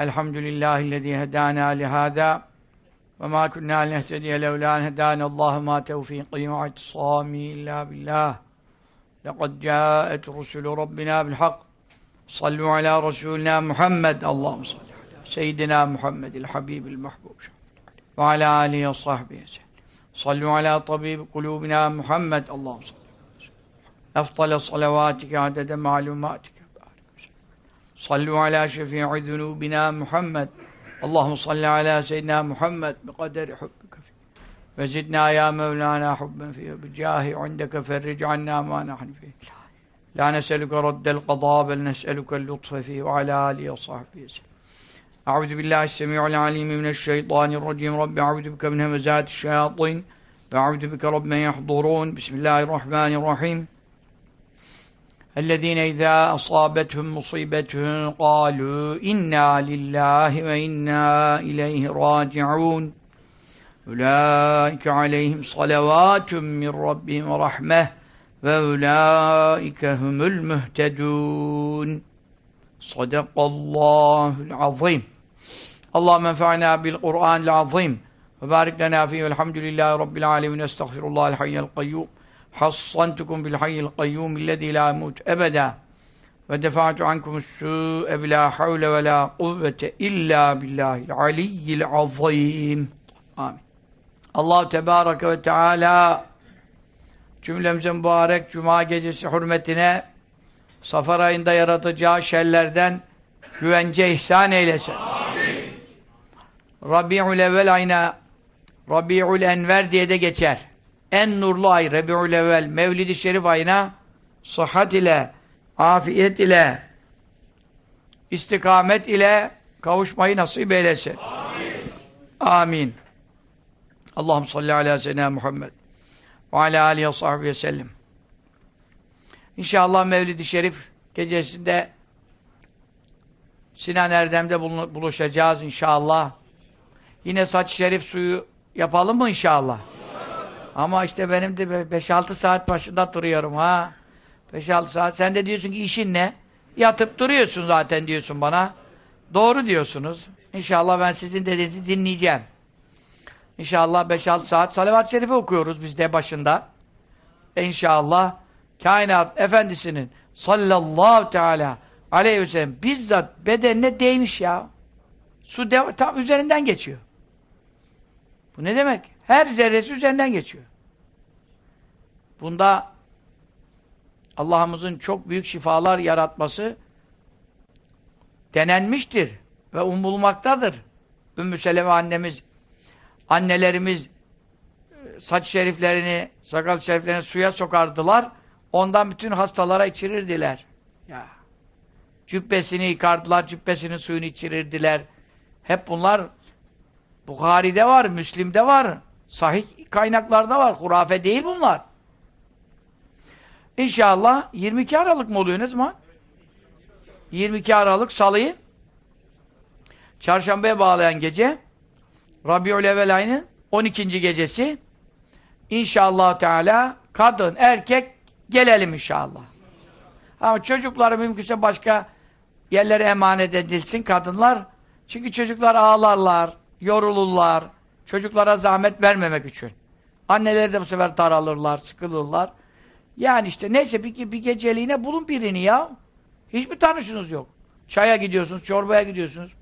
الحمد لله الذي هدانا لهذا وما كنا لنهتدي لولا أن هدانا الله ما توفيقي واعتصامي إلا بالله. لقد جاءت رسل ربنا بالحق. صلوا على رسولنا محمد. اللهم صل على سيدنا محمد الحبيب المحبوب. وعلى آله وصحبه صلوا على طبيب قلوبنا محمد. اللهم صل أفضل صلواتك عدد معلوماتك. صلوا على شفيع ذنوبنا محمد. اللهم صل على سيدنا محمد بقدر حبك فيه. وزدنا يا مولانا حبا فيه بجاه عندك فرج عنا ما نحن فيه. لا نسألك رد القضاء بل نسألك اللطف فيه وعلى آله وصحبه وسلم. أعوذ بالله السميع العليم من الشيطان الرجيم. رب أعوذ بك من همزات الشياطين وأعوذ بك رب من يحضرون. بسم الله الرحمن الرحيم. الذين إذا أصابتهم مصيبة قالوا إنا لله وإنا إليه راجعون. أولئك عليهم صلوات من ربهم ورحمة وأولئك هم المهتدون. صدق الله العظيم. اللهم انفعنا بالقرآن العظيم. وبارك لنا فيه والحمد لله رب العالمين. أستغفر الله الحي القيوم. hassantukum bil hayyil kayyum illezî lâ yemût ebeda ve defa'tu ankumus su'e bilâ havle ve lâ kuvvete illâ billâhil aliyyil azîm. Amin. Allah Tebareke ve Teala cümlemize mübarek cuma gecesi hürmetine Safar ayında yaratacağı şerlerden güvence ihsan eylesin. Amin. Rabi'ül evvel ayına Rabi'ül enver diye de geçer. En nurlu ay Rabi'ül evvel Mevlid-i Şerif ayına sıhhat ile, afiyet ile, istikamet ile kavuşmayı nasip eylesin. Amin. Amin. Allahum salli ala seyyidina Muhammed ve ala alihi ve sahbihi sellem. İnşallah Mevlid-i Şerif gecesinde Sinan Erdem'de buluşacağız inşallah. Yine saç şerif suyu yapalım mı inşallah? Ama işte benim de 5-6 saat başında duruyorum ha. 5-6 saat. Sen de diyorsun ki işin ne? Yatıp duruyorsun zaten diyorsun bana. Doğru diyorsunuz. İnşallah ben sizin dediğinizi dinleyeceğim. İnşallah 5-6 saat salavat-ı şerife okuyoruz biz de başında. İnşallah kainat efendisinin sallallahu teala aleyhi ve sellem bizzat bedenine değmiş ya. Su tam üzerinden geçiyor. Bu ne demek? Her zerresi üzerinden geçiyor. Bunda Allah'ımızın çok büyük şifalar yaratması denenmiştir ve umulmaktadır. Ümmü Seleme annemiz, annelerimiz saç şeriflerini, sakal şeriflerini suya sokardılar. Ondan bütün hastalara içirirdiler. Ya. Cübbesini yıkardılar, cübbesinin suyunu içirirdiler. Hep bunlar Bukhari'de var, Müslim'de var. Sahih kaynaklarda var. Hurafe değil bunlar. İnşallah 22 Aralık mı oluyor ne zaman? 22 Aralık Salı'yı Çarşambaya bağlayan gece Rabiül Evvel ayının 12. gecesi İnşallah Teala kadın, erkek gelelim inşallah. Ama çocukları mümkünse başka yerlere emanet edilsin kadınlar. Çünkü çocuklar ağlarlar, yorulurlar. Çocuklara zahmet vermemek için. Anneleri de bu sefer daralırlar, sıkılırlar. Yani işte neyse bir, bir geceliğine bulun birini ya. Hiç mi tanışınız yok? Çaya gidiyorsunuz, çorbaya gidiyorsunuz.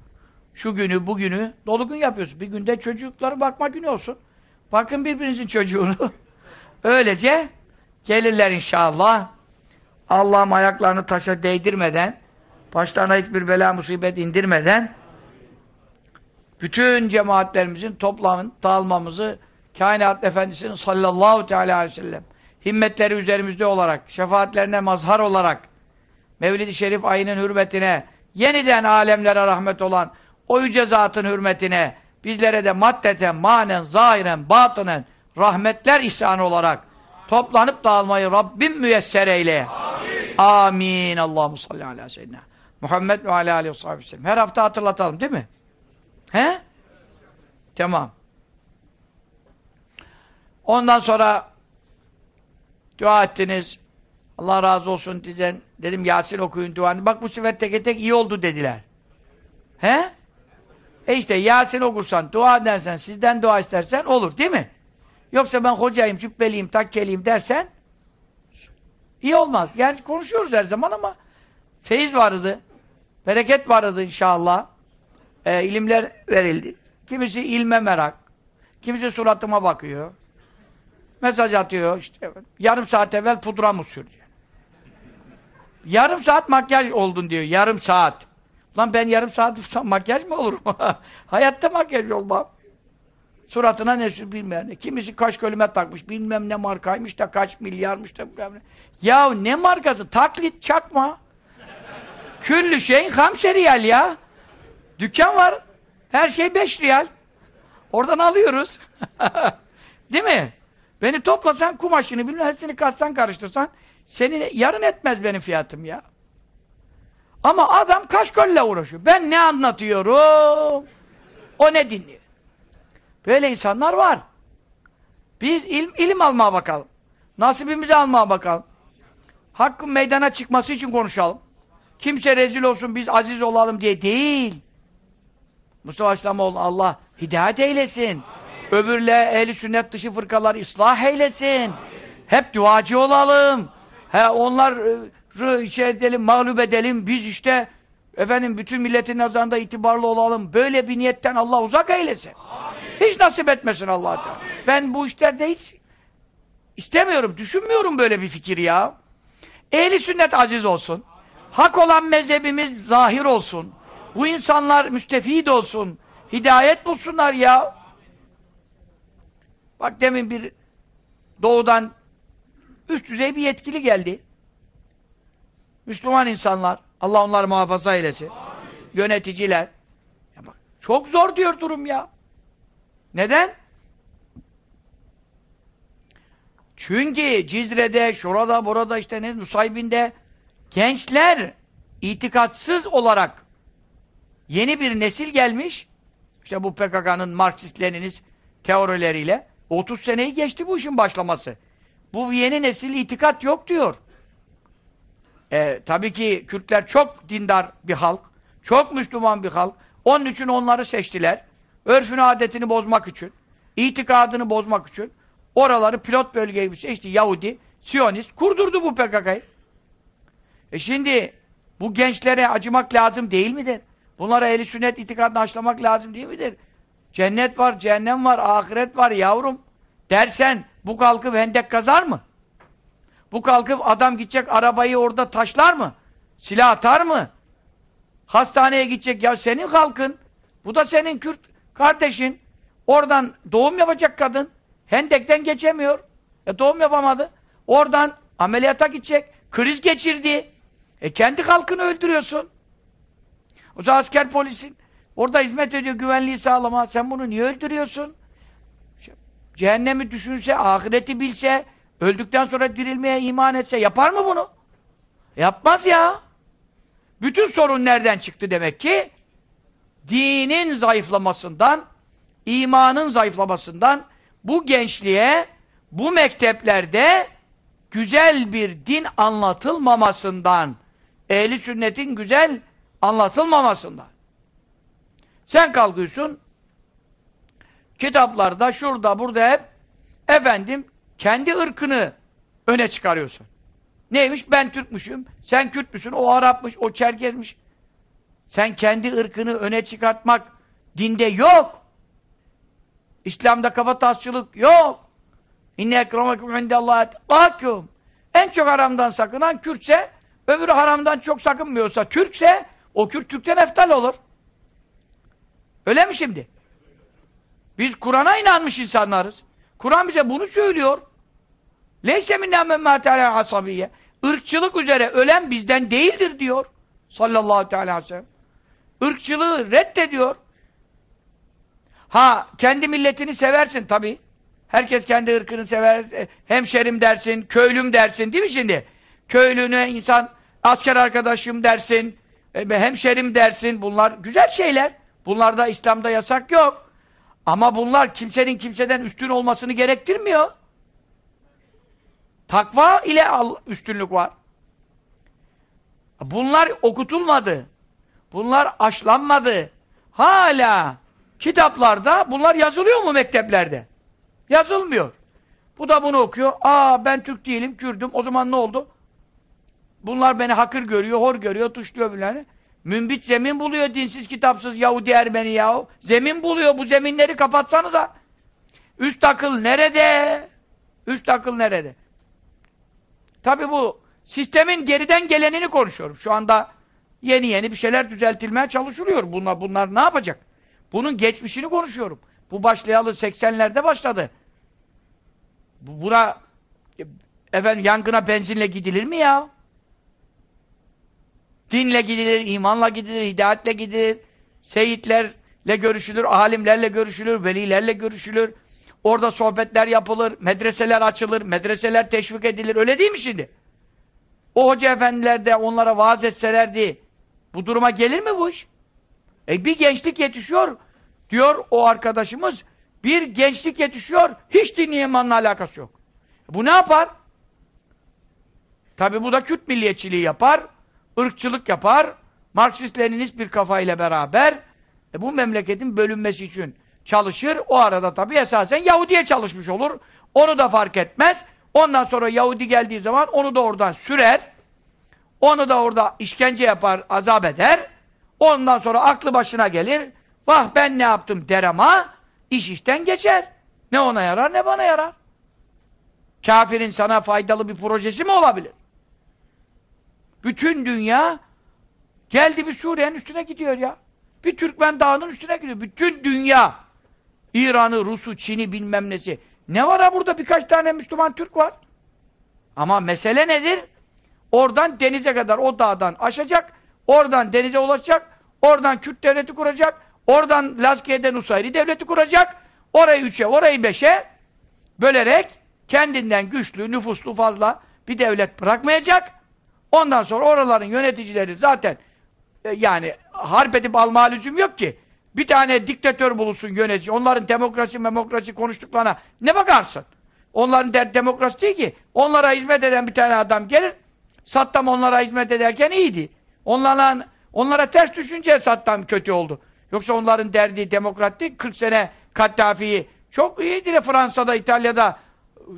Şu günü, bugünü dolu gün yapıyorsunuz. Bir günde çocukları bakma günü olsun. Bakın birbirinizin çocuğunu. Öylece gelirler inşallah. Allah'ım ayaklarını taşa değdirmeden, başlarına hiçbir bela musibet indirmeden bütün cemaatlerimizin toplamın, dağılmamızı kainat efendisinin sallallahu teala aleyhi ve sellem himmetleri üzerimizde olarak, şefaatlerine mazhar olarak Mevlid-i Şerif ayının hürmetine yeniden alemlere rahmet olan o yüce zatın hürmetine bizlere de maddeten, manen, zahiren, batınen rahmetler ihsanı olarak toplanıp dağılmayı Rabbim müyesser eyle. Amin. Amin. Allahu salli ala seyyidina. Muhammed ve aleyhi ve sellem. Her hafta hatırlatalım değil mi? He? Tamam. Ondan sonra dua ettiniz. Allah razı olsun diyeceğim. Dedim Yasin okuyun duanı. Bak bu sefer tek tek iyi oldu dediler. He? E işte Yasin okursan, dua edersen, sizden dua istersen olur değil mi? Yoksa ben hocayım, cübbeliyim, takkeliyim dersen iyi olmaz. Yani konuşuyoruz her zaman ama feyiz vardı, bereket vardı inşallah. E, ilimler verildi. Kimisi ilme merak, kimisi suratıma bakıyor. Mesaj atıyor işte. Yarım saat evvel pudra mı sürdü? Yarım saat makyaj oldun diyor. Yarım saat. Lan ben yarım saat makyaj mı olurum? Hayatta makyaj olmam. Suratına ne sür bilmem ne. Kimisi kaş kölüme takmış. Bilmem ne markaymış da kaç milyarmış da bilmem ne. Ya ne markası? Taklit çakma. Küllü şeyin hamse riyal ya. Dükkan var. Her şey beş riyal. Oradan alıyoruz. Değil mi? Beni toplasan kumaşını bilmem hepsini katsan karıştırsan seni yarın etmez benim fiyatım ya. Ama adam kaş gölle uğraşıyor. Ben ne anlatıyorum? O ne dinliyor? Böyle insanlar var. Biz ilim, ilim almaya bakalım. Nasibimizi almaya bakalım. Hakkın meydana çıkması için konuşalım. Kimse rezil olsun, biz aziz olalım diye değil. Mustafa Aleyhisselam Allah hidayet eylesin. Amin. Öbürle ehli sünnet dışı fırkalar ıslah eylesin. Amin. Hep duacı olalım. He onları şey edelim, mağlup edelim. Biz işte efendim bütün milletin nazarında itibarlı olalım. Böyle bir niyetten Allah uzak eylesin. Amin. Hiç nasip etmesin Allah Teala. Ben bu işlerde hiç istemiyorum, düşünmüyorum böyle bir fikir ya. Ehli sünnet aziz olsun. Hak olan mezhebimiz zahir olsun. Bu insanlar müstefid olsun. Hidayet bulsunlar ya. Bak demin bir doğudan üst düzey bir yetkili geldi. Müslüman insanlar. Allah onları muhafaza eylesin. Amin. Yöneticiler. Ya bak, çok zor diyor durum ya. Neden? Çünkü Cizre'de, şurada, burada işte ne, Nusaybin'de gençler itikatsız olarak yeni bir nesil gelmiş. İşte bu PKK'nın Marksist-Leninist teorileriyle 30 seneyi geçti bu işin başlaması. Bu yeni nesil itikat yok diyor. E, tabii ki Kürtler çok dindar bir halk. Çok Müslüman bir halk. Onun için onları seçtiler. Örfünü adetini bozmak için. itikadını bozmak için. Oraları pilot bölge gibi seçti. Yahudi, Siyonist kurdurdu bu PKK'yı. E şimdi bu gençlere acımak lazım değil midir? Bunlara eli sünnet itikadını aşlamak lazım değil midir? Cennet var, cehennem var, ahiret var yavrum. Dersen bu kalkıp hendek kazar mı? Bu kalkıp adam gidecek arabayı orada taşlar mı? Silah atar mı? Hastaneye gidecek ya senin halkın. Bu da senin Kürt kardeşin. Oradan doğum yapacak kadın. Hendekten geçemiyor. E doğum yapamadı. Oradan ameliyata gidecek. Kriz geçirdi. E kendi halkını öldürüyorsun. O zaman asker polisin orada hizmet ediyor güvenliği sağlama. Sen bunu niye öldürüyorsun? Cehennemi düşünse, ahireti bilse, öldükten sonra dirilmeye iman etse yapar mı bunu? Yapmaz ya. Bütün sorun nereden çıktı demek ki? Dinin zayıflamasından, imanın zayıflamasından, bu gençliğe, bu mekteplerde güzel bir din anlatılmamasından, ehli sünnetin güzel anlatılmamasından. Sen kalkıyorsun, kitaplarda, şurada, burada hep efendim kendi ırkını öne çıkarıyorsun. Neymiş? Ben Türkmüşüm, sen Kürt müsün, o Arapmış, o Çerkezmiş. Sen kendi ırkını öne çıkartmak dinde yok. İslam'da kafa tasçılık yok. İnne ekremekum indallahi etkakum. En çok haramdan sakınan Kürtse, öbürü haramdan çok sakınmıyorsa Türkse, o Kürt Türk'ten eftal olur. Öyle mi şimdi? Biz Kur'an'a inanmış insanlarız. Kur'an bize bunu söylüyor. Leyse minnâ memmâte alâ asabiyye. Irkçılık üzere ölen bizden değildir diyor. Sallallahu teala aleyhi ve sellem. Irkçılığı reddediyor. Ha, kendi milletini seversin tabi. Herkes kendi ırkını sever. Hemşerim dersin, köylüm dersin değil mi şimdi? Köylüne insan asker arkadaşım dersin, e, hemşerim dersin. Bunlar güzel şeyler. Bunlarda İslam'da yasak yok. Ama bunlar kimsenin kimseden üstün olmasını gerektirmiyor. Takva ile üstünlük var. Bunlar okutulmadı. Bunlar aşlanmadı. Hala kitaplarda bunlar yazılıyor mu mekteplerde? Yazılmıyor. Bu da bunu okuyor. Aa ben Türk değilim, Kürdüm. O zaman ne oldu? Bunlar beni hakır görüyor, hor görüyor, tuşluyor bile. Mümbit zemin buluyor dinsiz kitapsız Yahudi Ermeni yahu. Zemin buluyor. Bu zeminleri kapatsanıza. Üst akıl nerede? Üst akıl nerede? Tabi bu sistemin geriden gelenini konuşuyorum. Şu anda yeni yeni bir şeyler düzeltilmeye çalışılıyor. Bunlar, bunlar ne yapacak? Bunun geçmişini konuşuyorum. Bu başlayalı 80'lerde başladı. Buna efendim yangına benzinle gidilir mi ya? Dinle gidilir, imanla gidilir, hidayetle gidilir. Seyitlerle görüşülür, alimlerle görüşülür, velilerle görüşülür. Orada sohbetler yapılır, medreseler açılır, medreseler teşvik edilir. Öyle değil mi şimdi? O hoca efendiler de onlara vaaz etselerdi, bu duruma gelir mi bu iş? E bir gençlik yetişiyor, diyor o arkadaşımız, bir gençlik yetişiyor, hiç din imanla alakası yok. Bu ne yapar? Tabi bu da Kürt milliyetçiliği yapar, ırkçılık yapar, Marksist-Leninist bir kafayla beraber e, bu memleketin bölünmesi için çalışır. O arada tabi esasen Yahudi'ye çalışmış olur. Onu da fark etmez. Ondan sonra Yahudi geldiği zaman onu da oradan sürer. Onu da orada işkence yapar, azap eder. Ondan sonra aklı başına gelir. Vah ben ne yaptım der ama iş işten geçer. Ne ona yarar ne bana yarar. Kafirin sana faydalı bir projesi mi olabilir? Bütün dünya geldi bir Suriye'nin üstüne gidiyor ya. Bir Türkmen dağının üstüne gidiyor. Bütün dünya İran'ı, Rus'u, Çin'i bilmem nesi. Ne var ha burada? Birkaç tane Müslüman Türk var. Ama mesele nedir? Oradan denize kadar o dağdan aşacak, oradan denize ulaşacak, oradan Kürt devleti kuracak, oradan Lazkiye'den Usayri devleti kuracak, orayı üçe, orayı beşe bölerek kendinden güçlü, nüfuslu fazla bir devlet bırakmayacak. Ondan sonra oraların yöneticileri zaten e, yani harp edip alma lüzum yok ki. Bir tane diktatör bulursun yönetici. Onların demokrasi demokrasi konuştuklarına ne bakarsın? Onların der demokrasi değil ki. Onlara hizmet eden bir tane adam gelir. Saddam onlara hizmet ederken iyiydi. Onlara, onlara ters düşünce Saddam kötü oldu. Yoksa onların derdi demokrat değil. 40 sene Kaddafi'yi çok iyiydi de Fransa'da, İtalya'da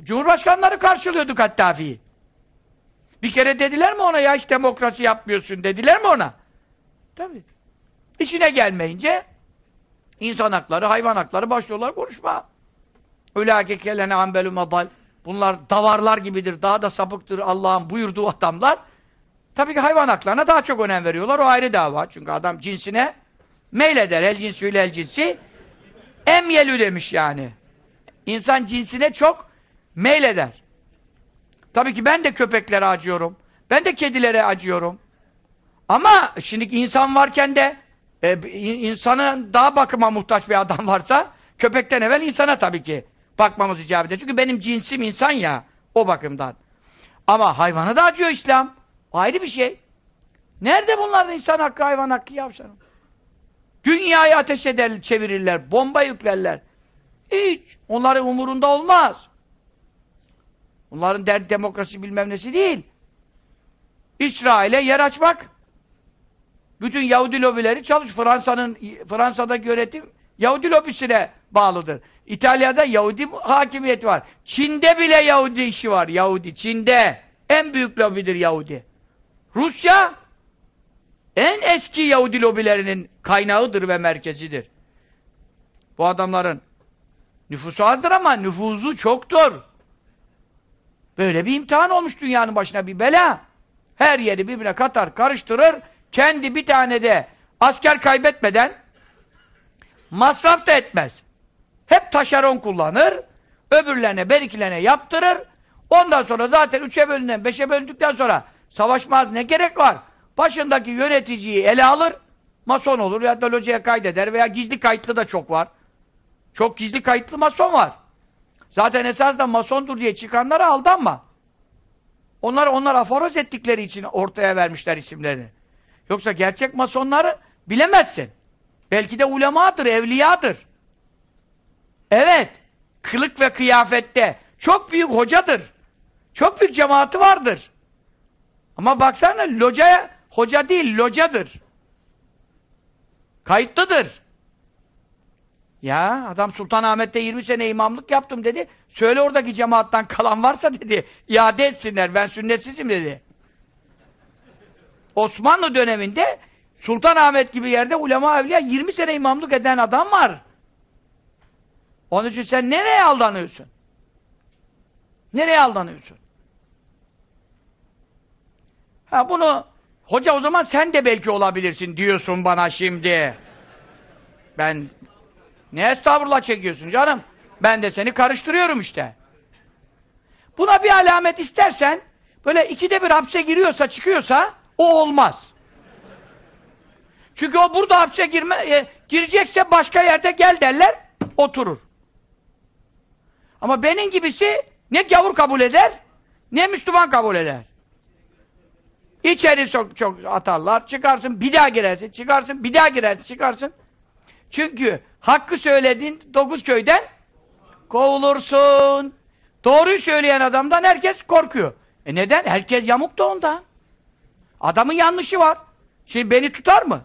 Cumhurbaşkanları karşılıyordu Kaddafi'yi. Bir kere dediler mi ona ya hiç demokrasi yapmıyorsun dediler mi ona? Tabii. İşine gelmeyince insan hakları, hayvan hakları başlıyorlar konuşma. Ülâke kellene ambelü madal. Bunlar davarlar gibidir, daha da sapıktır Allah'ın buyurduğu adamlar. Tabii ki hayvan haklarına daha çok önem veriyorlar. O ayrı dava. Çünkü adam cinsine meyleder. El cinsüyle el cinsi. Emyelü demiş yani. İnsan cinsine çok meyleder. Tabii ki ben de köpeklere acıyorum. Ben de kedilere acıyorum. Ama şimdi insan varken de e, insanın daha bakıma muhtaç bir adam varsa köpekten evvel insana tabii ki bakmamız icap eder. Çünkü benim cinsim insan ya o bakımdan. Ama hayvana da acıyor İslam. Ayrı bir şey. Nerede bunların insan hakkı, hayvan hakkı yavşanım? Dünyayı ateş eder, çevirirler, bomba yüklerler. Hiç. Onların umurunda olmaz. Onların derdi demokrasi bilmem nesi değil. İsrail'e yer açmak. Bütün Yahudi lobileri çalış. Fransa'nın Fransa'daki yönetim Yahudi lobisine bağlıdır. İtalya'da Yahudi hakimiyeti var. Çin'de bile Yahudi işi var. Yahudi. Çin'de. En büyük lobidir Yahudi. Rusya en eski Yahudi lobilerinin kaynağıdır ve merkezidir. Bu adamların nüfusu azdır ama nüfuzu çoktur. Böyle bir imtihan olmuş dünyanın başına bir bela. Her yeri birbirine katar, karıştırır. Kendi bir tane de asker kaybetmeden masraf da etmez. Hep taşeron kullanır. Öbürlerine, beriklerine yaptırır. Ondan sonra zaten üçe bölünden, beşe bölündükten sonra savaşmaz ne gerek var? Başındaki yöneticiyi ele alır. Mason olur ya da locaya kaydeder veya gizli kayıtlı da çok var. Çok gizli kayıtlı mason var. Zaten esas da masondur diye çıkanlara aldanma. Onlar onlar aforoz ettikleri için ortaya vermişler isimlerini. Yoksa gerçek masonları bilemezsin. Belki de ulemadır, evliyadır. Evet, kılık ve kıyafette çok büyük hocadır. Çok büyük cemaati vardır. Ama baksana locaya hoca değil, locadır. Kayıtlıdır. Ya adam Sultanahmet'te 20 sene imamlık yaptım dedi. Söyle oradaki cemaattan kalan varsa dedi. iade etsinler. Ben sünnetsizim dedi. Osmanlı döneminde Sultanahmet gibi yerde ulema evliya 20 sene imamlık eden adam var. Onun için sen nereye aldanıyorsun? Nereye aldanıyorsun? Ha bunu hoca o zaman sen de belki olabilirsin diyorsun bana şimdi. Ben ne estağfurullah çekiyorsun canım? Ben de seni karıştırıyorum işte. Buna bir alamet istersen böyle ikide bir hapse giriyorsa çıkıyorsa o olmaz. Çünkü o burada hapse girme, e, girecekse başka yerde gel derler, oturur. Ama benim gibisi ne gavur kabul eder, ne Müslüman kabul eder. İçeri çok, çok atarlar, çıkarsın, bir daha girersin, çıkarsın, bir daha girersin, çıkarsın. Çünkü hakkı söyledin, dokuz köyden kovulursun. Doğruyu söyleyen adamdan herkes korkuyor. E neden? Herkes yamuk da ondan. Adamın yanlışı var. Şimdi beni tutar mı?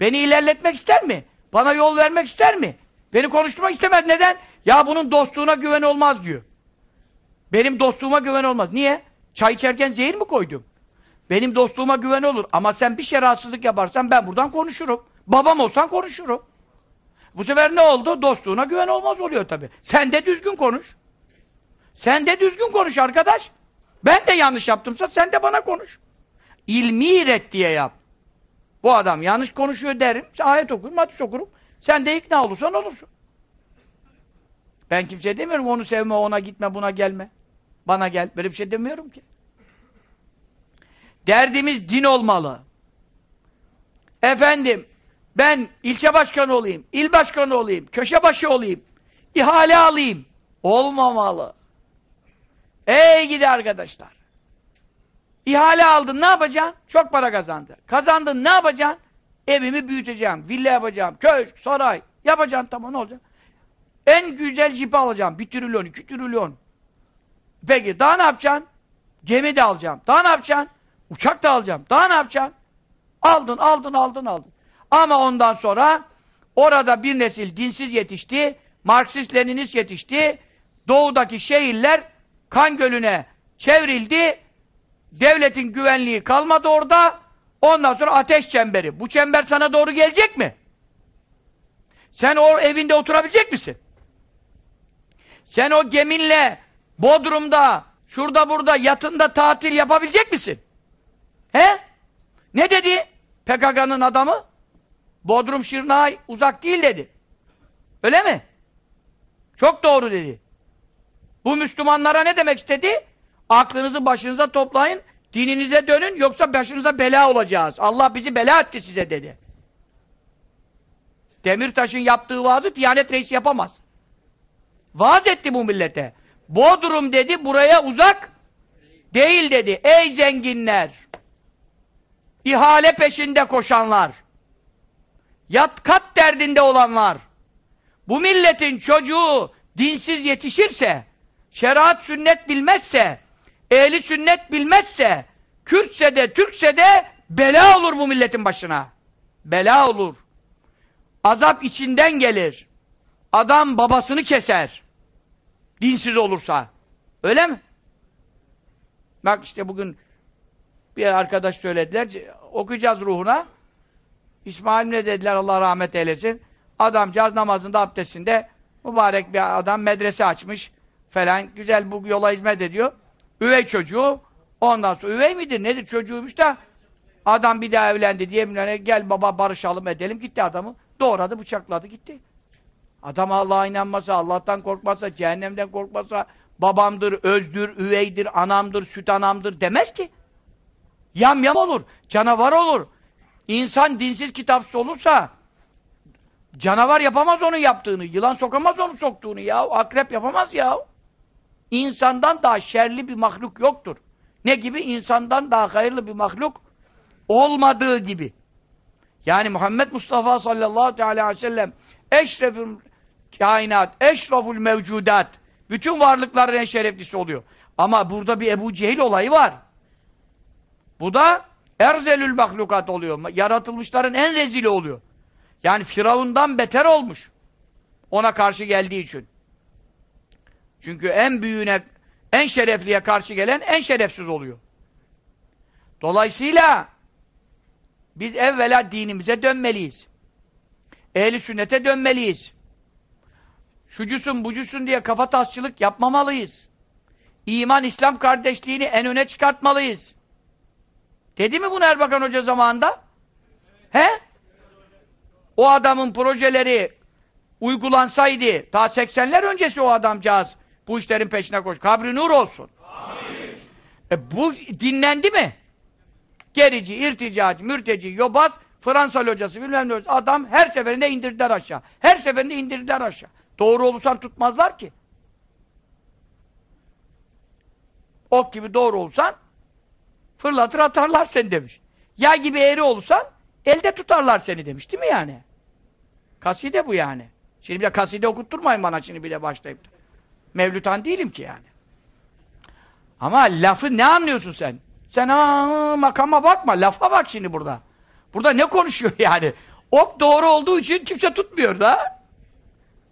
Beni ilerletmek ister mi? Bana yol vermek ister mi? Beni konuşturmak istemez. Neden? Ya bunun dostluğuna güven olmaz diyor. Benim dostluğuma güven olmaz. Niye? Çay içerken zehir mi koydum? Benim dostluğuma güven olur. Ama sen bir şey rahatsızlık yaparsan ben buradan konuşurum. Babam olsan konuşurum. Bu sefer ne oldu? Dostluğuna güven olmaz oluyor tabii. Sen de düzgün konuş. Sen de düzgün konuş arkadaş. Ben de yanlış yaptımsa sen de bana konuş. İlmi ret diye yap. Bu adam yanlış konuşuyor derim. Ayet okurum, hadis okurum. Sen de ikna olursan olursun. Ben kimseye demiyorum onu sevme, ona gitme, buna gelme. Bana gel. Böyle bir şey demiyorum ki. Derdimiz din olmalı. Efendim, ben ilçe başkanı olayım, il başkanı olayım, köşe başı olayım, ihale alayım. Olmamalı. Ey gidi arkadaşlar. İhale aldın ne yapacaksın? Çok para kazandı. Kazandın ne yapacaksın? Evimi büyüteceğim, villa yapacağım, köşk, saray. Yapacaksın tamam ne olacak? En güzel jipi alacağım. Bir trilyon, iki trilyon. Peki daha ne yapacaksın? Gemi de alacağım. Daha ne yapacaksın? Uçak da alacağım. Daha ne yapacaksın? Aldın, aldın, aldın, aldın. Ama ondan sonra orada bir nesil dinsiz yetişti, Marksist-Leninist yetişti, doğudaki şehirler kan gölüne çevrildi, devletin güvenliği kalmadı orada, ondan sonra ateş çemberi. Bu çember sana doğru gelecek mi? Sen o evinde oturabilecek misin? Sen o geminle Bodrum'da, şurada burada, yatında tatil yapabilecek misin? He? Ne dedi PKK'nın adamı? Bodrum Şırnağa uzak değil dedi. Öyle mi? Çok doğru dedi. Bu Müslümanlara ne demek istedi? Aklınızı başınıza toplayın, dininize dönün yoksa başınıza bela olacağız. Allah bizi bela etti size dedi. Demirtaş'ın yaptığı vaazı Diyanet Reisi yapamaz. Vaaz etti bu millete. Bodrum dedi buraya uzak değil dedi. Ey zenginler! ihale peşinde koşanlar! Yat kat derdinde olanlar! Bu milletin çocuğu dinsiz yetişirse, şeriat sünnet bilmezse, ehli sünnet bilmezse, Kürtse de, Türkse de bela olur bu milletin başına. Bela olur. Azap içinden gelir. Adam babasını keser. Dinsiz olursa. Öyle mi? Bak işte bugün bir arkadaş söylediler. Okuyacağız ruhuna. İsmail ne dediler Allah rahmet eylesin. Adamcağız namazında abdestinde mübarek bir adam medrese açmış falan. Güzel bu yola hizmet ediyor. Üvey çocuğu ondan sonra üvey midir nedir çocuğuymuş da adam bir daha evlendi diye gel baba barışalım edelim gitti adamı. Doğradı bıçakladı gitti. Adam Allah'a inanmasa, Allah'tan korkmasa, cehennemden korkmasa, babamdır, özdür, üveydir, anamdır, süt anamdır demez ki. Yam yam olur, canavar olur. İnsan dinsiz kitapsız olursa canavar yapamaz onun yaptığını, yılan sokamaz onu soktuğunu ya, akrep yapamaz ya. İnsandan daha şerli bir mahluk yoktur. Ne gibi? İnsandan daha hayırlı bir mahluk olmadığı gibi. Yani Muhammed Mustafa sallallahu aleyhi ve sellem eşrefül kainat, eşraful mevcudat bütün varlıkların en şereflisi oluyor. Ama burada bir Ebu Cehil olayı var. Bu da erzelül mahlukat oluyor. Yaratılmışların en rezili oluyor. Yani Firavundan beter olmuş. Ona karşı geldiği için. Çünkü en büyüğüne, en şerefliye karşı gelen en şerefsiz oluyor. Dolayısıyla biz evvela dinimize dönmeliyiz. Ehli sünnete dönmeliyiz. Şucusun bucusun diye kafa tasçılık yapmamalıyız. İman, İslam kardeşliğini en öne çıkartmalıyız. Dedi mi bunu Erbakan Hoca zamanında? He? O adamın projeleri uygulansaydı, ta 80'ler öncesi o adamcağız bu işlerin peşine koş. Kabri nur olsun. Amin. E bu dinlendi mi? Gerici, irticacı, mürteci, yobaz, Fransız hocası bilmem ne. Adam her seferinde indirdiler aşağı. Her seferinde indirdiler aşağı. Doğru olursan tutmazlar ki. Ok gibi doğru olsan fırlatır atarlar seni demiş. Ya gibi eğri olursan elde tutarlar seni demiş değil mi yani? Kaside bu yani. Şimdi bir de kaside okutturmayın bana şimdi bile başlayıp. Mevlütan değilim ki yani. Ama lafı ne anlıyorsun sen? Sen aa, makama bakma, lafa bak şimdi burada. Burada ne konuşuyor yani? Ok doğru olduğu için kimse tutmuyor da.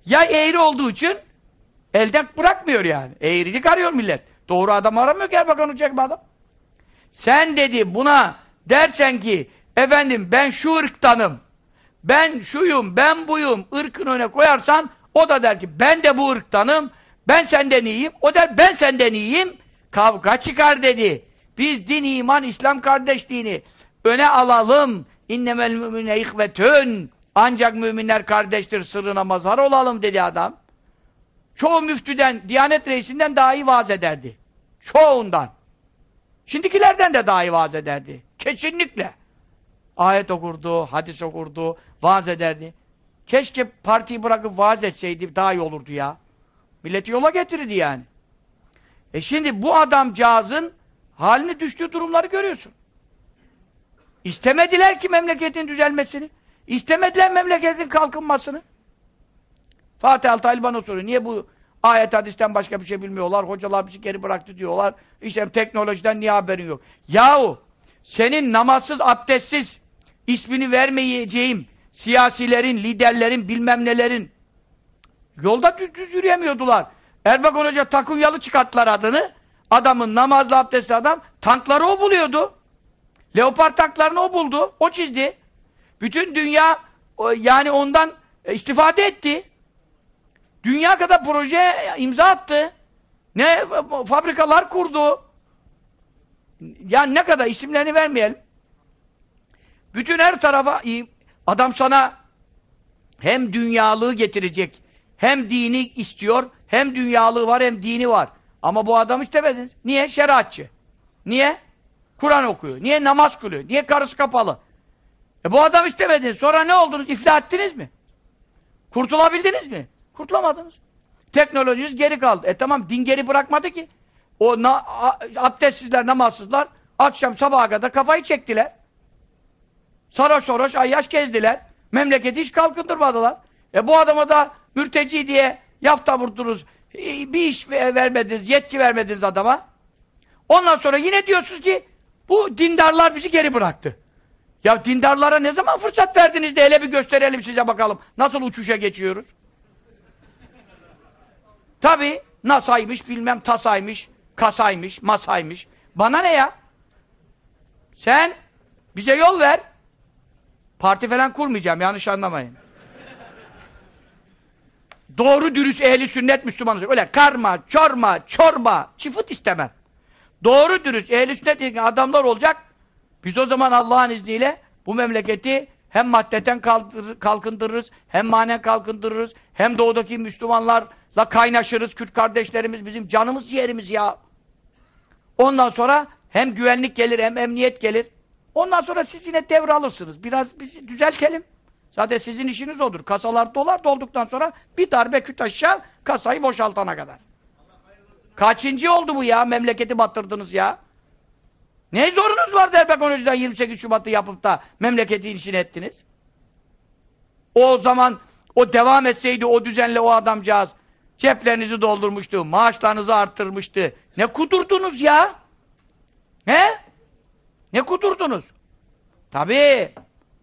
Ya eğri olduğu için elden bırakmıyor yani. Eğrilik arıyor millet. Doğru adam aramıyor ki bakan uçak bir adam. Sen dedi buna dersen ki efendim ben şu ırktanım, ben şuyum, ben buyum, ırkın öne koyarsan o da der ki ben de bu ırktanım, ben senden iyiyim, o der ben senden iyiyim, kavga çıkar dedi. Biz din, iman, İslam kardeşliğini öne alalım. İnnemel mümine ihvetün. Ancak müminler kardeştir, sırrına mazhar olalım dedi adam. Çoğu müftüden, Diyanet reisinden daha iyi vaaz ederdi. Çoğundan. Şimdikilerden de daha iyi vaaz ederdi. Kesinlikle. Ayet okurdu, hadis okurdu, vaaz ederdi. Keşke partiyi bırakıp vaaz etseydi daha iyi olurdu ya. Milleti yola getirirdi yani. E şimdi bu adamcağızın halini düştüğü durumları görüyorsun. İstemediler ki memleketin düzelmesini. İstemediler memleketin kalkınmasını. Fatih Altaylı bana soruyor. Niye bu ayet hadisten başka bir şey bilmiyorlar? Hocalar bizi geri bıraktı diyorlar. İşte teknolojiden niye haberin yok? Yahu senin namazsız, abdestsiz ismini vermeyeceğim siyasilerin, liderlerin, bilmem nelerin yolda düz, düz yürüyemiyordular. Erbakan Hoca Takunyalı çıkarttılar adını. Adamın namazlı abdestli adam tankları o buluyordu. Leopard tanklarını o buldu. O çizdi. Bütün dünya yani ondan istifade etti. Dünya kadar proje imza attı. Ne fabrikalar kurdu. Yani ne kadar isimlerini vermeyelim. Bütün her tarafa adam sana hem dünyalığı getirecek, hem dini istiyor, hem dünyalığı var, hem dini var. Ama bu adam istemediniz. Niye? Şeriatçı. Niye? Kur'an okuyor. Niye? Namaz kılıyor. Niye? Karısı kapalı. E bu adam istemediniz. Sonra ne oldunuz? İflah ettiniz mi? Kurtulabildiniz mi? Kurtulamadınız. Teknolojiniz geri kaldı. E tamam din geri bırakmadı ki. O na, abdestsizler, namazsızlar akşam sabaha kadar kafayı çektiler. Sarhoş sarhoş ayyaş gezdiler. Memleketi hiç kalkındırmadılar. E bu adama da mürteci diye yafta vurdunuz. E, bir iş vermediniz, yetki vermediniz adama. Ondan sonra yine diyorsunuz ki bu dindarlar bizi geri bıraktı. Ya dindarlara ne zaman fırsat verdiniz de hele bir gösterelim size bakalım. Nasıl uçuşa geçiyoruz? Tabi nasaymış, bilmem tasaymış, kasaymış, masaymış. Bana ne ya? Sen bize yol ver. Parti falan kurmayacağım, yanlış anlamayın. Doğru dürüst ehli sünnet Müslüman Öyle karma, çorma, çorba, çıfıt istemem. Doğru dürüst ehli sünnet adamlar olacak. Biz o zaman Allah'ın izniyle bu memleketi hem maddeten kalkındırırız, hem manen kalkındırırız, hem doğudaki Müslümanlarla kaynaşırız. Kürt kardeşlerimiz bizim canımız yerimiz ya. Ondan sonra hem güvenlik gelir hem emniyet gelir. Ondan sonra siz yine devralırsınız. Biraz bizi düzeltelim. Zaten sizin işiniz odur. Kasalar dolar dolduktan sonra bir darbe küt aşağı kasayı boşaltana kadar. Kaçıncı oldu bu ya? Memleketi battırdınız ya. Ne zorunuz var Erbakan Hoca'dan 28 Şubat'ı yapıp da memleketi işini ettiniz? O zaman o devam etseydi o düzenle o adamcağız ceplerinizi doldurmuştu, maaşlarınızı arttırmıştı. Ne kudurdunuz ya? He? Ne kudurdunuz? Tabii.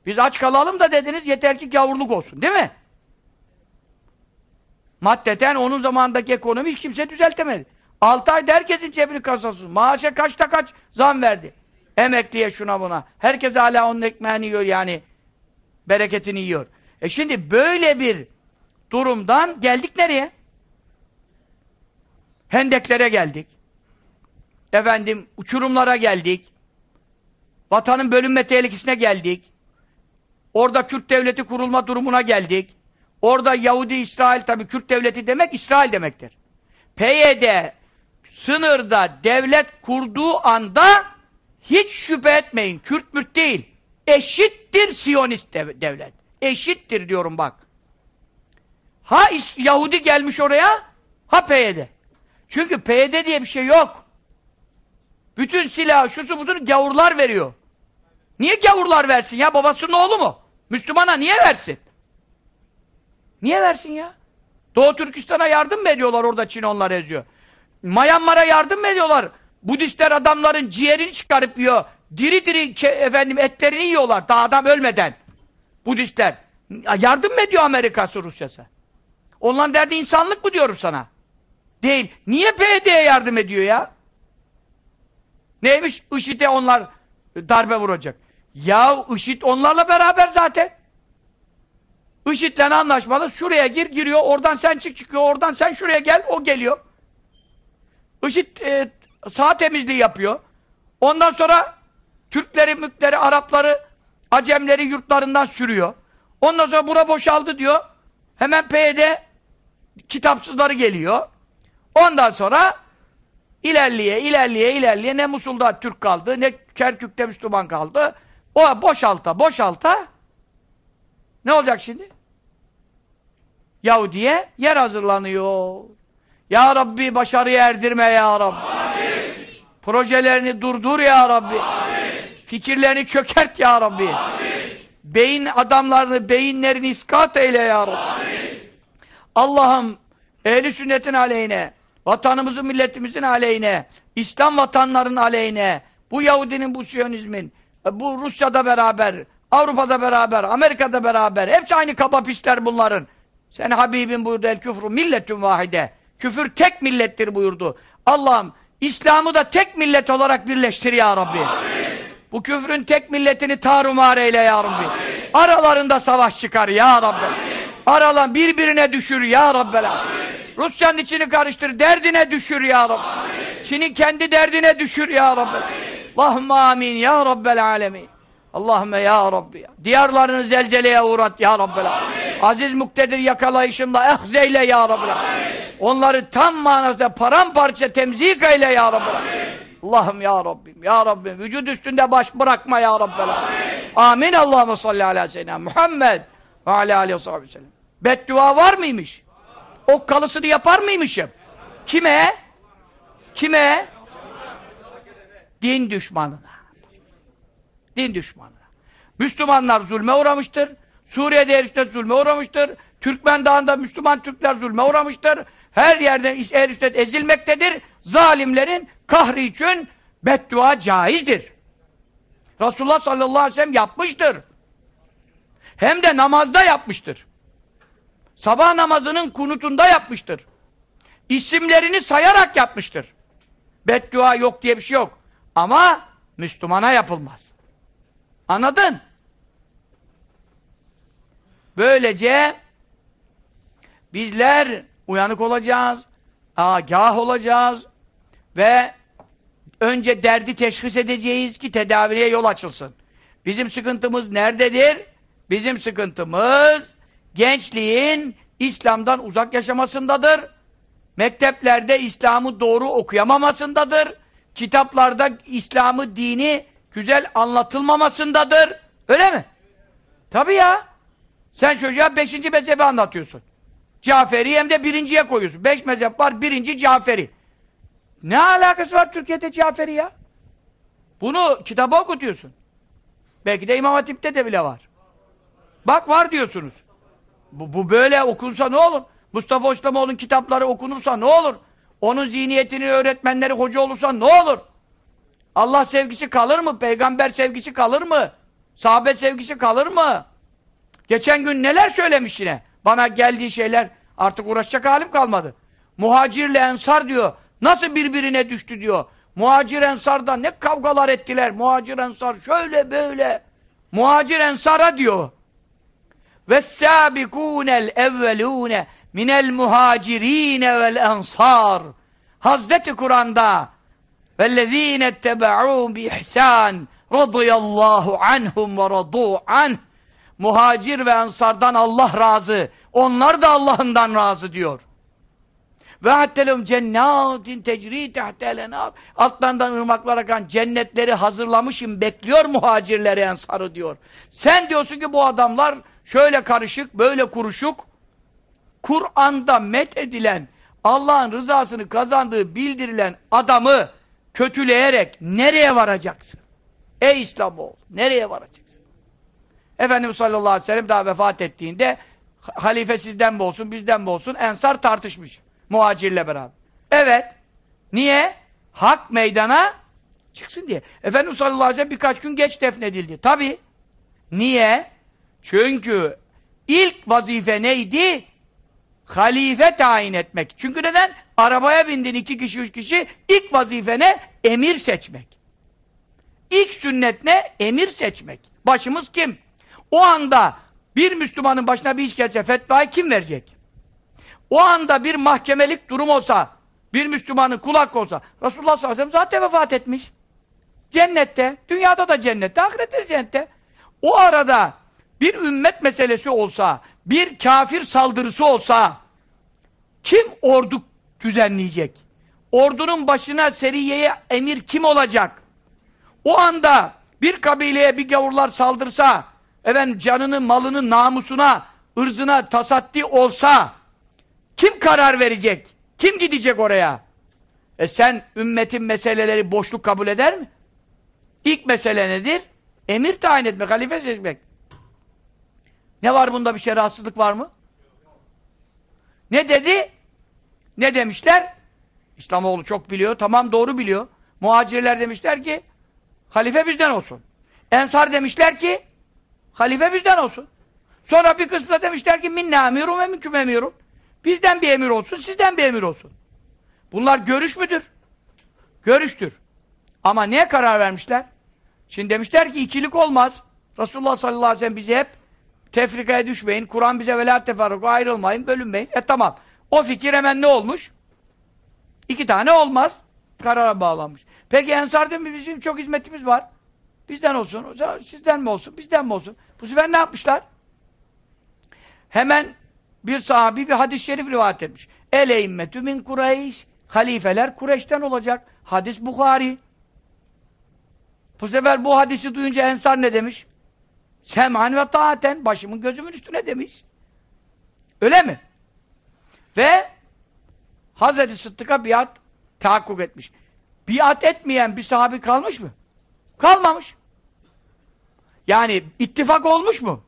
Biz aç kalalım da dediniz yeter ki gavurluk olsun değil mi? Maddeten onun zamandaki ekonomi hiç kimse düzeltemedi. 6 ayda herkesin cebini kasası. Maaşa kaçta kaç zam verdi. Emekliye şuna buna. Herkes hala onun ekmeğini yiyor yani. Bereketini yiyor. E şimdi böyle bir durumdan geldik nereye? Hendeklere geldik. Efendim uçurumlara geldik. Vatanın bölünme tehlikesine geldik. Orada Kürt devleti kurulma durumuna geldik. Orada Yahudi, İsrail tabii Kürt devleti demek İsrail demektir. PYD sınırda devlet kurduğu anda hiç şüphe etmeyin. Kürt mürt değil. Eşittir Siyonist dev devlet. Eşittir diyorum bak. Ha Yahudi gelmiş oraya, ha PYD. Çünkü PYD diye bir şey yok. Bütün silah, şusu busunu gavurlar veriyor. Niye gavurlar versin ya? Babasının oğlu mu? Müslümana niye versin? Niye versin ya? Doğu Türkistan'a yardım mı ediyorlar orada Çin onları eziyor? Myanmar'a yardım mı ediyorlar? Budistler adamların ciğerini çıkarıp yiyor. Diri diri efendim etlerini yiyorlar daha adam ölmeden. Budistler. Yardım mı ediyor Amerika'sı Rusya'sı? Onların derdi insanlık mı diyorum sana? Değil. Niye PYD'ye yardım ediyor ya? Neymiş? IŞİD'e onlar darbe vuracak. Ya IŞİD onlarla beraber zaten. IŞİD'le anlaşmalı. Şuraya gir, giriyor. Oradan sen çık, çıkıyor. Oradan sen şuraya gel, o geliyor. IŞİD e, sağ temizliği yapıyor. Ondan sonra Türkleri, Mükleri, Arapları, Acemleri yurtlarından sürüyor. Ondan sonra bura boşaldı diyor. Hemen PYD kitapsızları geliyor. Ondan sonra ilerliye, ilerliye, ilerliye ne Musul'da Türk kaldı, ne Kerkük'te Müslüman kaldı. O boşalta, boşalta ne olacak şimdi? Yahudi'ye yer hazırlanıyor. Ya Rabbi başarıya erdirme ya Rabbi. Amin. Projelerini durdur ya Rabbi. Amin. Fikirlerini çökert ya Rabbi. Amin. Beyin adamlarını, beyinlerini iskat eyle ya Rabbi. Allah'ım ehli sünnetin aleyhine, vatanımızın, milletimizin aleyhine, İslam vatanların aleyhine, bu Yahudinin, bu Siyonizmin, bu Rusya'da beraber, Avrupa'da beraber, Amerika'da beraber, hepsi aynı kaba pisler bunların. Sen Habibin buyurdu el küfrü milletün vahide. Küfür tek millettir buyurdu. Allah'ım İslam'ı da tek millet olarak birleştir ya Rabbi. Amin. Bu küfrün tek milletini tarumar eyle ya Rabbi. Amin. Aralarında savaş çıkar ya Rabbi. Aralan birbirine düşür ya Rabbi. Rusya'nın içini karıştır, derdine düşür ya Rabbi. Çin'in kendi derdine düşür ya Rabbi. Allahümme amin ya Rabbel alemin. Allahümme ya Rabbi. Ya. Diyarlarını zelzeleye uğrat ya Rabbi. Aziz muktedir yakalayışınla ehzeyle ya Rabbi. Onları tam manasında paramparça temzik eyle ya Rabbi. Allah'ım ya Rabbim, ya Rabbim, vücut üstünde baş bırakma ya Rabbi. Amin. Amin. Allahümme salli ala seyyidina Muhammed ve ala aleyhi ve sellem. Beddua var mıymış? Ok kalısını yapar mıymışım? Kime? Kime? Din düşmanına. Din düşmanına. Müslümanlar zulme uğramıştır. Suriye'de erişte zulme uğramıştır. Türkmen Dağı'nda Müslüman Türkler zulme uğramıştır. Her yerde erişte ezilmektedir. Zalimlerin kahri için beddua caizdir. Resulullah sallallahu aleyhi ve sellem yapmıştır. Hem de namazda yapmıştır. Sabah namazının kunutunda yapmıştır. İsimlerini sayarak yapmıştır. Beddua yok diye bir şey yok. Ama Müslümana yapılmaz. Anladın? Böylece bizler uyanık olacağız, agah olacağız ve önce derdi teşhis edeceğiz ki tedaviye yol açılsın. Bizim sıkıntımız nerededir? Bizim sıkıntımız gençliğin İslam'dan uzak yaşamasındadır. Mekteplerde İslam'ı doğru okuyamamasındadır. Kitaplarda İslam'ı, dini güzel anlatılmamasındadır. Öyle mi? Tabii ya. Sen çocuğa beşinci mezhebi anlatıyorsun. Caferi hem de birinciye koyuyorsun. Beş mezhep var, birinci Caferi. Ne alakası var Türkiye'de Caferi ya? Bunu kitaba okutuyorsun. Belki de İmam Hatip'te de bile var. Bak var diyorsunuz. Bu, bu böyle okunsa ne olur? Mustafa Oslamoğlu'nun kitapları okunursa ne olur? Onun zihniyetini öğretmenleri hoca olursa ne olur? Allah sevgisi kalır mı? Peygamber sevgisi kalır mı? Sahabe sevgisi kalır mı? Geçen gün neler söylemiş yine? Bana geldiği şeyler Artık uğraşacak halim kalmadı. Muhacirle ensar diyor. Nasıl birbirine düştü diyor. Muhacir ensarda ne kavgalar ettiler. Muhacir ensar şöyle böyle. Muhacir ensara diyor. وَالسَّابِقُونَ الْاَوَّلُونَ مِنَ الْمُهَاجِر۪ينَ وَالْاَنْصَارِ Hazreti Kur'an'da وَالَّذ۪ينَ اتَّبَعُونَ بِإِحْسَانٍ رَضِيَ اللّٰهُ عَنْهُمْ وَرَضُوا عَنْهُ Muhacir ve ensardan Allah razı. Onlar da Allah'ından razı diyor. Ve hattelum cennatin tecri tehtelenar. Altlarından ırmaklar akan cennetleri hazırlamışım, bekliyor muhacirleri ensarı diyor. Sen diyorsun ki bu adamlar şöyle karışık, böyle kuruşuk. Kur'an'da met edilen, Allah'ın rızasını kazandığı bildirilen adamı kötüleyerek nereye varacaksın? Ey İslamoğlu, nereye varacaksın? Efendimiz sallallahu aleyhi ve sellem daha vefat ettiğinde halife sizden mi olsun, bizden mi olsun? Ensar tartışmış. Muhacirle beraber. Evet. Niye? Hak meydana çıksın diye. Efendimiz sallallahu aleyhi ve sellem birkaç gün geç defnedildi. Tabi. Niye? Çünkü ilk vazife neydi? Halife tayin etmek. Çünkü neden? Arabaya bindin iki kişi, üç kişi. İlk vazife ne? Emir seçmek. İlk sünnet ne? Emir seçmek. Başımız kim? O anda bir Müslümanın başına bir iş gelse fetvayı kim verecek? O anda bir mahkemelik durum olsa, bir Müslümanın kulak olsa, Resulullah sallallahu aleyhi ve sellem zaten vefat etmiş. Cennette, dünyada da cennette, ahirette de cennette. O arada bir ümmet meselesi olsa, bir kafir saldırısı olsa, kim ordu düzenleyecek? Ordunun başına seriyeye emir kim olacak? O anda bir kabileye bir gavurlar saldırsa, efendim canını, malını, namusuna, ırzına tasatti olsa, kim karar verecek? Kim gidecek oraya? E sen ümmetin meseleleri boşluk kabul eder mi? İlk mesele nedir? Emir tayin etmek, halife seçmek. Ne var bunda bir şey rahatsızlık var mı? Ne dedi? Ne demişler? İslamoğlu çok biliyor, tamam doğru biliyor. Muhacirler demişler ki halife bizden olsun. Ensar demişler ki halife bizden olsun. Sonra bir kısmı demişler ki minne emirun ve mümküm emirun. Bizden bir emir olsun, sizden bir emir olsun. Bunlar görüş müdür? Görüştür. Ama neye karar vermişler? Şimdi demişler ki ikilik olmaz. Resulullah sallallahu aleyhi ve sellem bize hep tefrikaya düşmeyin, Kur'an bize velat teferruku ayrılmayın, bölünmeyin. E tamam. O fikir hemen ne olmuş? İki tane olmaz. Karara bağlanmış. Peki Ensar mi bizim çok hizmetimiz var. Bizden olsun, sizden mi olsun, bizden mi olsun? Bu sefer ne yapmışlar? Hemen bir sahabi bir hadis-i şerif rivayet etmiş. El eimmetü min Kureyş. Halifeler Kureyş'ten olacak. Hadis Bukhari. Bu sefer bu hadisi duyunca Ensar ne demiş? Sem'an ve taaten. Başımın gözümün üstüne demiş. Öyle mi? Ve Hazreti Sıddık'a biat tahakkuk etmiş. Biat etmeyen bir sahabi kalmış mı? Kalmamış. Yani ittifak olmuş mu?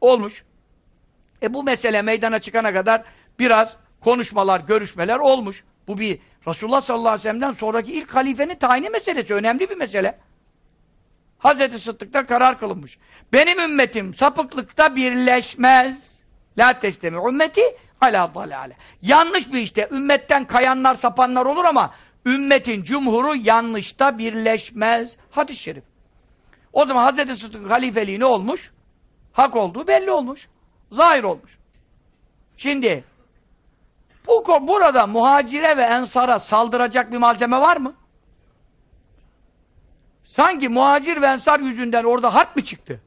Olmuş. E bu mesele meydana çıkana kadar biraz konuşmalar, görüşmeler olmuş. Bu bir Resulullah sallallahu aleyhi ve sellem'den sonraki ilk halifenin tayini meselesi. Önemli bir mesele. Hazreti Sıddık'ta karar kılınmış. Benim ümmetim sapıklıkta birleşmez. La teslemi ümmeti ala dalale. Yanlış bir işte. Ümmetten kayanlar, sapanlar olur ama ümmetin cumhuru yanlışta birleşmez. Hadis-i şerif. O zaman Hazreti Sıddık halifeliği ne olmuş? Hak olduğu belli olmuş. Zahir olmuş. Şimdi bu burada muhacire ve ensara saldıracak bir malzeme var mı? Sanki muhacir ve ensar yüzünden orada harp mı çıktı?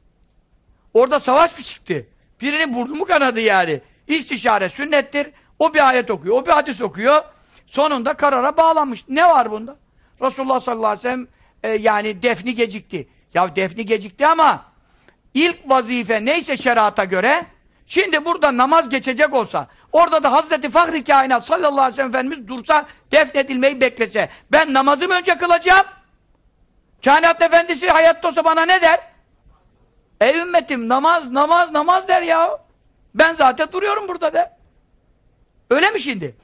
Orada savaş mı çıktı? Birinin burnu mu kanadı yani? İstişare sünnettir. O bir ayet okuyor, o bir hadis okuyor. Sonunda karara bağlanmış. Ne var bunda? Resulullah sallallahu aleyhi ve sellem e, yani defni gecikti. Ya defni gecikti ama ilk vazife neyse şerata göre Şimdi burada namaz geçecek olsa, orada da Hazreti Fahri Kainat sallallahu aleyhi ve sellem Efendimiz dursa, defnedilmeyi beklese, ben namazımı önce kılacağım. Kainat Efendisi hayatta olsa bana ne der? Ey ümmetim namaz, namaz, namaz der ya. Ben zaten duruyorum burada der. Öyle mi şimdi?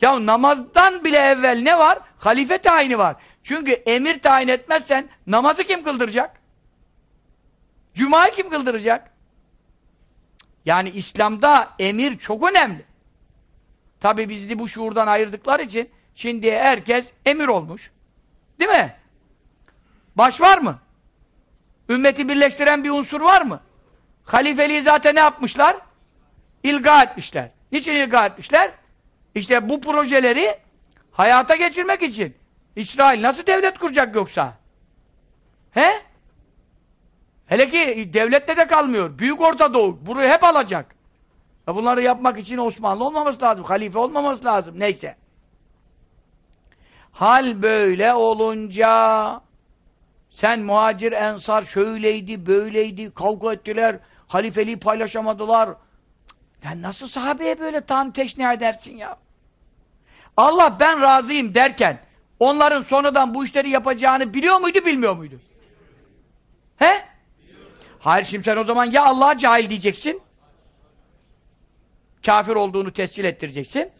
Ya namazdan bile evvel ne var? Halife tayini var. Çünkü emir tayin etmezsen namazı kim kıldıracak? Cuma'yı kim kıldıracak? Yani İslam'da emir çok önemli. Tabi bizi bu şuurdan ayırdıkları için şimdi herkes emir olmuş. Değil mi? Baş var mı? Ümmeti birleştiren bir unsur var mı? Halifeliği zaten ne yapmışlar? İlga etmişler. Niçin ilga etmişler? İşte bu projeleri hayata geçirmek için. İsrail nasıl devlet kuracak yoksa? He? Hele ki devlette de kalmıyor. Büyük Orta Doğu. Burayı hep alacak. Bunları yapmak için Osmanlı olmaması lazım. Halife olmaması lazım. Neyse. Hal böyle olunca sen muhacir ensar şöyleydi, böyleydi, kavga ettiler, halifeliği paylaşamadılar. Ya nasıl sahabeye böyle tam teşne edersin ya? Allah ben razıyım derken onların sonradan bu işleri yapacağını biliyor muydu, bilmiyor muydu? He? Hayır şimdi sen o zaman ya Allah'a cahil diyeceksin, kafir olduğunu tescil ettireceksin,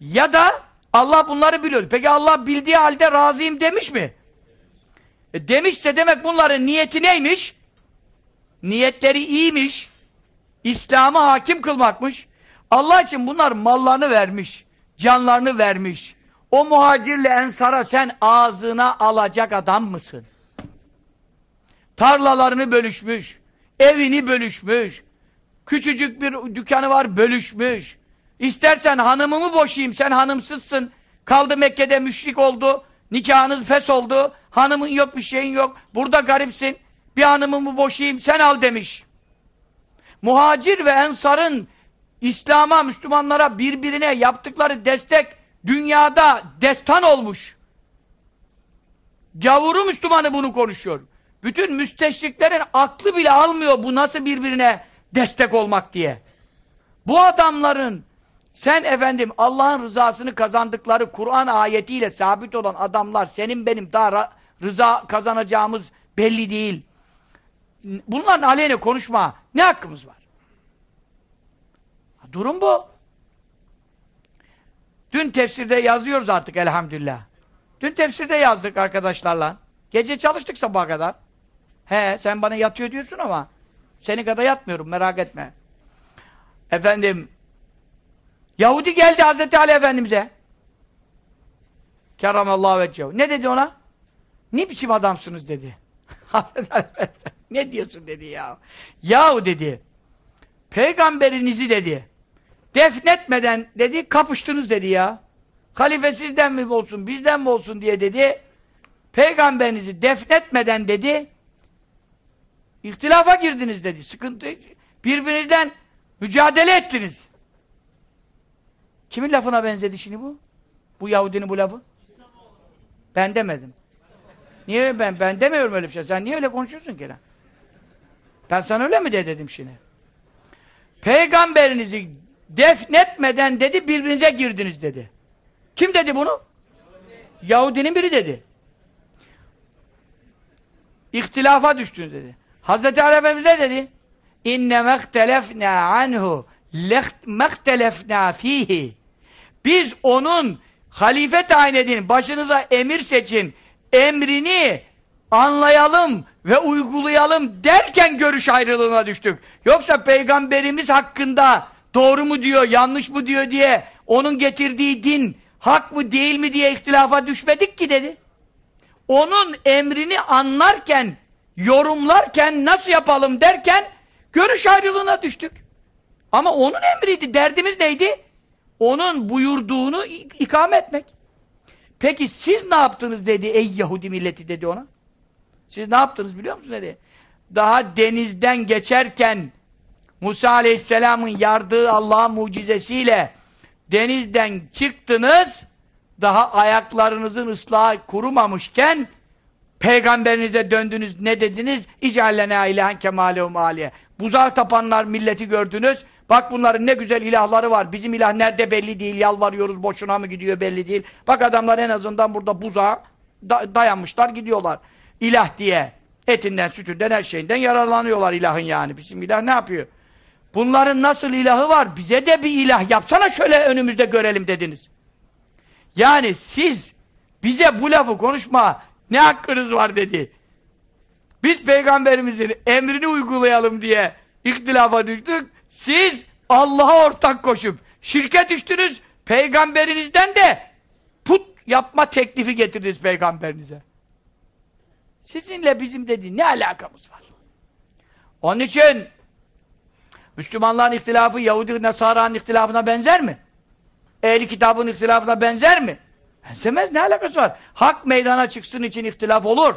ya da Allah bunları biliyor. Peki Allah bildiği halde razıyım demiş mi? E demişse demek bunların niyeti neymiş? Niyetleri iyiymiş. İslam'ı hakim kılmakmış. Allah için bunlar mallarını vermiş. Canlarını vermiş. O muhacirle ensara sen ağzına alacak adam mısın? Tarlalarını bölüşmüş. Evini bölüşmüş. Küçücük bir dükkanı var bölüşmüş. İstersen hanımımı boşayayım sen hanımsızsın. Kaldı Mekke'de müşrik oldu. Nikahınız fes oldu. Hanımın yok bir şeyin yok. Burada garipsin. Bir hanımımı boşayayım sen al demiş. Muhacir ve ensarın İslam'a, Müslümanlara birbirine yaptıkları destek dünyada destan olmuş. Gavuru Müslümanı bunu konuşuyor. Bütün müsteşriklerin aklı bile almıyor bu nasıl birbirine destek olmak diye. Bu adamların sen efendim Allah'ın rızasını kazandıkları Kur'an ayetiyle sabit olan adamlar senin benim daha rıza kazanacağımız belli değil. Bunların aleyhine konuşma. Ne hakkımız var? Durum bu. Dün tefsirde yazıyoruz artık elhamdülillah. Dün tefsirde yazdık arkadaşlarla. Gece çalıştık sabaha kadar. He sen bana yatıyor diyorsun ama seni kadar yatmıyorum merak etme. Efendim Yahudi geldi Hazreti Ali Efendimiz'e. Keramallahu veccehu. Ne dedi ona? Ne biçim adamsınız dedi. ne diyorsun dedi ya. Yahu dedi. Peygamberinizi dedi. Defnetmeden dedi kapıştınız dedi ya. Halife sizden mi olsun bizden mi olsun diye dedi. Peygamberinizi defnetmeden dedi. İhtilafa girdiniz dedi. Sıkıntı birbirinizden mücadele ettiniz. Kimin lafına benzedi şimdi bu? Bu Yahudinin bu lafı? Ben demedim. Niye ben? Ben demiyorum öyle bir şey. Sen niye öyle konuşuyorsun ki lan? Ben sana öyle mi de dedim şimdi? Peygamberinizi defnetmeden dedi birbirinize girdiniz dedi. Kim dedi bunu? Yahudinin biri dedi. İhtilafa düştünüz dedi. Hazreti Ali Efendimiz ne dedi? İnne mehtelefna anhu mehtelefna fihi biz onun halife tayin edin, başınıza emir seçin, emrini anlayalım ve uygulayalım derken görüş ayrılığına düştük. Yoksa peygamberimiz hakkında doğru mu diyor, yanlış mı diyor diye onun getirdiği din hak mı değil mi diye ihtilafa düşmedik ki dedi. Onun emrini anlarken, yorumlarken, nasıl yapalım derken görüş ayrılığına düştük. Ama onun emriydi. Derdimiz neydi? Onun buyurduğunu ikame etmek. Peki siz ne yaptınız dedi ey Yahudi milleti dedi ona. Siz ne yaptınız biliyor musunuz dedi. Daha denizden geçerken Musa aleyhisselamın yardığı Allah'ın mucizesiyle denizden çıktınız daha ayaklarınızın ıslahı kurumamışken peygamberinize döndünüz ne dediniz? İcallena ilahen kemalehum aliye. Buzağı tapanlar milleti gördünüz. Bak bunların ne güzel ilahları var. Bizim ilah nerede belli değil. Yalvarıyoruz boşuna mı gidiyor belli değil. Bak adamlar en azından burada buzağa da dayanmışlar gidiyorlar. İlah diye. Etinden, sütünden, her şeyinden yararlanıyorlar ilahın yani. Bizim ilah ne yapıyor? Bunların nasıl ilahı var? Bize de bir ilah yapsana şöyle önümüzde görelim dediniz. Yani siz bize bu lafı konuşma ne hakkınız var dedi. Biz peygamberimizin emrini uygulayalım diye ihtilafa düştük. Siz Allah'a ortak koşup şirke düştünüz, peygamberinizden de put yapma teklifi getirdiniz peygamberinize. Sizinle bizim dedi ne alakamız var? Onun için Müslümanların ihtilafı Yahudi Nasara'nın ihtilafına benzer mi? Ehli kitabın ihtilafına benzer mi? Benzemez ne alakası var? Hak meydana çıksın için ihtilaf olur.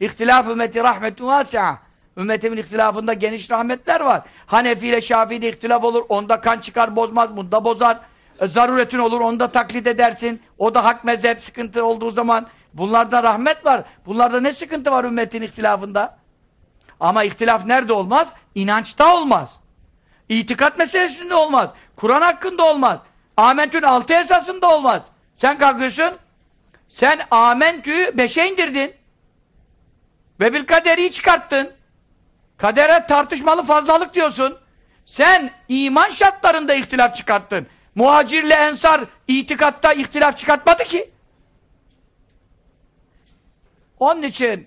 İhtilaf ümmeti rahmetun vasi'a. Ümmetimin ihtilafında geniş rahmetler var. Hanefi ile Şafii'de ihtilaf olur. Onda kan çıkar bozmaz. Bunda bozar. E, zaruretin olur. Onda taklit edersin. O da hak mezhep sıkıntı olduğu zaman. Bunlarda rahmet var. Bunlarda ne sıkıntı var ümmetin ihtilafında? Ama ihtilaf nerede olmaz? İnançta olmaz. İtikat meselesinde olmaz. Kur'an hakkında olmaz. Amentün altı esasında olmaz. Sen kalkıyorsun, sen amentüyü beşe indirdin. Ve bir kaderi çıkarttın. Kadere tartışmalı fazlalık diyorsun. Sen iman şartlarında ihtilaf çıkarttın. Muhacirle ensar itikatta ihtilaf çıkartmadı ki. Onun için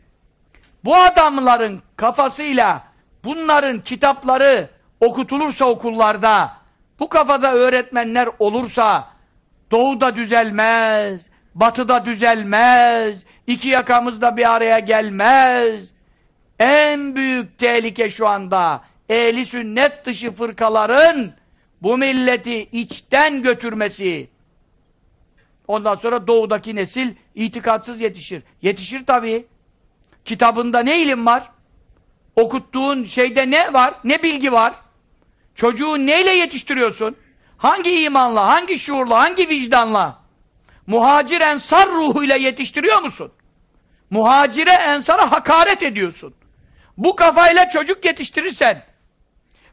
bu adamların kafasıyla bunların kitapları okutulursa okullarda bu kafada öğretmenler olursa doğuda düzelmez, batıda düzelmez, iki yakamız da bir araya gelmez. En büyük tehlike şu anda ehli sünnet dışı fırkaların bu milleti içten götürmesi. Ondan sonra doğudaki nesil itikatsız yetişir. Yetişir tabii. Kitabında ne ilim var? Okuttuğun şeyde ne var? Ne bilgi var? Çocuğu neyle yetiştiriyorsun? Hangi imanla, hangi şuurla, hangi vicdanla? Muhacir ensar ruhuyla yetiştiriyor musun? Muhacire ensara hakaret ediyorsun. Bu kafayla çocuk yetiştirirsen,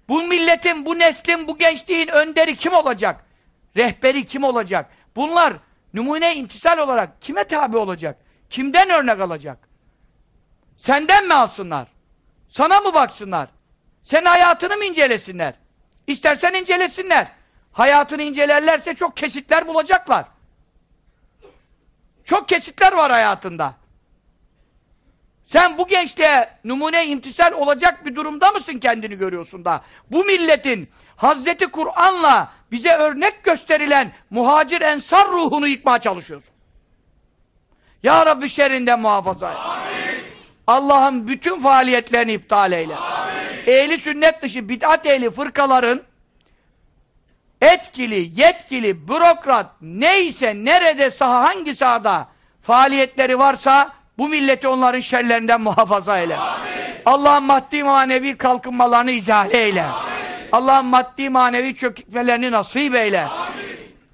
bu milletin, bu neslin, bu gençliğin önderi kim olacak? Rehberi kim olacak? Bunlar numune intisal olarak kime tabi olacak? Kimden örnek alacak? Senden mi alsınlar? Sana mı baksınlar? Senin hayatını mı incelesinler? İstersen incelesinler. Hayatını incelerlerse çok kesitler bulacaklar. Çok kesitler var hayatında. Sen bu gençliğe numune imtisal olacak bir durumda mısın kendini görüyorsun da? Bu milletin Hazreti Kur'an'la bize örnek gösterilen muhacir ensar ruhunu yıkmaya çalışıyorsun. Ya Rabbi şerrinden muhafaza et. Allah'ın bütün faaliyetlerini iptal eyle. Ehli sünnet dışı bid'at ehli fırkaların etkili, yetkili, bürokrat neyse, nerede, saha, hangi sahada faaliyetleri varsa bu milleti onların şerlerinden muhafaza eyle. Allah'ın maddi manevi kalkınmalarını izale eyle. Allah'ın maddi manevi çökmelerini nasip eyle. Amin.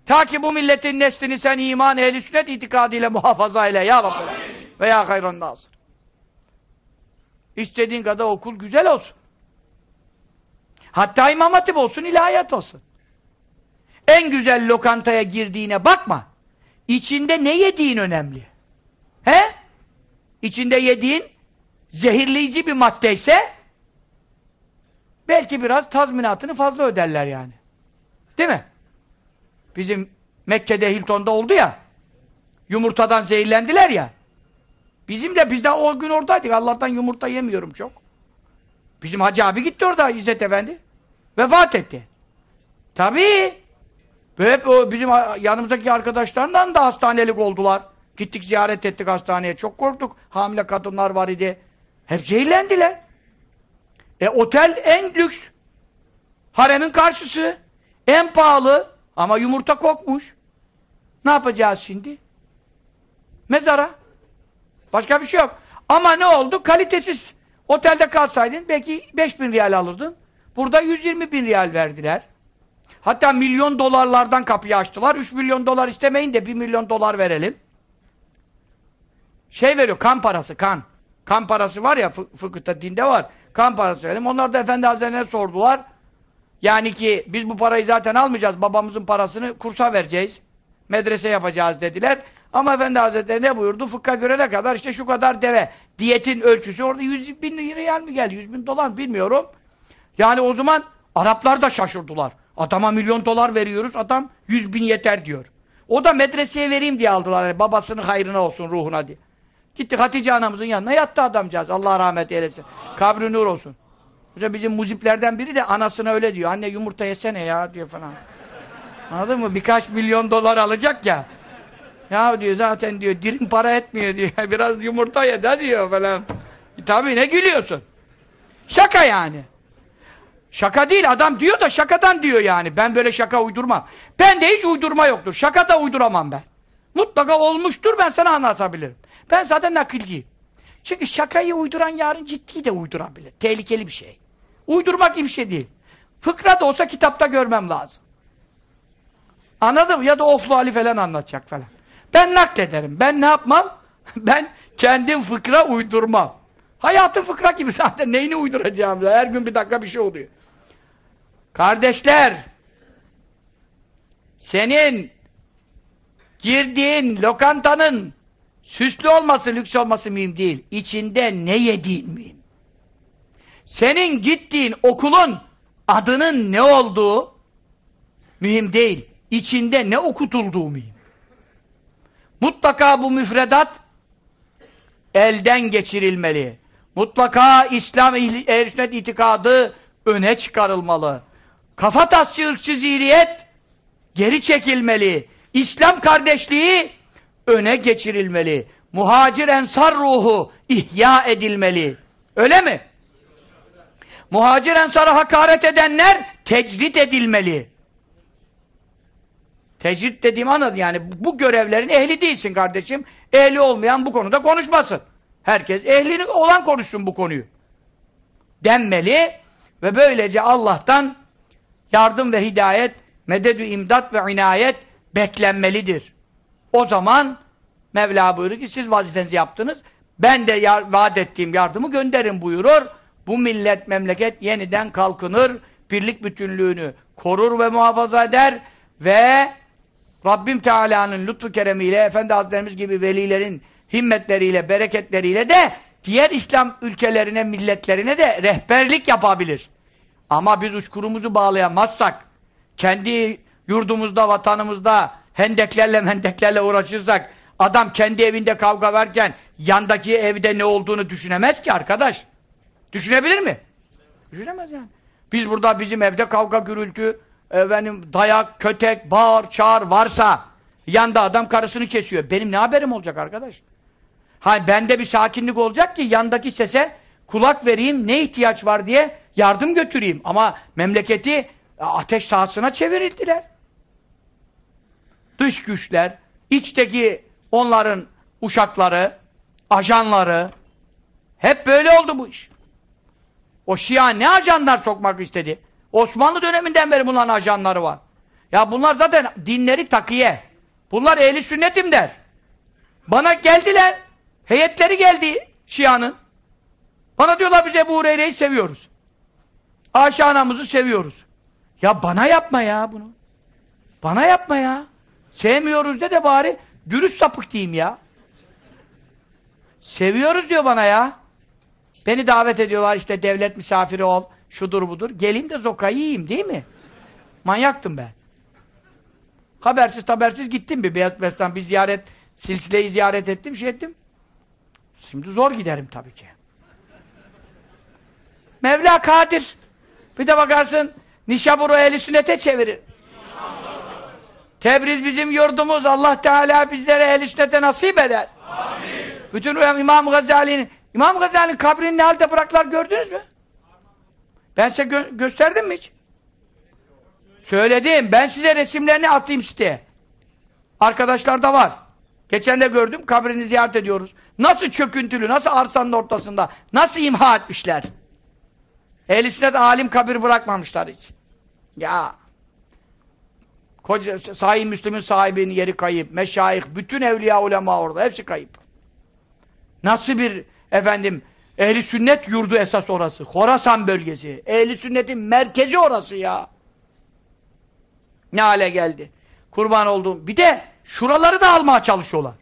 Ta ki bu milletin neslini sen iman ehli sünnet itikadıyla muhafaza eyle ya Rabbi. Ve ya hayran nasır. İstediğin kadar okul güzel olsun. Hatta imam hatip olsun, ilahiyat olsun. En güzel lokantaya girdiğine bakma. İçinde ne yediğin önemli. He? İçinde yediğin zehirleyici bir maddeyse belki biraz tazminatını fazla öderler yani. Değil mi? Bizim Mekke'de Hilton'da oldu ya yumurtadan zehirlendiler ya bizim de bizden o gün oradaydık. Allah'tan yumurta yemiyorum çok. Bizim Hacı abi gitti orada İzzet Efendi. Vefat etti. Tabii. Hep o bizim yanımızdaki arkadaşlarından da hastanelik oldular. Gittik ziyaret ettik hastaneye. Çok korktuk. Hamile kadınlar var idi. Hep zehirlendiler. E otel en lüks. Haremin karşısı. En pahalı. Ama yumurta kokmuş. Ne yapacağız şimdi? Mezara. Başka bir şey yok. Ama ne oldu? Kalitesiz. Otelde kalsaydın belki 5000 riyal alırdın. Burada 120 bin riyal verdiler. Hatta milyon dolarlardan kapıyı açtılar. 3 milyon dolar istemeyin de 1 milyon dolar verelim. Şey veriyor, kan parası, kan. Kan parası var ya, fı fıkıhta, dinde var. Kan parası verelim. Onlar da Efendi Hazretlerine sordular. Yani ki biz bu parayı zaten almayacağız. Babamızın parasını kursa vereceğiz. Medrese yapacağız dediler. Ama Efendi Hazretleri ne buyurdu? Fıkka göre ne kadar? İşte şu kadar deve. Diyetin ölçüsü orada 100 bin riyal mi geldi? 100 bin dolar bilmiyorum. Yani o zaman Araplar da şaşırdılar. Adama milyon dolar veriyoruz, adam yüz bin yeter diyor. O da medreseye vereyim diye aldılar. Yani babasının hayrına olsun, ruhuna diye. Gitti Hatice anamızın yanına yattı adamcağız. Allah rahmet eylesin. Kabri nur olsun. Mesela bizim muziplerden biri de anasına öyle diyor. Anne yumurta yesene ya diyor falan. Anladın mı? Birkaç milyon dolar alacak ya. Ya diyor zaten diyor dirim para etmiyor diyor. Biraz yumurta ye de diyor falan. E, tabii ne gülüyorsun? Şaka yani. Şaka değil adam diyor da şakadan diyor yani. Ben böyle şaka uydurmam. Ben de hiç uydurma yoktur. Şaka da uyduramam ben. Mutlaka olmuştur ben sana anlatabilirim. Ben zaten nakilciyim. Çünkü şakayı uyduran yarın ciddi de uydurabilir. Tehlikeli bir şey. Uydurmak iyi bir şey değil. Fıkra da olsa kitapta görmem lazım. Anladın mı? Ya da oflu Ali falan anlatacak falan. Ben naklederim. Ben ne yapmam? Ben kendim fıkra uydurmam. Hayatı fıkra gibi zaten neyini uyduracağım? Her gün bir dakika bir şey oluyor. Kardeşler senin girdiğin lokantanın süslü olması, lüks olması mühim değil. İçinde ne yediğin mühim. Senin gittiğin okulun adının ne olduğu mühim değil. İçinde ne okutulduğu mühim. Mutlaka bu müfredat elden geçirilmeli. Mutlaka İslam ehl sünnet itikadı öne çıkarılmalı. Kafa tasçı ırkçı zihniyet geri çekilmeli. İslam kardeşliği öne geçirilmeli. Muhacir ensar ruhu ihya edilmeli. Öyle mi? Muhacir ensara hakaret edenler tecrit edilmeli. Tecrit dediğim anladın yani bu görevlerin ehli değilsin kardeşim. Ehli olmayan bu konuda konuşmasın. Herkes ehli olan konuşsun bu konuyu. Denmeli ve böylece Allah'tan yardım ve hidayet, mededü imdat ve inayet beklenmelidir. O zaman Mevla buyurur ki siz vazifenizi yaptınız. Ben de vaat ettiğim yardımı gönderin buyurur. Bu millet, memleket yeniden kalkınır. Birlik bütünlüğünü korur ve muhafaza eder ve Rabbim Teala'nın lütfu keremiyle, Efendi Hazretlerimiz gibi velilerin himmetleriyle, bereketleriyle de diğer İslam ülkelerine, milletlerine de rehberlik yapabilir. Ama biz uçkurumuzu bağlayamazsak, kendi yurdumuzda, vatanımızda hendeklerle mendeklerle uğraşırsak, adam kendi evinde kavga verken yandaki evde ne olduğunu düşünemez ki arkadaş. Düşünebilir mi? Düşünemez yani. Biz burada bizim evde kavga gürültü, efendim, dayak, kötek, bağır, çağır varsa yanda adam karısını kesiyor. Benim ne haberim olacak arkadaş? Hani bende bir sakinlik olacak ki yandaki sese kulak vereyim, ne ihtiyaç var diye yardım götüreyim. Ama memleketi ateş sahasına çevirildiler. Dış güçler, içteki onların uşakları, ajanları, hep böyle oldu bu iş. O Şia ne ajanlar sokmak istedi? Osmanlı döneminden beri bunların ajanları var. Ya bunlar zaten dinleri takiye. Bunlar ehli sünnetim der. Bana geldiler. Heyetleri geldi Şia'nın. Bana diyorlar biz Ebu Hureyre'yi seviyoruz. Ayşe anamızı seviyoruz. Ya bana yapma ya bunu. Bana yapma ya. Sevmiyoruz de de bari dürüst sapık diyeyim ya. Seviyoruz diyor bana ya. Beni davet ediyorlar işte devlet misafiri ol, şudur budur. Geleyim de zokayı yiyeyim değil mi? Manyaktım ben. Habersiz habersiz gittim bir Beyaz Bestan bir ziyaret, silsileyi ziyaret ettim, şey ettim. Şimdi zor giderim tabii ki. Mevla kadir. Bir de bakarsın Nişabur'u ehli sünnete çevirir. Tebriz bizim yurdumuz. Allah Teala bizlere ehli sünnete nasip eder. Amin. Bütün İmam Gazali'nin İmam Gazali'nin kabrini ne halde bıraklar gördünüz mü? Ben size gö gösterdim mi hiç? Söyledim. Ben size resimlerini atayım siteye. Arkadaşlar da var. Geçen de gördüm. Kabrini ziyaret ediyoruz. Nasıl çöküntülü, nasıl arsanın ortasında, nasıl imha etmişler. Ehl-i sünnet alim kabir bırakmamışlar hiç. Ya koca sahih Müslüm'ün sahibinin yeri kayıp, meşayih, bütün evliya ulema orada, hepsi kayıp. Nasıl bir efendim ehli sünnet yurdu esas orası. Horasan bölgesi. Ehli sünnetin merkezi orası ya. Ne hale geldi. Kurban olduğum. Bir de şuraları da almaya çalışıyorlar.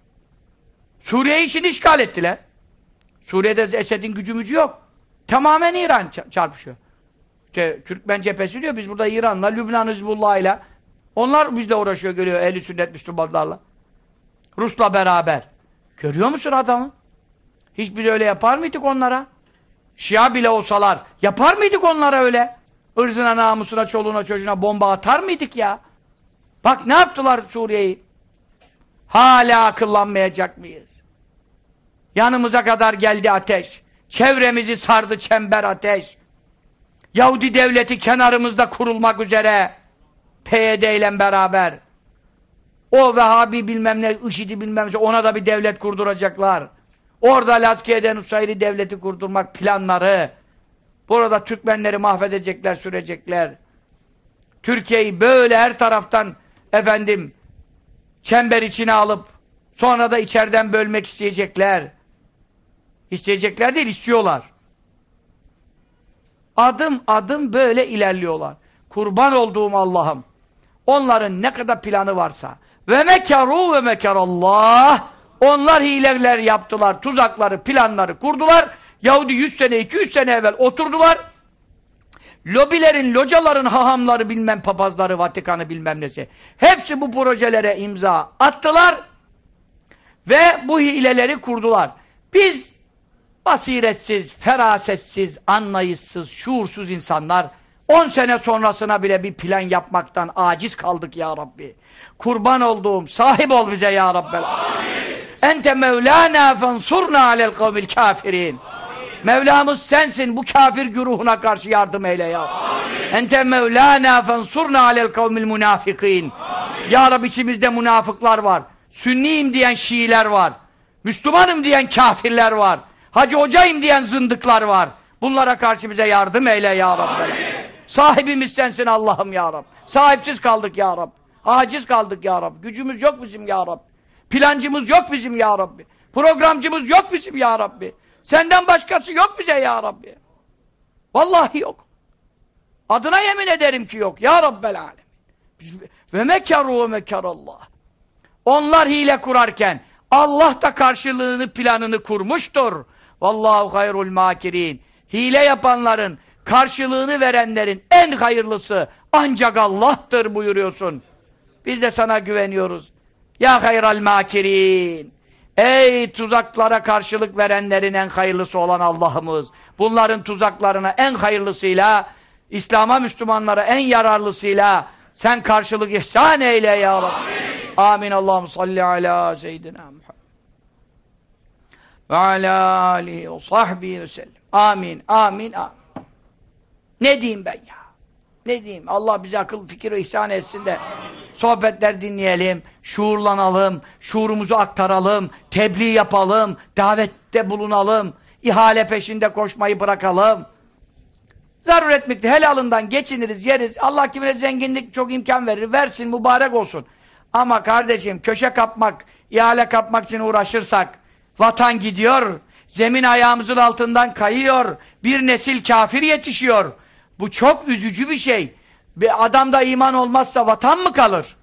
Suriye'yi şimdi işgal ettiler. Suriye'de Esed'in gücü yok. Tamamen İran çarpışıyor. İşte Türkmen cephesi diyor, biz burada İran'la, Lübnan Hizbullah ile onlar bizle uğraşıyor, görüyor ehli sünnet Müslümanlarla. Rus'la beraber. Görüyor musun adamı? Hiçbiri öyle yapar mıydık onlara? Şia bile olsalar yapar mıydık onlara öyle? Irzına, namusuna, çoluğuna, çocuğuna bomba atar mıydık ya? Bak ne yaptılar Suriye'yi? Hala akıllanmayacak mıyız? Yanımıza kadar geldi ateş. Çevremizi sardı çember ateş. Yahudi devleti kenarımızda kurulmak üzere. PYD ile beraber. O Vehhabi bilmem ne, IŞİD'i bilmem ne, ona da bir devlet kurduracaklar. Orada Laskiye'den Usayri devleti kurdurmak planları. Burada Türkmenleri mahvedecekler, sürecekler. Türkiye'yi böyle her taraftan efendim çember içine alıp sonra da içeriden bölmek isteyecekler. İsteyecekler değil, istiyorlar. Adım adım böyle ilerliyorlar. Kurban olduğum Allah'ım. Onların ne kadar planı varsa ve mekaru ve mekarallah onlar hileler yaptılar, tuzakları, planları kurdular. Yahudi 100 sene, 200 sene evvel oturdular. Lobilerin, locaların hahamları bilmem papazları, Vatikan'ı bilmem nesi. Hepsi bu projelere imza attılar ve bu hileleri kurdular. Biz basiretsiz, ferasetsiz, anlayışsız, şuursuz insanlar 10 sene sonrasına bile bir plan yapmaktan aciz kaldık ya Rabbi. Kurban olduğum, sahip ol bize ya Rabbi. Ente mevlana fensurna alel kavmil kafirin. Mevlamız sensin bu kafir güruhuna karşı yardım eyle ya. Amin. Ente mevlana fensurna alel kavmil münafikin. Ya Rabbi içimizde münafıklar var. Sünniyim diyen Şiiler var. Müslümanım diyen kafirler var. Hacı hocayım diyen zındıklar var. Bunlara karşı bize yardım eyle ya Rabbi. Amin. Sahibimiz sensin Allah'ım ya Rabbi. Sahipsiz kaldık ya Rabbi. Aciz kaldık ya Rabbi. Gücümüz yok bizim ya Rabbi. Plancımız yok bizim ya Rabbi. Programcımız yok bizim ya Rabbi. Senden başkası yok bize ya Rabbi. Vallahi yok. Adına yemin ederim ki yok. Ya Rabbel alem. Ve mekaru ve mekarallah. Onlar hile kurarken Allah da karşılığını planını kurmuştur. Vallahu hayrul makirin. Hile yapanların karşılığını verenlerin en hayırlısı ancak Allah'tır buyuruyorsun. Biz de sana güveniyoruz. Ya hayral makirin. Ey tuzaklara karşılık verenlerin en hayırlısı olan Allah'ımız. Bunların tuzaklarına en hayırlısıyla, İslam'a Müslümanlara en yararlısıyla sen karşılık ihsan eyle ya Rabbi. Amin. Amin. Allah'ım salli ala seyyidina Muhammed. Ve ala alihi ve sahbihi ve sellem. Amin. Amin. Amin. Ne diyeyim ben ya? Ne diyeyim? Allah bize akıl, fikir ve ihsan etsin de sohbetler dinleyelim, şuurlanalım, şuurumuzu aktaralım, tebliğ yapalım, davette bulunalım, ihale peşinde koşmayı bırakalım. Zaruret miktarı helalından geçiniriz, yeriz. Allah kimine zenginlik çok imkan verir, versin, mübarek olsun. Ama kardeşim köşe kapmak, ihale kapmak için uğraşırsak, vatan gidiyor, zemin ayağımızın altından kayıyor, bir nesil kafir yetişiyor. Bu çok üzücü bir şey. Bir adamda iman olmazsa vatan mı kalır?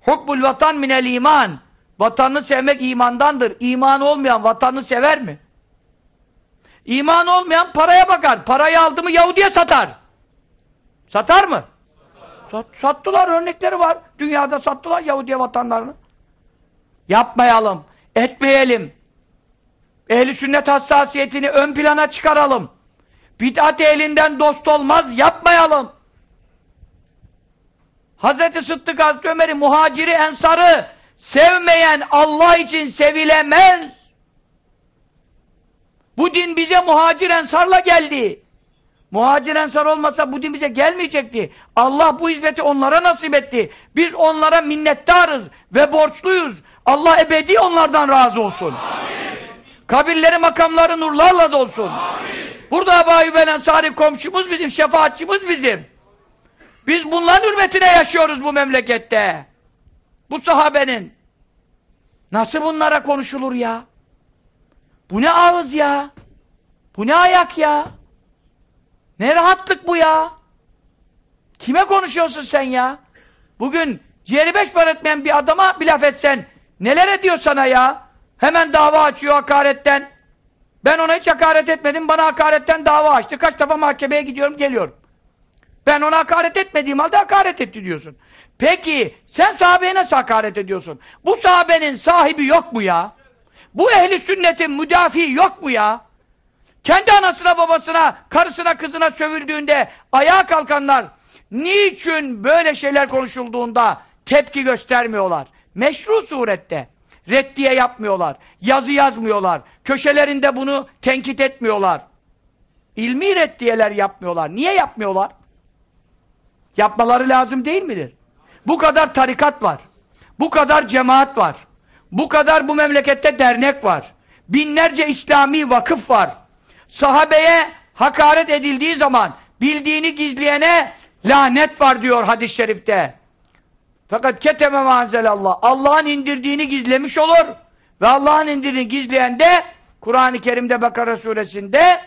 Hubbul vatan minel iman. Vatanını sevmek imandandır. İman olmayan vatanını sever mi? İman olmayan paraya bakar. Parayı aldı mı Yahudi'ye satar. Satar mı? Sat, sattılar örnekleri var. Dünyada sattılar Yahudi'ye vatanlarını. Yapmayalım. Etmeyelim. Ehli sünnet hassasiyetini ön plana çıkaralım. Bid'at elinden dost olmaz. Yapmayalım. Hazreti Sıddık Hazreti Ömer'i, muhaciri, ensarı sevmeyen Allah için sevilemez. Bu din bize muhacir ensarla geldi. Muhacir ensar olmasa bu din bize gelmeyecekti. Allah bu hizmeti onlara nasip etti. Biz onlara minnettarız ve borçluyuz. Allah ebedi onlardan razı olsun. Amin. Kabirleri makamları nurlarla dolsun. Amin. Burada Ebu Ayyub Ensari komşumuz bizim, şefaatçimiz bizim. Biz bunların hürmetine yaşıyoruz bu memlekette. Bu sahabenin. Nasıl bunlara konuşulur ya? Bu ne ağız ya? Bu ne ayak ya? Ne rahatlık bu ya? Kime konuşuyorsun sen ya? Bugün ciğeri beş para etmeyen bir adama bir laf etsen neler ediyor sana ya? Hemen dava açıyor hakaretten. Ben ona hiç hakaret etmedim, bana hakaretten dava açtı. Kaç defa mahkemeye gidiyorum, geliyorum. Ben ona hakaret etmediğim halde hakaret etti diyorsun. Peki sen sahabeye nasıl hakaret ediyorsun? Bu sahabenin sahibi yok mu ya? Bu ehli sünnetin müdafi yok mu ya? Kendi anasına babasına, karısına kızına sövüldüğünde ayağa kalkanlar niçin böyle şeyler konuşulduğunda tepki göstermiyorlar? Meşru surette. Reddiye yapmıyorlar. Yazı yazmıyorlar. Köşelerinde bunu tenkit etmiyorlar. İlmi reddiyeler yapmıyorlar. Niye yapmıyorlar? Yapmaları lazım değil midir? Bu kadar tarikat var. Bu kadar cemaat var. Bu kadar bu memlekette dernek var. Binlerce İslami vakıf var. Sahabeye hakaret edildiği zaman bildiğini gizleyene lanet var diyor hadis-i şerifte. Fakat keteme manzelallah. Allah'ın indirdiğini gizlemiş olur. Ve Allah'ın indirdiğini gizleyen de Kur'an-ı Kerim'de Bakara suresinde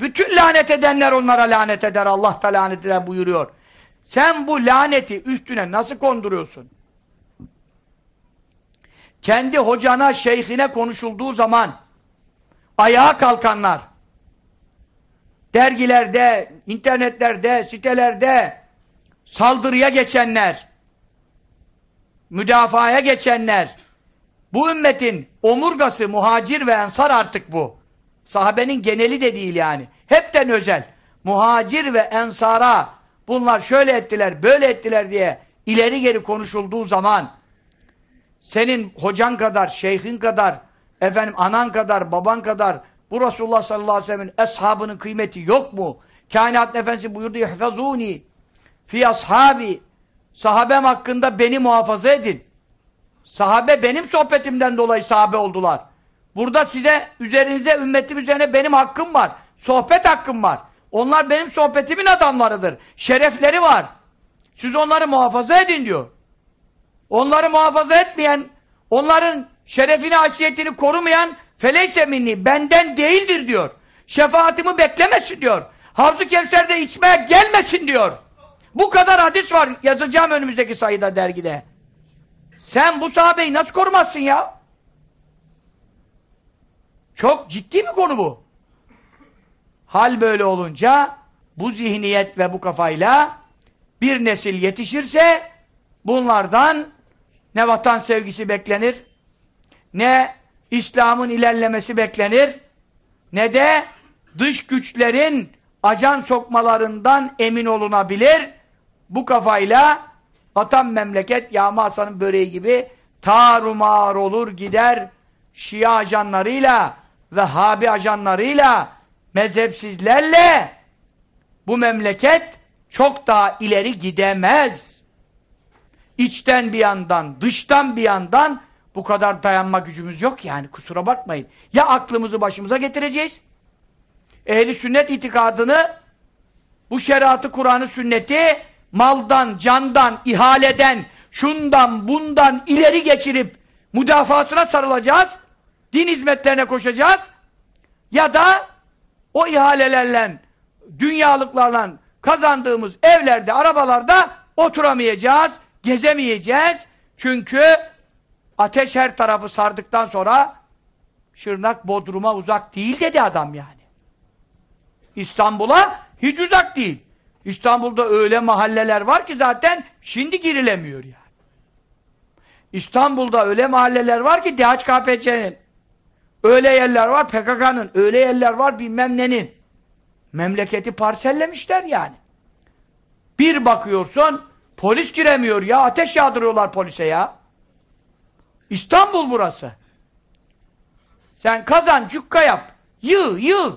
Bütün lanet edenler onlara lanet eder. Allah da lanet eder buyuruyor. Sen bu laneti üstüne nasıl konduruyorsun? Kendi hocana, şeyhine konuşulduğu zaman ayağa kalkanlar dergilerde, internetlerde, sitelerde saldırıya geçenler müdafaya geçenler bu ümmetin omurgası muhacir ve ensar artık bu. Sahabenin geneli de değil yani. Hepten özel. Muhacir ve ensara bunlar şöyle ettiler, böyle ettiler diye ileri geri konuşulduğu zaman senin hocan kadar, şeyhin kadar, efendim anan kadar, baban kadar bu Resulullah sallallahu aleyhi ve sellem'in eshabının kıymeti yok mu? Kainat Efendisi buyurdu ihfazuni fi ashabi sahabem hakkında beni muhafaza edin. Sahabe benim sohbetimden dolayı sahabe oldular. Burada size, üzerinize, ümmetim üzerine benim hakkım var. Sohbet hakkım var. Onlar benim sohbetimin adamlarıdır. Şerefleri var. Siz onları muhafaza edin diyor. Onları muhafaza etmeyen, onların şerefini, haysiyetini korumayan feleyse minni, benden değildir diyor. Şefaatimi beklemesin diyor. Havzu Kevser'de içmeye gelmesin diyor. Bu kadar hadis var yazacağım önümüzdeki sayıda dergide. Sen bu sahabeyi nasıl korumazsın ya? Çok ciddi bir konu bu. Hal böyle olunca bu zihniyet ve bu kafayla bir nesil yetişirse bunlardan ne vatan sevgisi beklenir, ne İslam'ın ilerlemesi beklenir, ne de dış güçlerin acan sokmalarından emin olunabilir. Bu kafayla vatan memleket Yağma Hasan'ın böreği gibi tarumar olur gider Şia ajanlarıyla Vehhabi ajanlarıyla mezhepsizlerle bu memleket çok daha ileri gidemez. İçten bir yandan, dıştan bir yandan bu kadar dayanma gücümüz yok yani kusura bakmayın. Ya aklımızı başımıza getireceğiz. Ehli sünnet itikadını bu şeriatı, Kur'an'ı, sünneti maldan, candan, ihaleden, şundan, bundan ileri geçirip müdafasına sarılacağız. Din hizmetlerine koşacağız. Ya da o ihalelerle, dünyalıklarla kazandığımız evlerde, arabalarda oturamayacağız, gezemeyeceğiz. Çünkü ateş her tarafı sardıktan sonra Şırnak Bodrum'a uzak değil dedi adam yani. İstanbul'a hiç uzak değil. İstanbul'da öyle mahalleler var ki zaten şimdi girilemiyor yani. İstanbul'da öyle mahalleler var ki DHKPC'nin öyle yerler var PKK'nın öyle yerler var bilmem nenin memleketi parsellemişler yani. Bir bakıyorsun polis giremiyor ya ateş yağdırıyorlar polise ya. İstanbul burası. Sen kazan cukka yap. Yığ yığ.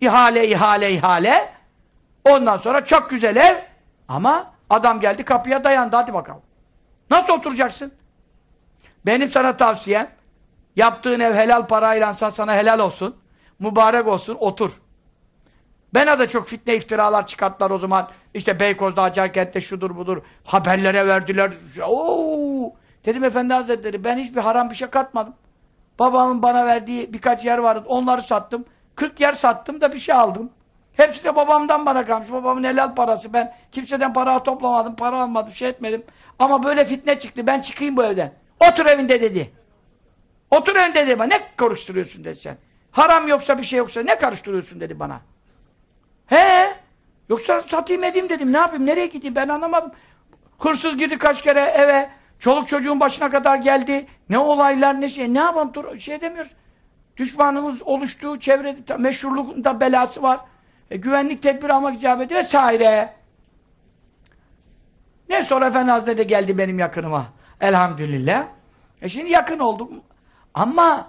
İhale ihale ihale. Ondan sonra çok güzel ev ama adam geldi kapıya dayandı hadi bakalım. Nasıl oturacaksın? Benim sana tavsiyem yaptığın ev helal parayla sana helal olsun. Mübarek olsun otur. Bana da çok fitne iftiralar çıkarttılar o zaman. İşte Beykoz'da Hacerkent'te şudur budur. Haberlere verdiler. Oo! Dedim Efendi Hazretleri ben hiçbir haram bir şey katmadım. Babamın bana verdiği birkaç yer vardı. Onları sattım. 40 yer sattım da bir şey aldım. Hepsi de babamdan bana kalmış. Babamın helal parası. Ben kimseden para toplamadım, para almadım, şey etmedim. Ama böyle fitne çıktı. Ben çıkayım bu evden. Otur evinde dedi. Otur evinde dedi bana. Ne karıştırıyorsun dedi sen. Haram yoksa bir şey yoksa ne karıştırıyorsun dedi bana. He? Yoksa satayım edeyim dedim. Ne yapayım? Nereye gideyim? Ben anlamadım. Hırsız girdi kaç kere eve. Çoluk çocuğun başına kadar geldi. Ne olaylar ne şey. Ne yapalım dur şey demiyoruz. Düşmanımız oluştu. Çevrede meşhurluğunda belası var. E, güvenlik tedbiri almak icap ediyor vesaire. Ne sonra Efendi Hazretleri de geldi benim yakınıma. Elhamdülillah. E şimdi yakın oldum. Ama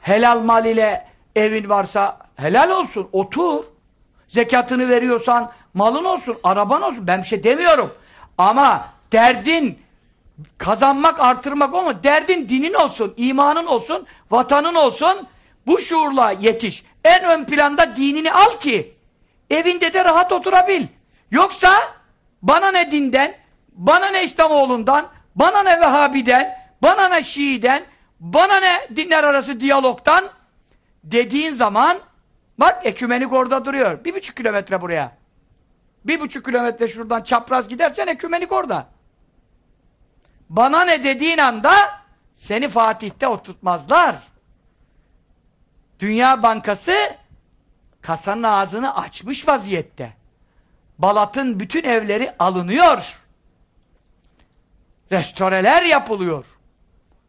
helal mal ile evin varsa helal olsun. Otur. Zekatını veriyorsan malın olsun, araban olsun. Ben bir şey demiyorum. Ama derdin kazanmak, artırmak olma. Derdin dinin olsun, imanın olsun, vatanın olsun. Bu şuurla yetiş. En ön planda dinini al ki evinde de rahat oturabil. Yoksa bana ne dinden, bana ne İslamoğlu'ndan, bana ne Vehhabi'den, bana ne Şii'den, bana ne dinler arası diyalogtan dediğin zaman bak ekümenik orada duruyor. Bir buçuk kilometre buraya. Bir buçuk kilometre şuradan çapraz gidersen ekümenik orada. Bana ne dediğin anda seni Fatih'te oturtmazlar. Dünya Bankası kasanın ağzını açmış vaziyette. Balat'ın bütün evleri alınıyor. Restoreler yapılıyor.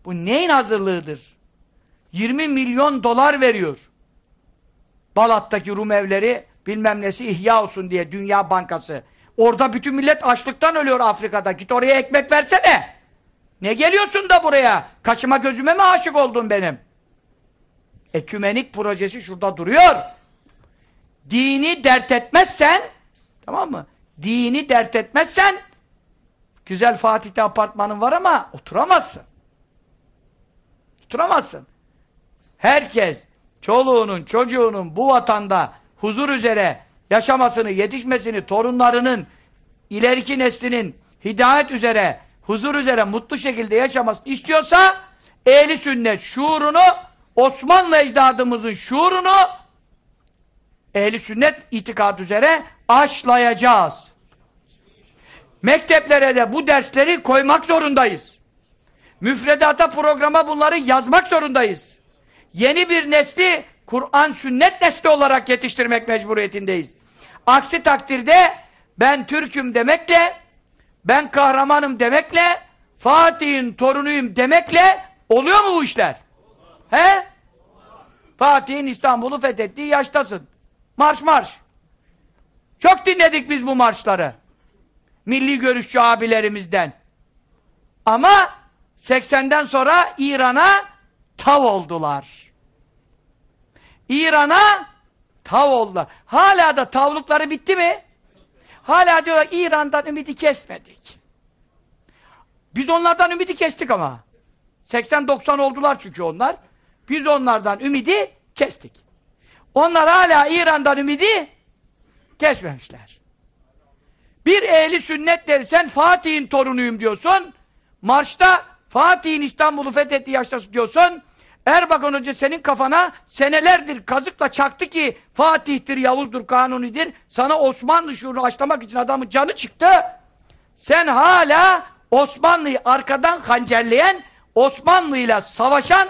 Bu neyin hazırlığıdır? 20 milyon dolar veriyor. Balat'taki Rum evleri bilmem nesi ihya olsun diye Dünya Bankası. Orada bütün millet açlıktan ölüyor Afrika'da. Git oraya ekmek versene. Ne geliyorsun da buraya? Kaşıma gözüme mi aşık oldun benim? Ekümenik projesi şurada duruyor. Dini dert etmezsen tamam mı? Dini dert etmezsen güzel Fatih'te apartmanın var ama oturamazsın. Oturamazsın. Herkes çoluğunun, çocuğunun bu vatanda huzur üzere yaşamasını, yetişmesini, torunlarının, ileriki neslinin hidayet üzere, huzur üzere, mutlu şekilde yaşamasını istiyorsa ehli sünnet şuurunu, Osmanlı ecdadımızın şuurunu ehli sünnet itikad üzere aşlayacağız. Mekteplere de bu dersleri koymak zorundayız. Müfredata programa bunları yazmak zorundayız. Yeni bir nesli Kur'an sünnet nesli olarak yetiştirmek mecburiyetindeyiz. Aksi takdirde ben Türk'üm demekle, ben kahramanım demekle, Fatih'in torunuyum demekle oluyor mu bu işler? He? Fatih'in İstanbul'u fethettiği yaştasın. Marş marş. Çok dinledik biz bu marşları. Milli görüşçü abilerimizden. Ama 80'den sonra İran'a tav oldular. İran'a tav oldular. Hala da tavlukları bitti mi? Hala diyorlar İran'dan ümidi kesmedik. Biz onlardan ümidi kestik ama. 80-90 oldular çünkü onlar. Biz onlardan ümidi kestik. Onlar hala İran'dan ümidi kesmemişler. Bir ehli sünnet dersen Fatih'in torunuyum diyorsun. Marşta Fatih'in İstanbul'u fethettiği yaşta diyorsun. Erbakan Hoca senin kafana senelerdir kazıkla çaktı ki Fatih'tir, Yavuz'dur, Kanuni'dir. Sana Osmanlı şuurunu açlamak için adamın canı çıktı. Sen hala Osmanlı'yı arkadan hancerleyen, Osmanlı'yla savaşan,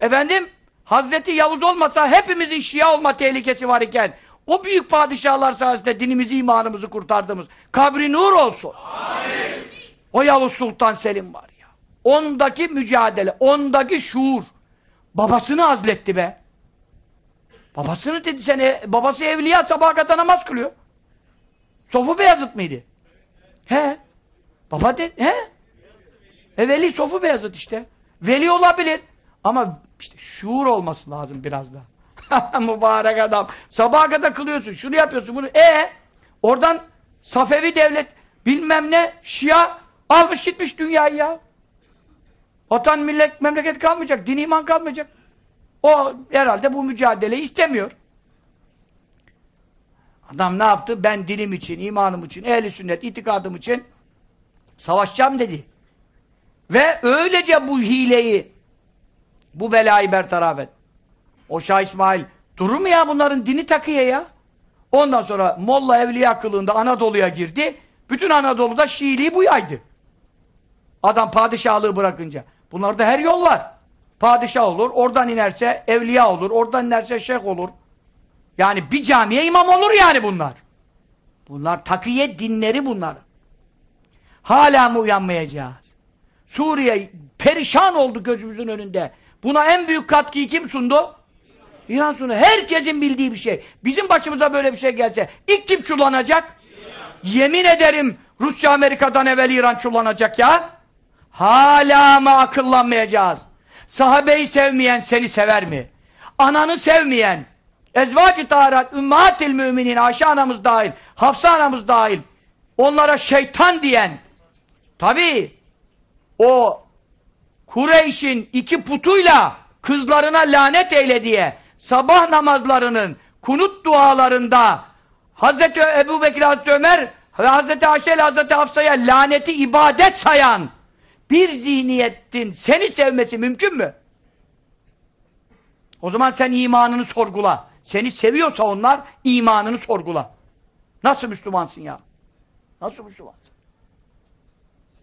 efendim, Hazreti Yavuz olmasa hepimizin Şia olma tehlikesi var iken, o büyük padişahlar sayesinde dinimizi, imanımızı kurtardığımız kabri nur olsun. Amin. O Yavuz Sultan Selim var ya. Ondaki mücadele, ondaki şuur. Babasını azletti be. Babasını dedi sen, e, babası evliya sabaha kadar namaz kılıyor. Sofu Beyazıt mıydı? He. Baba dedi, he. E veli Sofu Beyazıt işte. Veli olabilir. Ama işte şuur olması lazım biraz da. Mübarek adam. Sabaha kadar kılıyorsun, şunu yapıyorsun, bunu. E oradan Safevi devlet bilmem ne Şia almış gitmiş dünyayı ya. Vatan, millet, memleket kalmayacak, din iman kalmayacak. O herhalde bu mücadeleyi istemiyor. Adam ne yaptı? Ben dinim için, imanım için, ehli sünnet, itikadım için savaşacağım dedi. Ve öylece bu hileyi, bu belayı bertaraf et. O Şah İsmail durur mu ya bunların dini takıya ya? Ondan sonra Molla Evliya kılığında Anadolu'ya girdi. Bütün Anadolu'da Şiiliği bu yaydı. Adam padişahlığı bırakınca. Bunlarda her yol var. Padişah olur, oradan inerse evliya olur, oradan inerse şeyh olur. Yani bir camiye imam olur yani bunlar. Bunlar takiye dinleri bunlar. Hala mı uyanmayacağız? Suriye perişan oldu gözümüzün önünde. Buna en büyük katkıyı kim sundu? İran sundu. Herkesin bildiği bir şey. Bizim başımıza böyle bir şey gelse ilk kim çullanacak? Yemin ederim Rusya Amerika'dan evvel İran çullanacak ya. Hala mı akıllanmayacağız? Sahabeyi sevmeyen seni sever mi? Ananı sevmeyen, ezvac-ı taharat, ümmatil müminin, Ayşe anamız dahil, Hafsa anamız dahil, onlara şeytan diyen, tabi o Kureyş'in iki putuyla kızlarına lanet eyle diye sabah namazlarının kunut dualarında Hazreti Ebu Bekir Hazreti Ömer ve Hazreti Ayşe ile Hazreti Hafsa'ya laneti ibadet sayan bir zihniyetin seni sevmesi mümkün mü? O zaman sen imanını sorgula. Seni seviyorsa onlar imanını sorgula. Nasıl Müslümansın ya? Nasıl Müslümansın?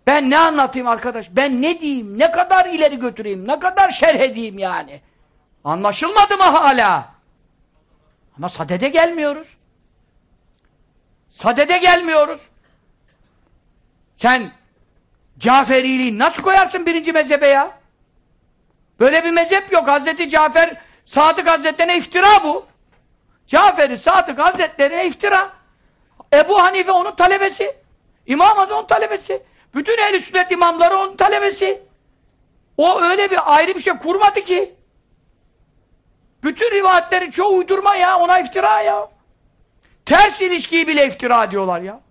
Ben ne anlatayım arkadaş? Ben ne diyeyim? Ne kadar ileri götüreyim? Ne kadar şerh edeyim yani? Anlaşılmadı mı hala? Ama sadede gelmiyoruz. Sadede gelmiyoruz. Sen Caferiliği nasıl koyarsın birinci mezhebe ya? Böyle bir mezhep yok. Hazreti Cafer Sadık Hazretlerine iftira bu. Cafer-i Sadık Hazretlerine iftira. Ebu Hanife onun talebesi. İmam Azam onun talebesi. Bütün ehl sünnet imamları onun talebesi. O öyle bir ayrı bir şey kurmadı ki. Bütün rivayetlerin çoğu uydurma ya, ona iftira ya. Ters ilişkiyi bile iftira diyorlar ya.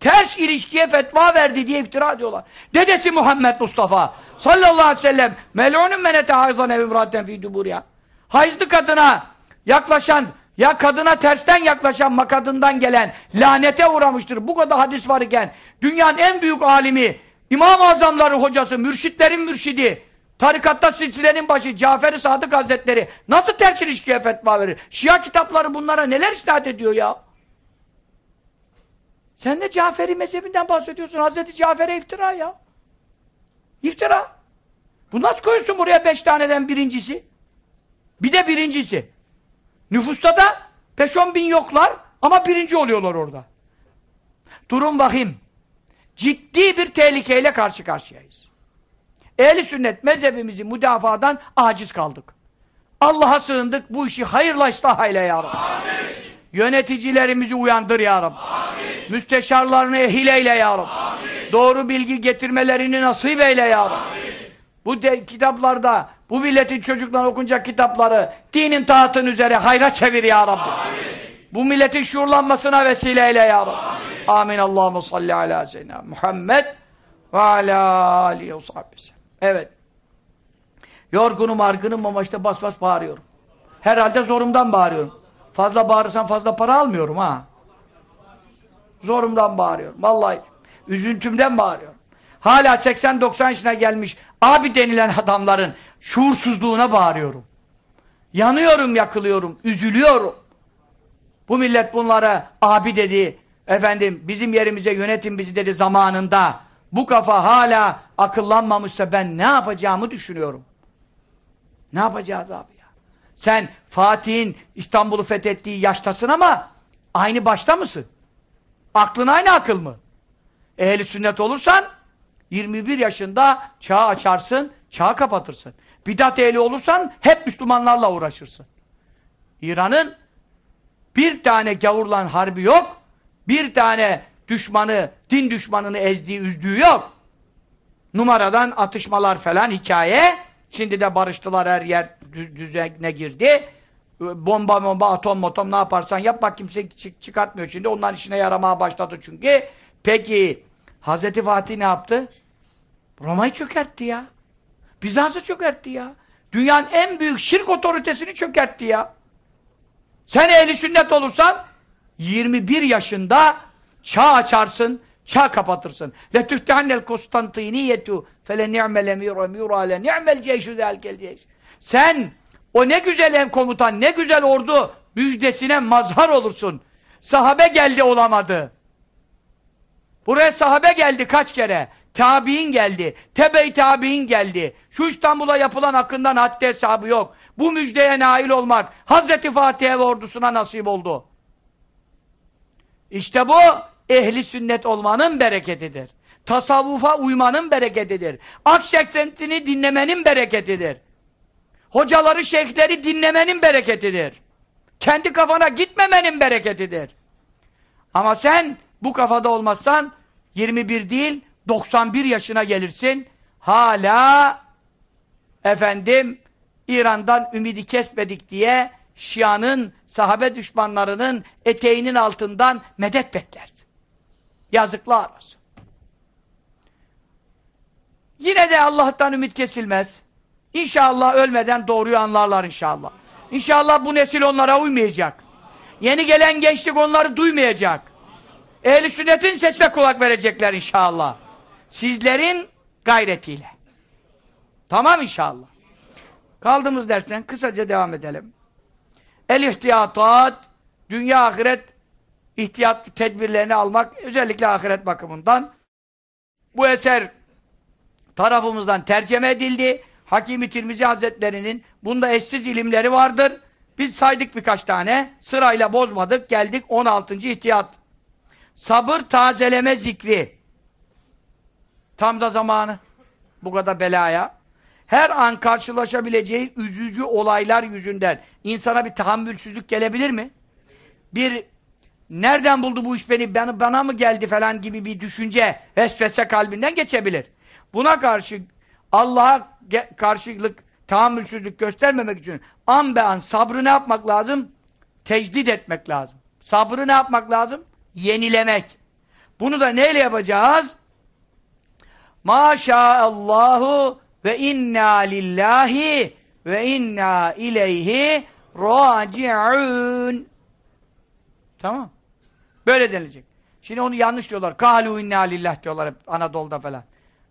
Ters ilişkiye fetva verdi diye iftira diyorlar. Dedesi Muhammed Mustafa sallallahu aleyhi ve sellem mel'unun menete hayzan evimraten fi ya. Hayızlı kadına yaklaşan ya kadına tersten yaklaşan makadından gelen lanete uğramıştır. Bu kadar hadis var iken dünyanın en büyük alimi İmam-ı Azamları hocası, mürşitlerin mürşidi tarikatta silsilenin başı Cafer-i Sadık Hazretleri nasıl ters ilişkiye fetva verir? Şia kitapları bunlara neler isnat ediyor ya? Sen de Caferi mezhebinden bahsediyorsun. Hazreti Cafer'e iftira ya. İftira. Bu nasıl koyuyorsun buraya beş taneden birincisi? Bir de birincisi. Nüfusta da beş on bin yoklar ama birinci oluyorlar orada. Durun bakayım. Ciddi bir tehlikeyle karşı karşıyayız. Ehli sünnet mezhebimizi müdafadan aciz kaldık. Allah'a sığındık bu işi hayırla ıslah eyle ya Rabbi. Amin. Yöneticilerimizi uyandır ya Rabbi. Amin. Müsteşarlarını ehil eyle ya Rabbi. Amin. Doğru bilgi getirmelerini nasip eyle ya Rabbi. Amin. Bu de, kitaplarda, bu milletin çocuklarına okunacak kitapları dinin taatın üzere hayra çevir ya Rabbi. Amin. Bu milletin şuurlanmasına vesile eyle ya Rabbi. Amin. Amin. Allahu salli ala seyyidina Muhammed ve ala alihi ve Evet. Yorgunum, argınım ama işte bas bas bağırıyorum. Herhalde zorumdan bağırıyorum. Fazla bağırırsam fazla para almıyorum ha. Zorumdan bağırıyorum. Vallahi. Üzüntümden bağırıyorum. Hala 80-90 yaşına gelmiş abi denilen adamların şuursuzluğuna bağırıyorum. Yanıyorum, yakılıyorum, üzülüyorum. Bu millet bunlara abi dedi, efendim bizim yerimize yönetin bizi dedi zamanında. Bu kafa hala akıllanmamışsa ben ne yapacağımı düşünüyorum. Ne yapacağız abi? Sen Fatih'in İstanbul'u fethettiği yaştasın ama aynı başta mısın? Aklın aynı akıl mı? Ehli sünnet olursan 21 yaşında çağ açarsın, çağ kapatırsın. Bidat ehli olursan hep Müslümanlarla uğraşırsın. İran'ın bir tane gavurlan harbi yok, bir tane düşmanı, din düşmanını ezdiği, üzdüğü yok. Numaradan atışmalar falan hikaye. Şimdi de barıştılar her yer düzene girdi. Bomba bomba atom motom ne yaparsan yap bak kimse çık çıkartmıyor şimdi. Onların işine yaramaya başladı çünkü. Peki Hazreti Fatih ne yaptı? Roma'yı çökertti ya. Bizans'ı çökertti ya. Dünyanın en büyük şirk otoritesini çökertti ya. Sen ehli sünnet olursan 21 yaşında çağ açarsın, çağ kapatırsın. Le tüftehannel Konstantiniyetu fele ni'mel emiru emiru ale ni'mel ceyşü zelkel ceyş. Sen o ne güzel em komutan, ne güzel ordu müjdesine mazhar olursun. Sahabe geldi olamadı. Buraya sahabe geldi kaç kere? Tabi'in geldi. Tebe-i tabi'in geldi. Şu İstanbul'a yapılan hakkından haddi hesabı yok. Bu müjdeye nail olmak Hazreti Fatih'e ve ordusuna nasip oldu. İşte bu ehli sünnet olmanın bereketidir. tasavvufa uymanın bereketidir. Akşeksentini dinlemenin bereketidir. Hocaları, şeyhleri dinlemenin bereketidir. Kendi kafana gitmemenin bereketidir. Ama sen bu kafada olmazsan 21 değil 91 yaşına gelirsin. Hala efendim İran'dan ümidi kesmedik diye Şia'nın, sahabe düşmanlarının eteğinin altından medet beklersin. Yazıklar olsun. Yine de Allah'tan ümit kesilmez. İnşallah ölmeden doğruyu anlarlar inşallah. İnşallah bu nesil onlara uymayacak. Yeni gelen gençlik onları duymayacak. Ehl-i sünnetin sesine kulak verecekler inşallah. Sizlerin gayretiyle. Tamam inşallah. Kaldığımız dersten kısaca devam edelim. El-ihtiyatat, dünya ahiret ihtiyat tedbirlerini almak, özellikle ahiret bakımından. Bu eser tarafımızdan tercüme edildi. Hakimi Tirmizi Hazretleri'nin bunda eşsiz ilimleri vardır. Biz saydık birkaç tane. Sırayla bozmadık. Geldik 16. ihtiyat. Sabır tazeleme zikri. Tam da zamanı. Bu kadar belaya. Her an karşılaşabileceği üzücü olaylar yüzünden insana bir tahammülsüzlük gelebilir mi? Bir nereden buldu bu iş beni, bana, bana mı geldi falan gibi bir düşünce vesvese kalbinden geçebilir. Buna karşı Allah'a karşılık tahammülsüzlük göstermemek için an be an sabrı ne yapmak lazım? Tecdid etmek lazım. Sabrı ne yapmak lazım? Yenilemek. Bunu da neyle yapacağız? Maşaallahu ve inna lillahi ve inna ileyhi raciun. Tamam. Böyle denilecek. Şimdi onu yanlış diyorlar. Kalu inna lillah diyorlar hep Anadolu'da falan.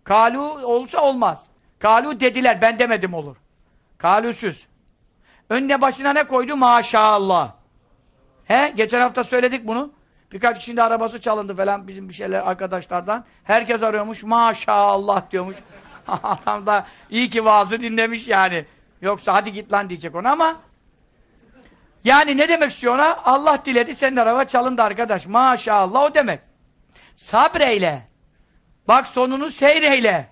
Kalu olsa olmaz. Kalu dediler, ben demedim olur. Kalüsüz. Önüne başına ne koydu? Maşallah. He? Geçen hafta söyledik bunu. Birkaç kişinin de arabası çalındı falan bizim bir şeyler arkadaşlardan. Herkes arıyormuş. Maşallah diyormuş. Adam da iyi ki vaazı dinlemiş yani. Yoksa hadi git lan diyecek ona ama yani ne demek istiyor ona? Allah diledi senin araba çalındı arkadaş. Maşallah o demek. Sabreyle. Bak sonunu seyreyle.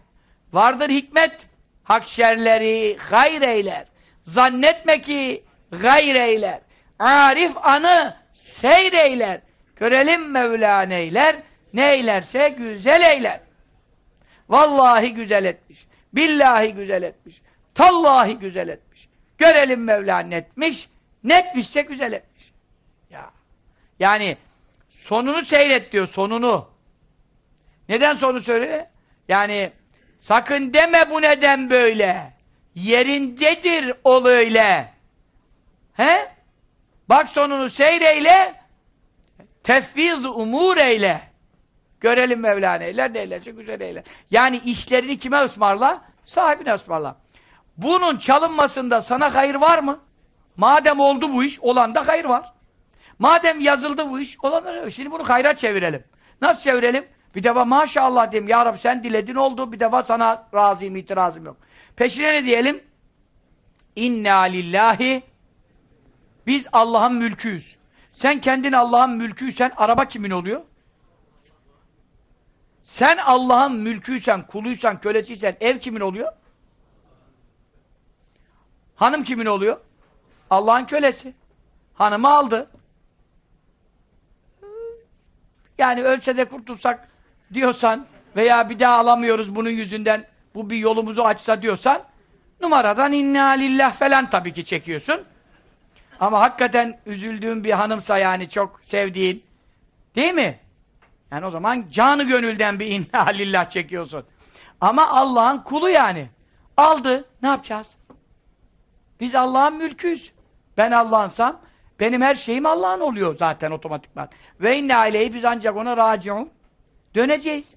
Vardır hikmet. Hak şerleri hayr eyler. Zannetme ki gayr eyler. Arif anı seyreyler. Görelim Mevla neyler. Ne eylerse güzel eyler. Vallahi güzel etmiş. Billahi güzel etmiş. Tallahi güzel etmiş. Görelim Mevla netmiş. Netmişse güzel etmiş. Ya. Yani sonunu seyret diyor sonunu. Neden sonu söyle? Yani sakın deme bu neden böyle. Yerindedir ol öyle. He? Bak sonunu seyreyle tefviz umur eyle. Görelim Mevla neyler neylerse güzel eyler. Yani işlerini kime ısmarla? Sahibine ısmarla. Bunun çalınmasında sana hayır var mı? Madem oldu bu iş, olan da hayır var. Madem yazıldı bu iş, olan da Şimdi bunu hayra çevirelim. Nasıl çevirelim? Bir defa maşallah diyeyim. Ya Rabbi sen diledin oldu. Bir defa sana razıyım, itirazım yok. Peşine ne diyelim? İnna lillahi biz Allah'ın mülküyüz. Sen kendin Allah'ın mülküysen araba kimin oluyor? Sen Allah'ın mülküysen, kuluysan, kölesiysen ev kimin oluyor? Hanım kimin oluyor? Allah'ın kölesi. Hanımı aldı. Yani ölse de kurtulsak diyorsan veya bir daha alamıyoruz bunun yüzünden bu bir yolumuzu açsa diyorsan numaradan inna lillah falan tabii ki çekiyorsun. Ama hakikaten üzüldüğün bir hanımsa yani çok sevdiğin değil mi? Yani o zaman canı gönülden bir inna lillah çekiyorsun. Ama Allah'ın kulu yani. Aldı. Ne yapacağız? Biz Allah'ın mülküyüz. Ben Allah'ınsam benim her şeyim Allah'ın oluyor zaten otomatikman. Ve inne aileyi biz ancak ona raciun. Döneceğiz.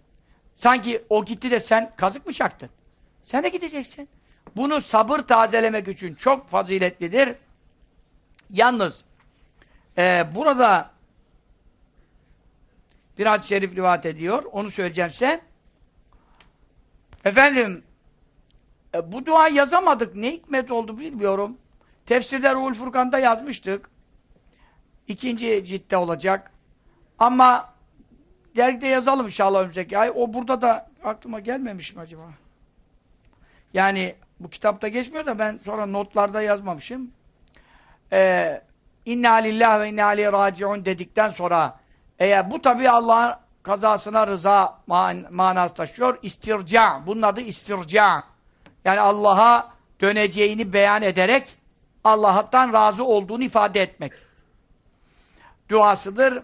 Sanki o gitti de sen kazık mı çaktın? Sen de gideceksin. Bunu sabır tazelemek için çok faziletlidir. Yalnız e, burada bir hadis-i şerif rivayet ediyor. Onu söyleyeceğim size. Efendim e, bu dua yazamadık. Ne hikmet oldu bilmiyorum. Tefsirde Ruhul Furkan'da yazmıştık. İkinci ciltte olacak. Ama dergide yazalım inşallah önümüzdeki ay. O burada da aklıma gelmemiş mi acaba? Yani bu kitapta geçmiyor da ben sonra notlarda yazmamışım. Ee, İnna lillahi ve inna aleyhi raciun dedikten sonra eğer bu tabi Allah'ın kazasına rıza man manası taşıyor. İstirca. Bunun adı istirca. Yani Allah'a döneceğini beyan ederek Allah'tan razı olduğunu ifade etmek. Duasıdır.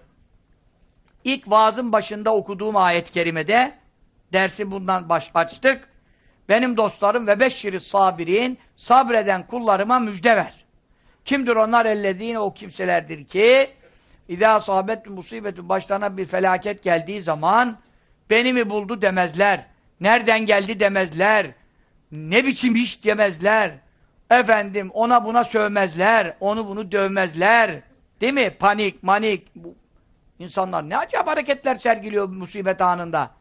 İlk vaazın başında okuduğum ayet-i kerimede dersi bundan baş açtık. Benim dostlarım ve beşşiri sabirin sabreden kullarıma müjde ver. Kimdir onlar ellediğine o kimselerdir ki İzâ sâbet musibetun başlarına bir felaket geldiği zaman beni mi buldu demezler. Nereden geldi demezler. Ne biçim iş demezler. Efendim ona buna sövmezler. Onu bunu dövmezler. Değil mi? Panik, manik. İnsanlar ne acayip hareketler sergiliyor musibet anında.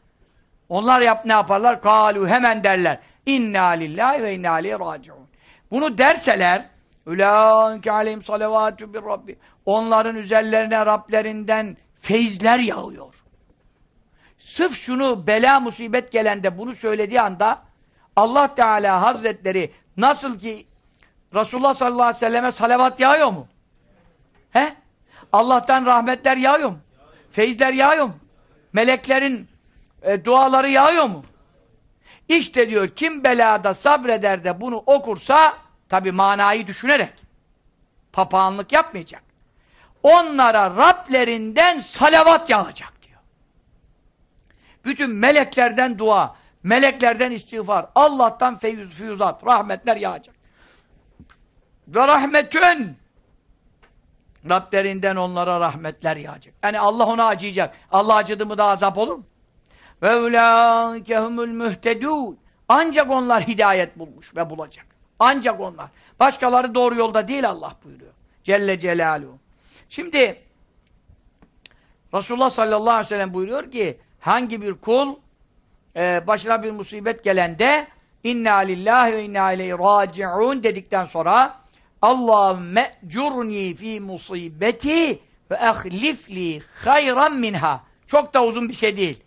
Onlar yap ne yaparlar? Kalu hemen derler. İnna lillahi ve inna aleyhi raciun. Bunu derseler Ulaike aleyhim salavatü bir Rabbi. Onların üzerlerine Rablerinden feyizler yağıyor. Sırf şunu bela musibet gelende bunu söylediği anda Allah Teala Hazretleri nasıl ki Resulullah sallallahu aleyhi ve selleme salavat yağıyor mu? He? Allah'tan rahmetler yağıyor mu? Feyizler yağıyor mu? Meleklerin e, duaları yağıyor mu? İşte diyor kim belada sabreder de bunu okursa tabi manayı düşünerek papağanlık yapmayacak. Onlara Rablerinden salavat yağacak diyor. Bütün meleklerden dua, meleklerden istiğfar, Allah'tan feyüz, füyüzat, rahmetler yağacak. Ve rahmetün Rablerinden onlara rahmetler yağacak. Yani Allah ona acıyacak. Allah acıdı mı da azap olur mu? Ve ulâkehumul mühtedûn. Ancak onlar hidayet bulmuş ve bulacak. Ancak onlar. Başkaları doğru yolda değil Allah buyuruyor. Celle Celaluhu. Şimdi Resulullah sallallahu aleyhi ve sellem buyuruyor ki hangi bir kul e, başına bir musibet gelende inna lillahi ve inna ileyhi raciun dedikten sonra Allahümme curni fi musibeti ve ahlifli hayran minha. Çok da uzun bir şey değil.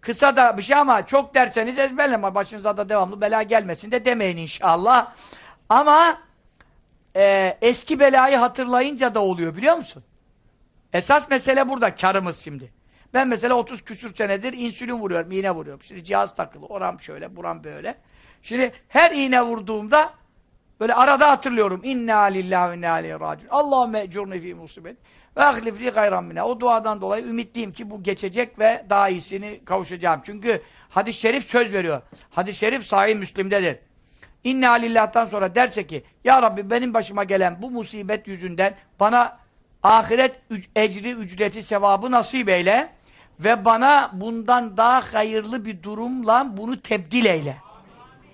Kısa da bir şey ama çok derseniz ezberleme. Başınıza da devamlı bela gelmesin de demeyin inşallah. Ama e, eski belayı hatırlayınca da oluyor biliyor musun? Esas mesele burada, karımız şimdi. Ben mesela 30 küsür senedir insülin vuruyorum, iğne vuruyorum. Şimdi cihaz takılı, oram şöyle, buram böyle. Şimdi her iğne vurduğumda böyle arada hatırlıyorum. İnna lillahi ve inna aleyhi raciun. Allahümme ecurni fi musibet ve ahlifli gayran mine. O duadan dolayı ümitliyim ki bu geçecek ve daha iyisini kavuşacağım. Çünkü hadis-i şerif söz veriyor. Hadis-i şerif sahih Müslim'dedir. İnna lillah'tan sonra derse ki Ya Rabbi benim başıma gelen bu musibet yüzünden bana ahiret ecri, ücreti, sevabı nasip eyle ve bana bundan daha hayırlı bir durumla bunu tebdil eyle.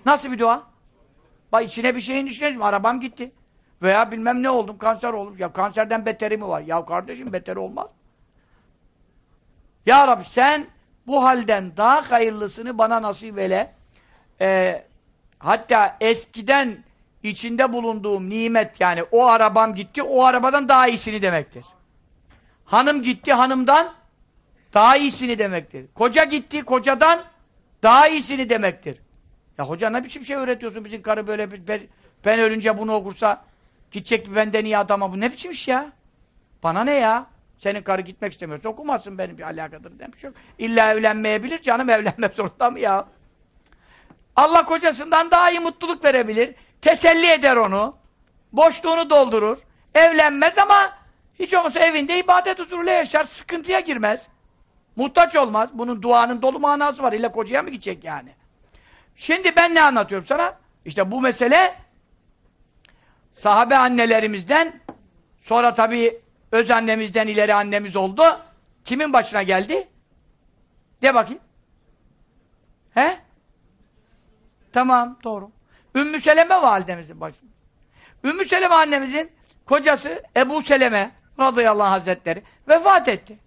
Nasıl bir dua? Bak içine bir şeyin düşünelim. Arabam gitti. Veya bilmem ne oldum, kanser oldum. Ya kanserden beteri mi var? Ya kardeşim beteri olmaz. Ya Rabbi sen bu halden daha hayırlısını bana nasip eyle. Ee, hatta eskiden içinde bulunduğum nimet yani o arabam gitti, o arabadan daha iyisini demektir. Hanım gitti, hanımdan daha iyisini demektir. Koca gitti, kocadan daha iyisini demektir. Ya hoca ne biçim şey öğretiyorsun bizim karı böyle ben, ben ölünce bunu okursa gidecek benden iyi adama bu ne biçim iş ya? Bana ne ya? Senin karı gitmek istemiyorsa okumazsın benim bir alakadır demiş yok. İlla evlenmeyebilir canım evlenmek zorunda mı ya? Allah kocasından daha iyi mutluluk verebilir. Teselli eder onu. Boşluğunu doldurur. Evlenmez ama hiç olmazsa evinde ibadet huzuruyla yaşar. Sıkıntıya girmez. Muhtaç olmaz. Bunun duanın dolu manası var. İlla kocaya mı gidecek yani? Şimdi ben ne anlatıyorum sana? İşte bu mesele sahabe annelerimizden sonra tabii öz annemizden ileri annemiz oldu. Kimin başına geldi? De bakayım. He? Tamam, doğru. Ümmü Seleme validemizin başında. Ümmü Seleme annemizin kocası Ebu Seleme radıyallahu hazretleri vefat etti.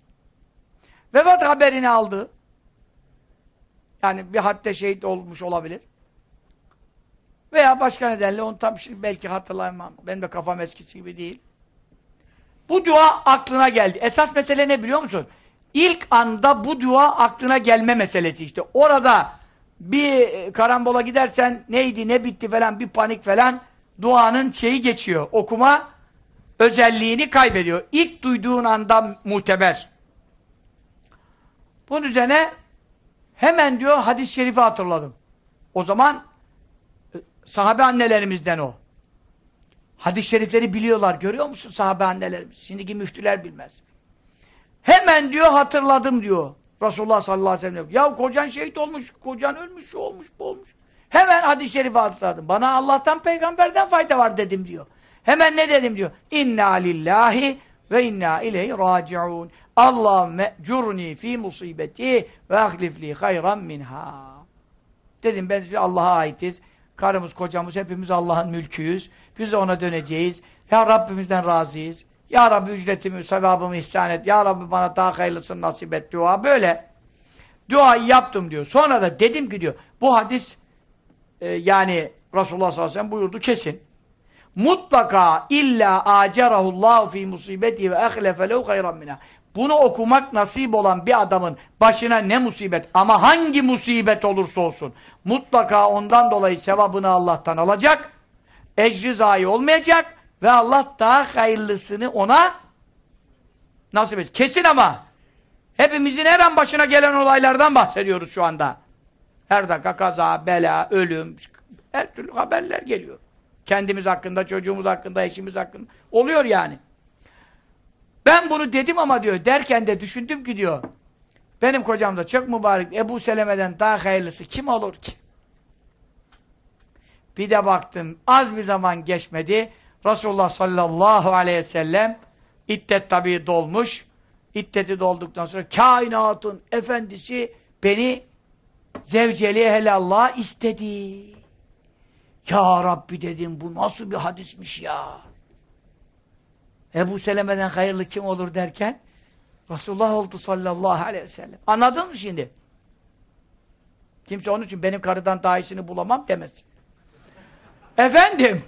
Vefat haberini aldı. Yani bir harpte şehit olmuş olabilir. Veya başka nedenle onu tam şimdi belki hatırlayamam. Benim de kafam eskisi gibi değil. Bu dua aklına geldi. Esas mesele ne biliyor musun? ilk anda bu dua aklına gelme meselesi işte. Orada bir karambola gidersen neydi ne bitti falan bir panik falan duanın şeyi geçiyor. Okuma özelliğini kaybediyor. İlk duyduğun anda muteber. Bunun üzerine hemen diyor hadis-i şerifi hatırladım. O zaman e, sahabe annelerimizden o. Hadis-i şerifleri biliyorlar. Görüyor musun sahabe annelerimiz? Şimdiki müftüler bilmez. Hemen diyor hatırladım diyor. Resulullah sallallahu aleyhi ve sellem. Ya kocan şehit olmuş, kocan ölmüş, şu olmuş, bu olmuş. Hemen hadis-i şerifi hatırladım. Bana Allah'tan peygamberden fayda var dedim diyor. Hemen ne dedim diyor. İnna lillahi ve inna ileyhi raciun. Allahümme curni fi musibeti ve ahlifli hayran minha. Dedim ben Allah'a aitiz. Karımız, kocamız hepimiz Allah'ın mülküyüz. Biz de ona döneceğiz. Ya Rabbimizden razıyız. Ya Rabbi ücretimi, sevabımı ihsan et. Ya Rabbi bana daha hayırlısını nasip et dua. Böyle. Duayı yaptım diyor. Sonra da dedim ki diyor, bu hadis e, yani Resulullah sallallahu aleyhi ve sellem buyurdu kesin. Mutlaka illa acerahullahu fi musibeti ve ehlefe lehu hayran minha. Bunu okumak nasip olan bir adamın başına ne musibet ama hangi musibet olursa olsun mutlaka ondan dolayı sevabını Allah'tan alacak, ecri zayi olmayacak ve Allah daha hayırlısını ona nasip edecek. Kesin ama hepimizin her an başına gelen olaylardan bahsediyoruz şu anda. Her dakika kaza, bela, ölüm, her türlü haberler geliyor. Kendimiz hakkında, çocuğumuz hakkında, eşimiz hakkında. Oluyor yani. Ben bunu dedim ama diyor, derken de düşündüm ki diyor, benim kocam da çok mübarek, Ebu Seleme'den daha hayırlısı kim olur ki? Bir de baktım, az bir zaman geçmedi, Resulullah sallallahu aleyhi ve sellem, iddet tabi dolmuş, iddeti dolduktan sonra kainatın efendisi beni zevceliğe helallah istedi. Ya Rabbi dedim, bu nasıl bir hadismiş ya? Ebu Seleme'den hayırlı kim olur derken Resulullah oldu sallallahu aleyhi ve sellem. Anladın mı şimdi? Kimse onun için benim karıdan daha iyisini bulamam demez. Efendim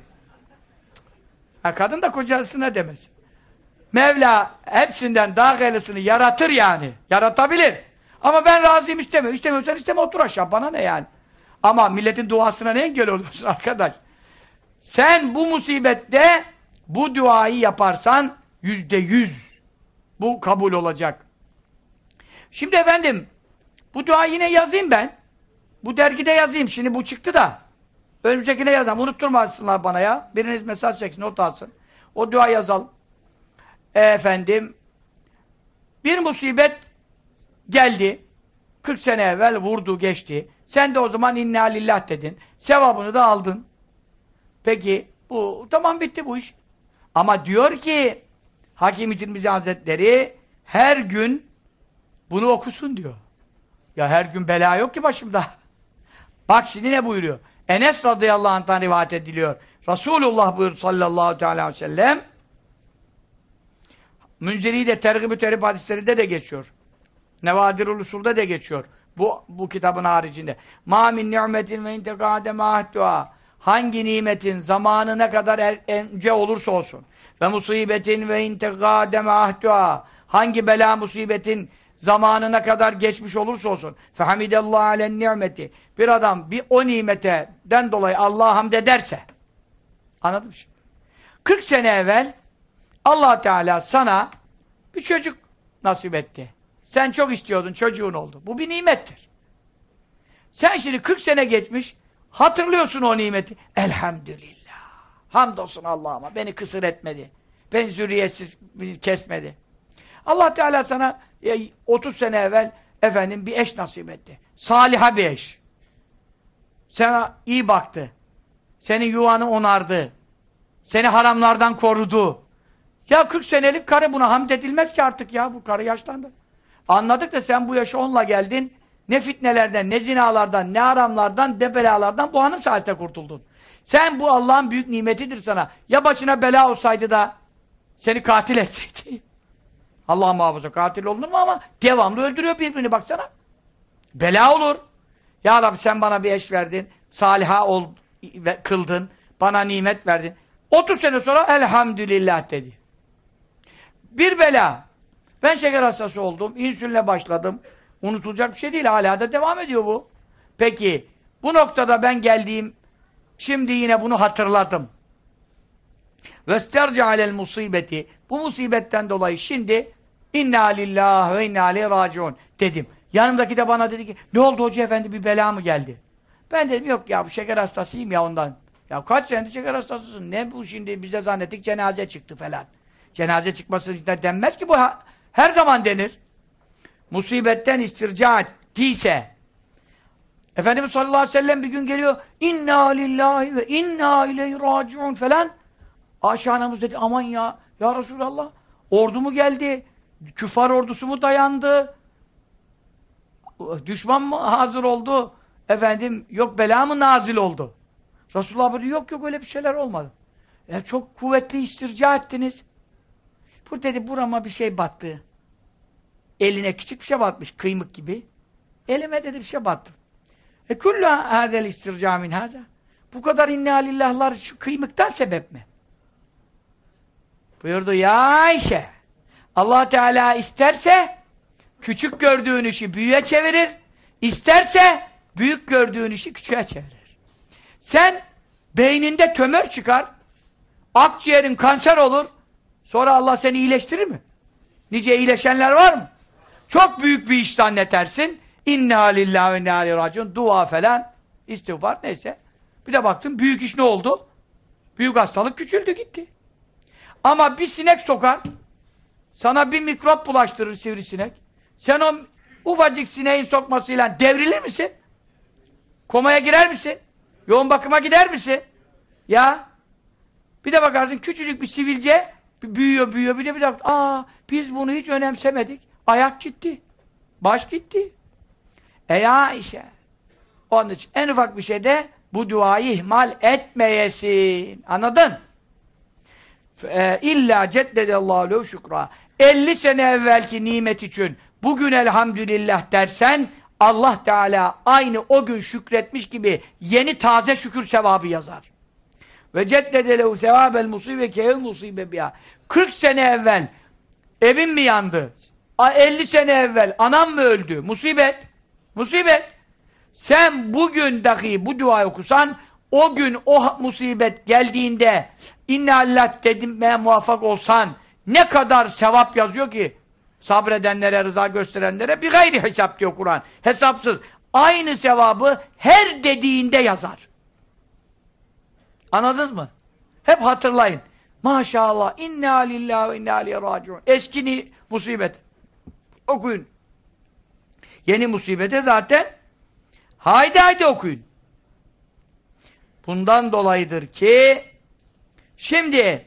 ha, kadın da kocasına demez. Mevla hepsinden daha hayırlısını yaratır yani. Yaratabilir. Ama ben razıyım istemiyorum. İstemiyorsan isteme otur aşağı. Bana ne yani? Ama milletin duasına ne engel oluyorsun arkadaş? Sen bu musibette bu duayı yaparsan yüzde yüz bu kabul olacak. Şimdi efendim bu duayı yine yazayım ben. Bu dergide yazayım. Şimdi bu çıktı da. Önümüzdekine yazalım. Unutturmasınlar bana ya. Biriniz mesaj çeksin, not alsın. O dua yazalım. E, efendim bir musibet geldi. 40 sene evvel vurdu, geçti. Sen de o zaman inna lillah dedin. Sevabını da aldın. Peki bu tamam bitti bu iş. Ama diyor ki Hakim-i Tirmizi Hazretleri her gün bunu okusun diyor. Ya her gün bela yok ki başımda. Bak şimdi ne buyuruyor? Enes radıyallahu anh'tan rivayet ediliyor. Resulullah buyur sallallahu aleyhi ve sellem Münzeri de tergib-ü terhib hadislerinde de geçiyor. Nevadirul Usul'da de geçiyor. Bu, bu kitabın haricinde. Ma min ni'metin ve intekâdeme ahduha. Hangi nimetin zamanı ne kadar er, önce olursa olsun. Ve musibetin ve intekâdeme ahduha. Hangi bela musibetin zamanına kadar geçmiş olursa olsun. Fehamidallahu alen nimeti. Bir adam bir o nimeteden dolayı Allah'a hamd ederse. Anladın mı? 40 sene evvel allah Teala sana bir çocuk nasip etti. Sen çok istiyordun, çocuğun oldu. Bu bir nimettir. Sen şimdi 40 sene geçmiş, hatırlıyorsun o nimeti. Elhamdülillah. Hamdolsun Allah'ıma. Beni kısır etmedi. Beni zürriyetsiz kesmedi. Allah Teala sana 30 sene evvel efendim bir eş nasip etti. Saliha bir eş. Sana iyi baktı. Senin yuvanı onardı. Seni haramlardan korudu. Ya 40 senelik karı buna hamd edilmez ki artık ya. Bu karı yaşlandı. Anladık da sen bu yaşa onunla geldin. Ne fitnelerden, ne zinalardan, ne haramlardan, ne belalardan bu hanım sayesinde kurtuldun. Sen bu Allah'ın büyük nimetidir sana. Ya başına bela olsaydı da seni katil etseydi. Allah muhafaza katil olunur mu ama devamlı öldürüyor birbirini baksana. Bela olur. Ya Rabbi sen bana bir eş verdin. Saliha ol, kıldın. Bana nimet verdin. 30 sene sonra elhamdülillah dedi. Bir bela. Ben şeker hastası oldum. insülinle başladım. Unutulacak bir şey değil. Hala da devam ediyor bu. Peki bu noktada ben geldiğim şimdi yine bunu hatırladım. Alel musibeti. Bu musibetten dolayı şimdi inna lillahi ve inna aleyhi raciun dedim. Yanımdaki de bana dedi ki ne oldu hoca efendi bir bela mı geldi? Ben dedim yok ya bu şeker hastasıyım ya ondan. Ya kaç senedir şeker hastasısın. Ne bu şimdi bize zannettik cenaze çıktı falan. Cenaze çıkması denmez ki bu her zaman denir. Musibetten istirca ettiyse. Efendimiz sallallahu aleyhi ve sellem bir gün geliyor inna lillahi ve inna ileyhi raciun falan. Ayşe anamız dedi aman ya ya Resulallah ordu mu geldi? Küfar ordusu mu dayandı? Düşman mı hazır oldu? Efendim yok bela mı nazil oldu? Resulullah buyuruyor yok yok öyle bir şeyler olmadı. Ya çok kuvvetli istirca ettiniz bu dedi burama bir şey battı. Eline küçük bir şey batmış kıymık gibi. Elime dedi bir şey battı. E kullu hadel istirca min haza bu kadar inna lillahlar şu kıymıktan sebep mi? Buyurdu ya Ayşe allah Teala isterse küçük gördüğün işi büyüğe çevirir isterse büyük gördüğün işi küçüğe çevirir. Sen beyninde tömör çıkar akciğerin kanser olur sonra Allah seni iyileştirir mi? Nice iyileşenler var mı? Çok büyük bir iş zannedersin. İnna lillahi ve inna raciun. Dua falan. istiğfar neyse. Bir de baktın büyük iş ne oldu? Büyük hastalık küçüldü gitti. Ama bir sinek sokar. Sana bir mikrop bulaştırır sivrisinek. Sen o ufacık sineğin sokmasıyla devrilir misin? Komaya girer misin? Yoğun bakıma gider misin? Ya bir de bakarsın küçücük bir sivilce büyüyor büyüyor bir de bir de aa biz bunu hiç önemsemedik. Ayak gitti. Baş gitti. Ey Ayşe. Onun için en ufak bir şeyde bu duayı ihmal etmeyesin. Anladın? E, illa ceddedallahu lehu şükra. 50 sene evvelki nimet için bugün elhamdülillah dersen Allah Teala aynı o gün şükretmiş gibi yeni taze şükür sevabı yazar. Ve ceddede lehu sevabel musibe kev musibe biha. 40 sene evvel evin mi yandı? 50 sene evvel anam mı öldü? Musibet. Musibet. Sen bugün dahi bu duayı okusan o gün o musibet geldiğinde inna Allah dedimeye muvaffak olsan ne kadar sevap yazıyor ki sabredenlere, rıza gösterenlere bir gayri hesap diyor Kur'an. Hesapsız. Aynı sevabı her dediğinde yazar. Anladınız mı? Hep hatırlayın. Maşallah. İnna lillahi ve inna aleyhi raciun. Eski musibet. Okuyun. Yeni musibete zaten haydi haydi okuyun. Bundan dolayıdır ki şimdi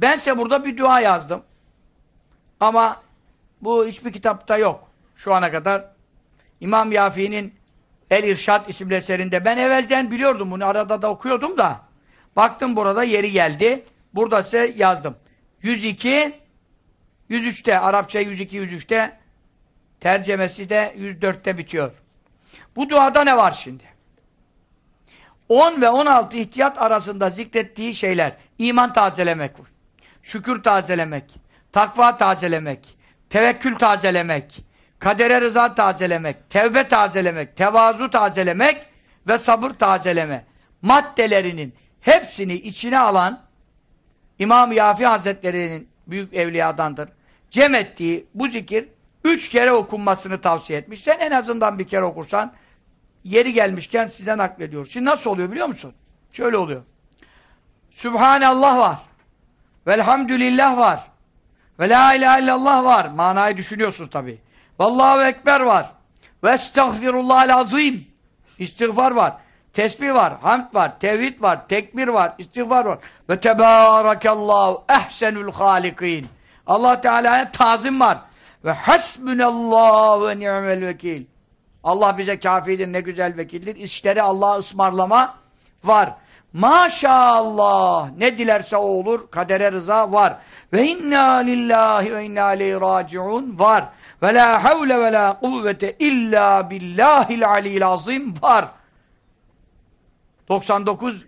ben size burada bir dua yazdım. Ama bu hiçbir kitapta yok. Şu ana kadar İmam Yafi'nin El İrşad isimli eserinde ben evvelden biliyordum bunu arada da okuyordum da baktım burada yeri geldi. Burada size yazdım. 102 103'te Arapça 102 103'te tercemesi de 104'te bitiyor. Bu duada ne var şimdi? 10 ve 16 ihtiyat arasında zikrettiği şeyler iman tazelemek, şükür tazelemek, takva tazelemek, tevekkül tazelemek, kadere rıza tazelemek, tevbe tazelemek, tevazu tazelemek ve sabır tazeleme maddelerinin hepsini içine alan İmam Yafi Hazretleri'nin büyük evliyadandır. Cem ettiği bu zikir üç kere okunmasını tavsiye etmiş. Sen en azından bir kere okursan yeri gelmişken size naklediyor. Şimdi nasıl oluyor biliyor musun? Şöyle oluyor. Sübhanallah var. Velhamdülillah var. Ve la ilahe illallah var. Manayı düşünüyorsunuz tabi. Vallahu Ekber var. Ve estağfirullahal azim. İstiğfar var. Tesbih var, hamd var, tevhid var, tekbir var, istiğfar var. Ve tebârakallahu ehsenül hâlikîn. Allah Teala'ya tazim var. Ve hasbunallahu ve ni'mel vekil. Allah bize kafidir, ne güzel vekildir. İşleri Allah'a ısmarlama var. Maşallah ne dilerse o olur. Kadere rıza var. Ve inna lillahi ve inna aleyhi raciun var. Ve la havle ve la kuvvete illa billahil aliyil azim var. 99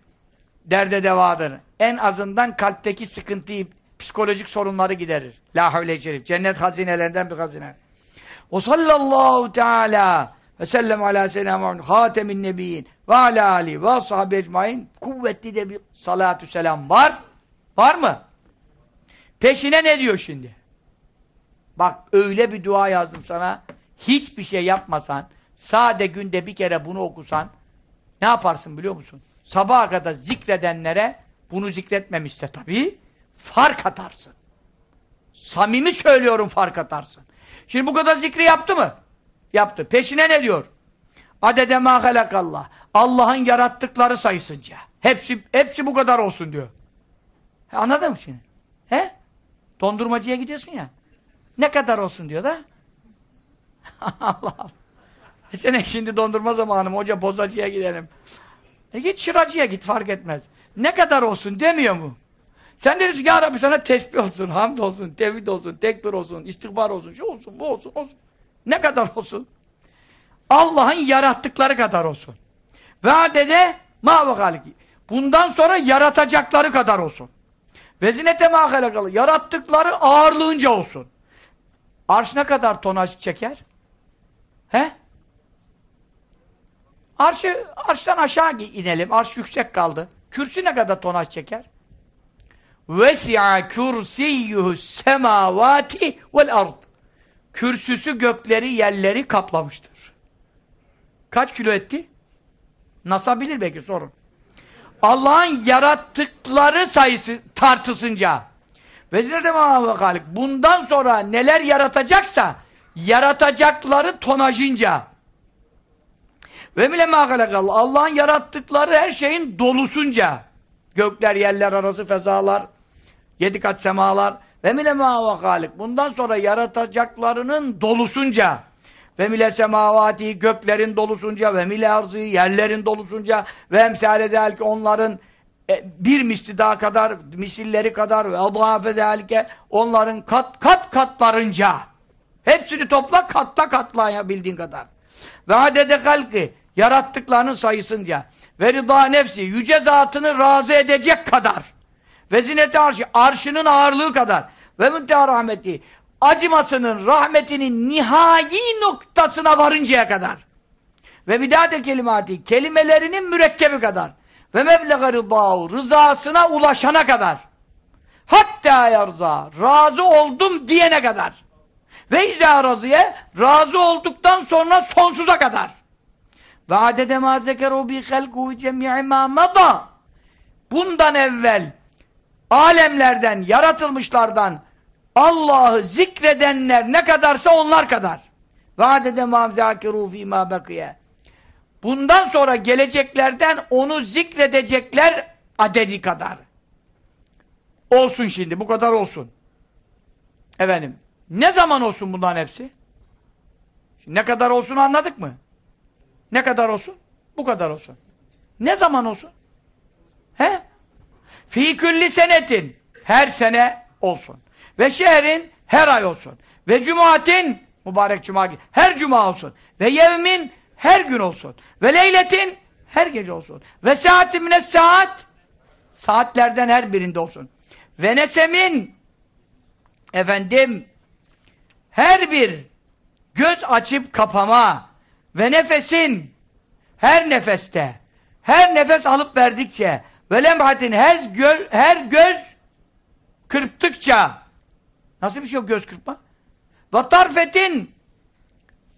derde devadır. En azından kalpteki sıkıntıyı psikolojik sorunları giderir. La havle şerif. Cennet hazinelerinden bir hazine. O sallallahu teala ve sellem ala Muhammed hatemin nebiyyin ve ala ali ve sahabe ecmain kuvvetli de bir salatü selam var. Var mı? Peşine ne diyor şimdi? Bak öyle bir dua yazdım sana. Hiçbir şey yapmasan, sade günde bir kere bunu okusan ne yaparsın biliyor musun? Sabaha kadar zikredenlere bunu zikretmemişse tabii fark atarsın. Samimi söylüyorum fark atarsın. Şimdi bu kadar zikri yaptı mı? Yaptı. Peşine ne diyor? Adede ma halakallah. Allah'ın yarattıkları sayısınca. Hepsi hepsi bu kadar olsun diyor. Anladın mı şimdi? He? Dondurmacıya gidiyorsun ya. Ne kadar olsun diyor da. Allah Allah. E sen şimdi dondurma zamanı hoca bozacıya gidelim. E git şıracıya git fark etmez. Ne kadar olsun demiyor mu? Sen de diyorsun ya Rabbi sana tesbih olsun, hamd olsun, tevhid olsun, tekbir olsun, istiğfar olsun, şu olsun, bu olsun, olsun. Ne kadar olsun? Allah'ın yarattıkları kadar olsun. Ve adede ma Bundan sonra yaratacakları kadar olsun. Ve zinete ma halakalı. Yarattıkları ağırlığınca olsun. Arş ne kadar tonaj çeker? He? Arşı, arştan aşağı inelim. Arş yüksek kaldı. Kürsü ne kadar tonaj çeker? Vesi'a kürsiyyuhu semavati vel ard. Kürsüsü gökleri, yerleri kaplamıştır. Kaç kilo etti? NASA bilir belki sorun. Allah'ın yarattıkları sayısı tartısınca Vezine de galik. Bundan sonra neler yaratacaksa yaratacakları tonajınca. Ve bile mâgalekallah Allah'ın yarattıkları her şeyin dolusunca. Gökler, yerler arası fezalar yedi kat semalar. Ve mile galik. Bundan sonra yaratacaklarının dolusunca. Ve mile semavati göklerin dolusunca ve mile arzı yerlerin dolusunca. Ve emsale delki onların e, bir misli daha kadar misilleri kadar ve adhafe delke onların kat kat katlarınca hepsini topla katla katla ya bildiğin kadar. Ve adede halki yarattıklarının sayısınca ve rıda nefsi yüce zatını razı edecek kadar ve zinete arşı arşının ağırlığı kadar ve müntehar rahmeti acımasının, rahmetinin nihai noktasına varıncaya kadar ve bidade kelimati, kelimelerinin mürekkebi kadar ve mebleğe rıdâhu, rızasına ulaşana kadar hatta yarza, razı oldum diyene kadar ve izâ razıye, razı olduktan sonra sonsuza kadar ve adede mâ zekerû bi halkuhu cemî'i mâ bundan evvel alemlerden, yaratılmışlardan Allah'ı zikredenler ne kadarsa onlar kadar. Vâdede mâv zâkirû fîmâ bakıye. Bundan sonra geleceklerden onu zikredecekler adedi kadar. Olsun şimdi, bu kadar olsun. Efendim, ne zaman olsun bunların hepsi? Şimdi ne kadar olsun anladık mı? Ne kadar olsun? Bu kadar olsun. Ne zaman olsun? He? Fî külli senetin. Her sene olsun. Ve şehrin her ay olsun. Ve cumatin mübarek cuma her cuma olsun. Ve yevmin her gün olsun. Ve leyletin her gece olsun. Ve saatimine saat saatlerden her birinde olsun. Ve nesemin efendim her bir göz açıp kapama ve nefesin her nefeste her nefes alıp verdikçe ve lemhatin her, göl, her göz kırptıkça Nasıl bir şey yok göz kırpma? Ve tarfetin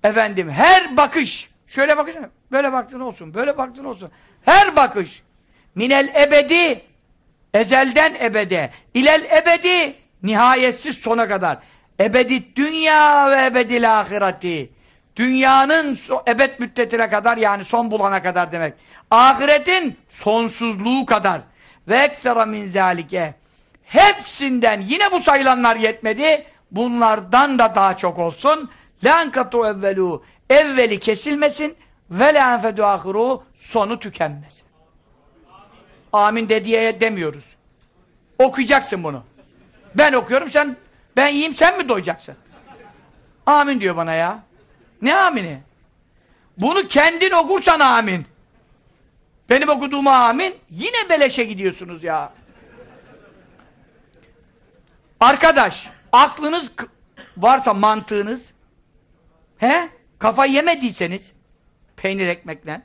efendim her bakış şöyle bakış böyle baktın olsun böyle baktın olsun. Her bakış minel ebedi ezelden ebede ilel ebedi nihayetsiz sona kadar. Ebedi dünya ve ebedil ahireti. Dünyanın so ebed müddetine kadar yani son bulana kadar demek. Ahiretin sonsuzluğu kadar. Ve ekstra min zalike Hepsinden yine bu sayılanlar yetmedi. Bunlardan da daha çok olsun. Lenkatu evvelu evveli kesilmesin ve lenfedu ahiru sonu tükenmesin. Amin dediye demiyoruz. Okuyacaksın bunu. Ben okuyorum sen ben yiyeyim sen mi doyacaksın? Amin diyor bana ya. Ne amini? Bunu kendin okursan amin. Benim okuduğuma amin. Yine beleşe gidiyorsunuz ya. Arkadaş, aklınız varsa mantığınız, he? Kafa yemediyseniz, peynir ekmekle,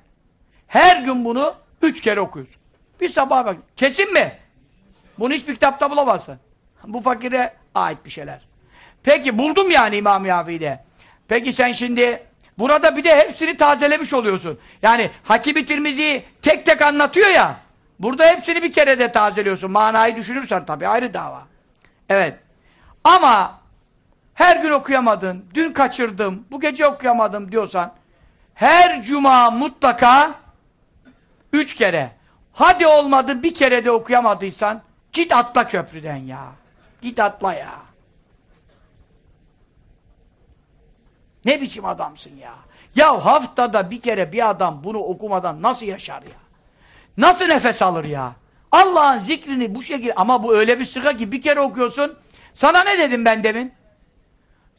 her gün bunu üç kere okuyorsun. Bir sabah bak. Kesin mi? Bunu hiçbir kitapta bulamazsın. Bu fakire ait bir şeyler. Peki buldum yani İmam Yafi'de. Peki sen şimdi burada bir de hepsini tazelemiş oluyorsun. Yani Hakim-i Tirmizi tek tek anlatıyor ya. Burada hepsini bir kere de tazeliyorsun. Manayı düşünürsen tabii ayrı dava. Evet. Ama her gün okuyamadın, dün kaçırdım, bu gece okuyamadım diyorsan her cuma mutlaka üç kere. Hadi olmadı bir kere de okuyamadıysan git atla köprüden ya. Git atla ya. Ne biçim adamsın ya? Ya haftada bir kere bir adam bunu okumadan nasıl yaşar ya? Nasıl nefes alır ya? Allah'ın zikrini bu şekilde ama bu öyle bir sıra ki bir kere okuyorsun. Sana ne dedim ben demin?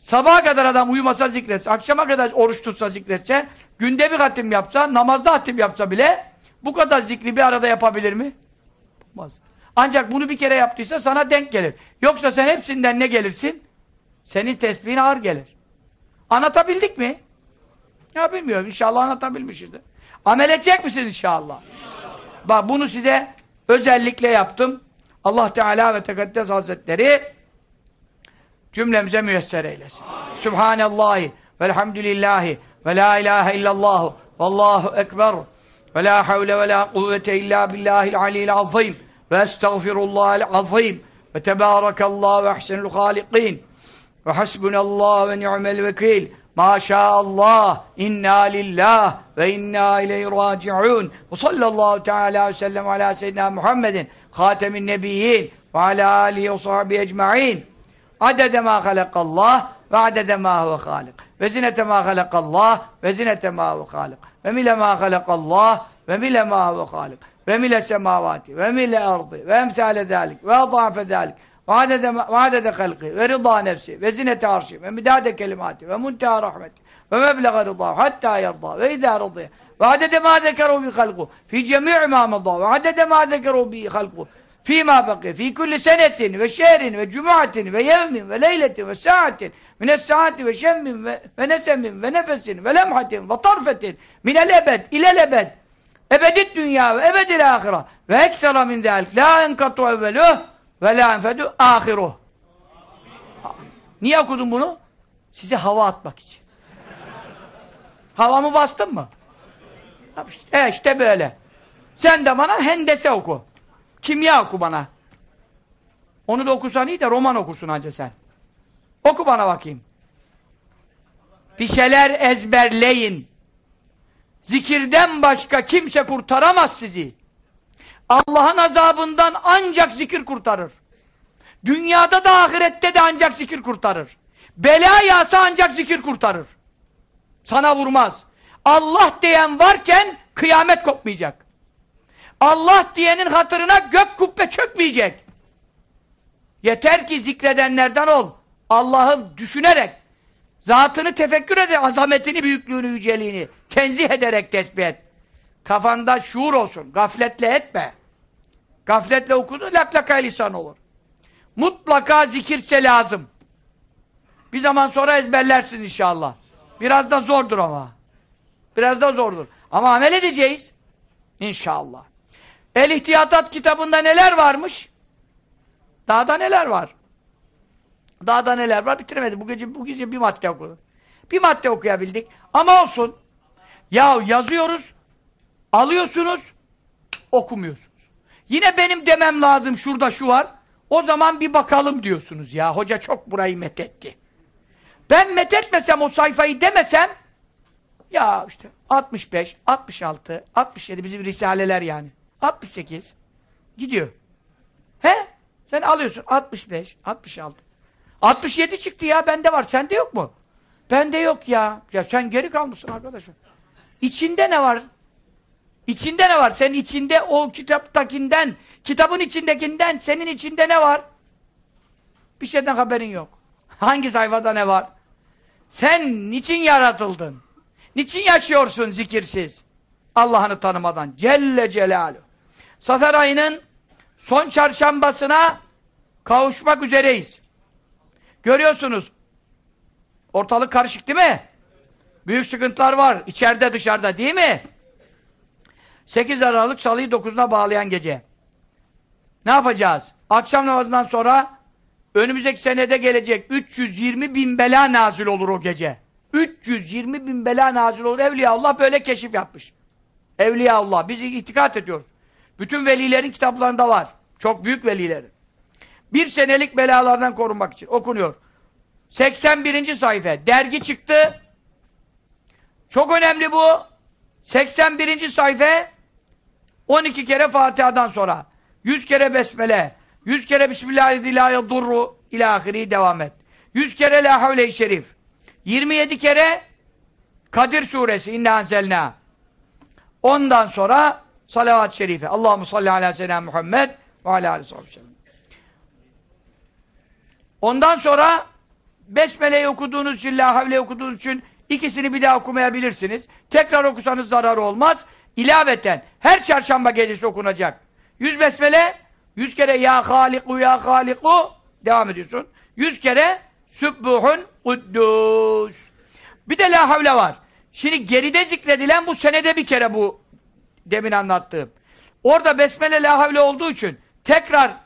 Sabaha kadar adam uyumasa zikretse, akşama kadar oruç tutsa zikretse, günde bir hatim yapsa, namazda hatim yapsa bile bu kadar zikri bir arada yapabilir mi? Olmaz. Ancak bunu bir kere yaptıysa sana denk gelir. Yoksa sen hepsinden ne gelirsin? Senin tesbihin ağır gelir. Anlatabildik mi? Ya bilmiyorum. İnşallah anlatabilmişizdir. Amel edecek misiniz inşallah? Bak bunu size özellikle yaptım. Allah Teala ve Tekaddes Hazretleri cümlemize müyesser eylesin. Subhanallahi velhamdülillahi ve la ilahe illallah vallahu ekber ve la havle ve la kuvvete illa billahil aliyyil azim ve estağfirullahal azim ve tebârekallahu ve ahsenul hâliqîn ve hasbunallah ve ni'mel vekil Maşallah, inna lillah ve inna ileyhi raciun. Ve sallallahu teala ve sellem ala seyyidina Muhammedin, hatemin nebiyyin ve ala alihi ve sahbihi ecma'in. عدد ما خلق الله وعدد ما هو خالق. وزنة ما خلق الله وزنة ما هو خالق. ومل ما خلق الله ومل ما هو خالق. ومل السماوات ومل أرضي وأمثال ذلك وأضعف ذلك. وعدد, وعدد خلقه ورضا نفسه وزنة عرشي ومداد كلماته ومنتهى رحمته ومبلغ رضاه حتى يرضى وإذا رضي. وعدد ما ذكروا بخلقه في جميع ما مضى. وعدد ما ذكروا بخلقه fîmâ bakî fî kulli senetin ve şehrin ve cumuatin ve yevmin ve leyletin ve saatin mines saati ve şemmin ve, ve nesemin ve nefesin ve lemhatin ve tarfetin minel ebed ilel ebed ebedit dünya ve ebedil ahira ve eksera min delik la enkatu evveluh ve la enfedu ahiruh Niye okudum bunu? Size hava atmak için. Havamı bastın mı? E işte böyle. Sen de bana hendese oku. Kimya oku bana. Onu da okusan iyi de roman okursun anca sen. Oku bana bakayım. Bir şeyler ezberleyin. Zikirden başka kimse kurtaramaz sizi. Allah'ın azabından ancak zikir kurtarır. Dünyada da ahirette de ancak zikir kurtarır. Bela yağsa ancak zikir kurtarır. Sana vurmaz. Allah diyen varken kıyamet kopmayacak. Allah diyenin hatırına gök kubbe çökmeyecek. Yeter ki zikredenlerden ol. Allah'ı düşünerek, zatını tefekkür ederek, azametini, büyüklüğünü, yüceliğini tenzih ederek tesbih et. Kafanda şuur olsun, gafletle etme. Gafletle okudu, laklaka lisan olur. Mutlaka zikirse lazım. Bir zaman sonra ezberlersin inşallah. Biraz da zordur ama. Biraz da zordur. Ama amel edeceğiz. İnşallah. El İhtiyatat kitabında neler varmış? Daha da neler var? Daha da neler var? Bitiremedim. Bu gece, bu gece bir madde okudum. Bir madde okuyabildik. Ama olsun. Ya yazıyoruz, alıyorsunuz, okumuyorsunuz. Yine benim demem lazım şurada şu var. O zaman bir bakalım diyorsunuz ya. Hoca çok burayı methetti. Ben methetmesem o sayfayı demesem ya işte 65, 66, 67 bizim risaleler yani. 68 gidiyor. He? Sen alıyorsun 65, 66. 67 çıktı ya bende var. Sende yok mu? Bende yok ya. Ya sen geri kalmışsın arkadaşım. İçinde ne var? İçinde ne var? Senin içinde o kitaptakinden, kitabın içindekinden senin içinde ne var? Bir şeyden haberin yok. Hangi sayfada ne var? Sen niçin yaratıldın? Niçin yaşıyorsun zikirsiz? Allah'ını tanımadan. Celle Celaluhu. Safer ayının son çarşambasına kavuşmak üzereyiz. Görüyorsunuz. Ortalık karışık değil mi? Büyük sıkıntılar var. içeride dışarıda değil mi? 8 Aralık Salı'yı 9'una bağlayan gece. Ne yapacağız? Akşam namazından sonra önümüzdeki senede gelecek 320 bin bela nazil olur o gece. 320 bin bela nazil olur. Evliya Allah böyle keşif yapmış. Evliya Allah. Biz itikat ediyoruz. Bütün velilerin kitaplarında var. Çok büyük velilerin. Bir senelik belalardan korunmak için okunuyor. 81. sayfa. Dergi çıktı. Çok önemli bu. 81. sayfa 12 kere Fatiha'dan sonra 100 kere Besmele 100 kere Bismillahirrahmanirrahim ilahiri devam et. 100 kere La Havle-i Şerif 27 kere Kadir suresi İnna Anzelna ondan sonra salavat-ı şerife Allahu salli ala seyyidina Muhammed ve ala aleyhi sellem ondan sonra Besmele'yi okuduğunuz için La Havle okuduğunuz için ikisini bir daha okumayabilirsiniz. Tekrar okusanız zararı olmaz. İlaveten her çarşamba gecesi okunacak. Yüz besmele, yüz kere ya haliku ya haliku devam ediyorsun. Yüz kere sübbuhun kuddus. Bir de la havle var. Şimdi geride zikredilen bu senede bir kere bu demin anlattığım. Orada besmele la havle olduğu için tekrar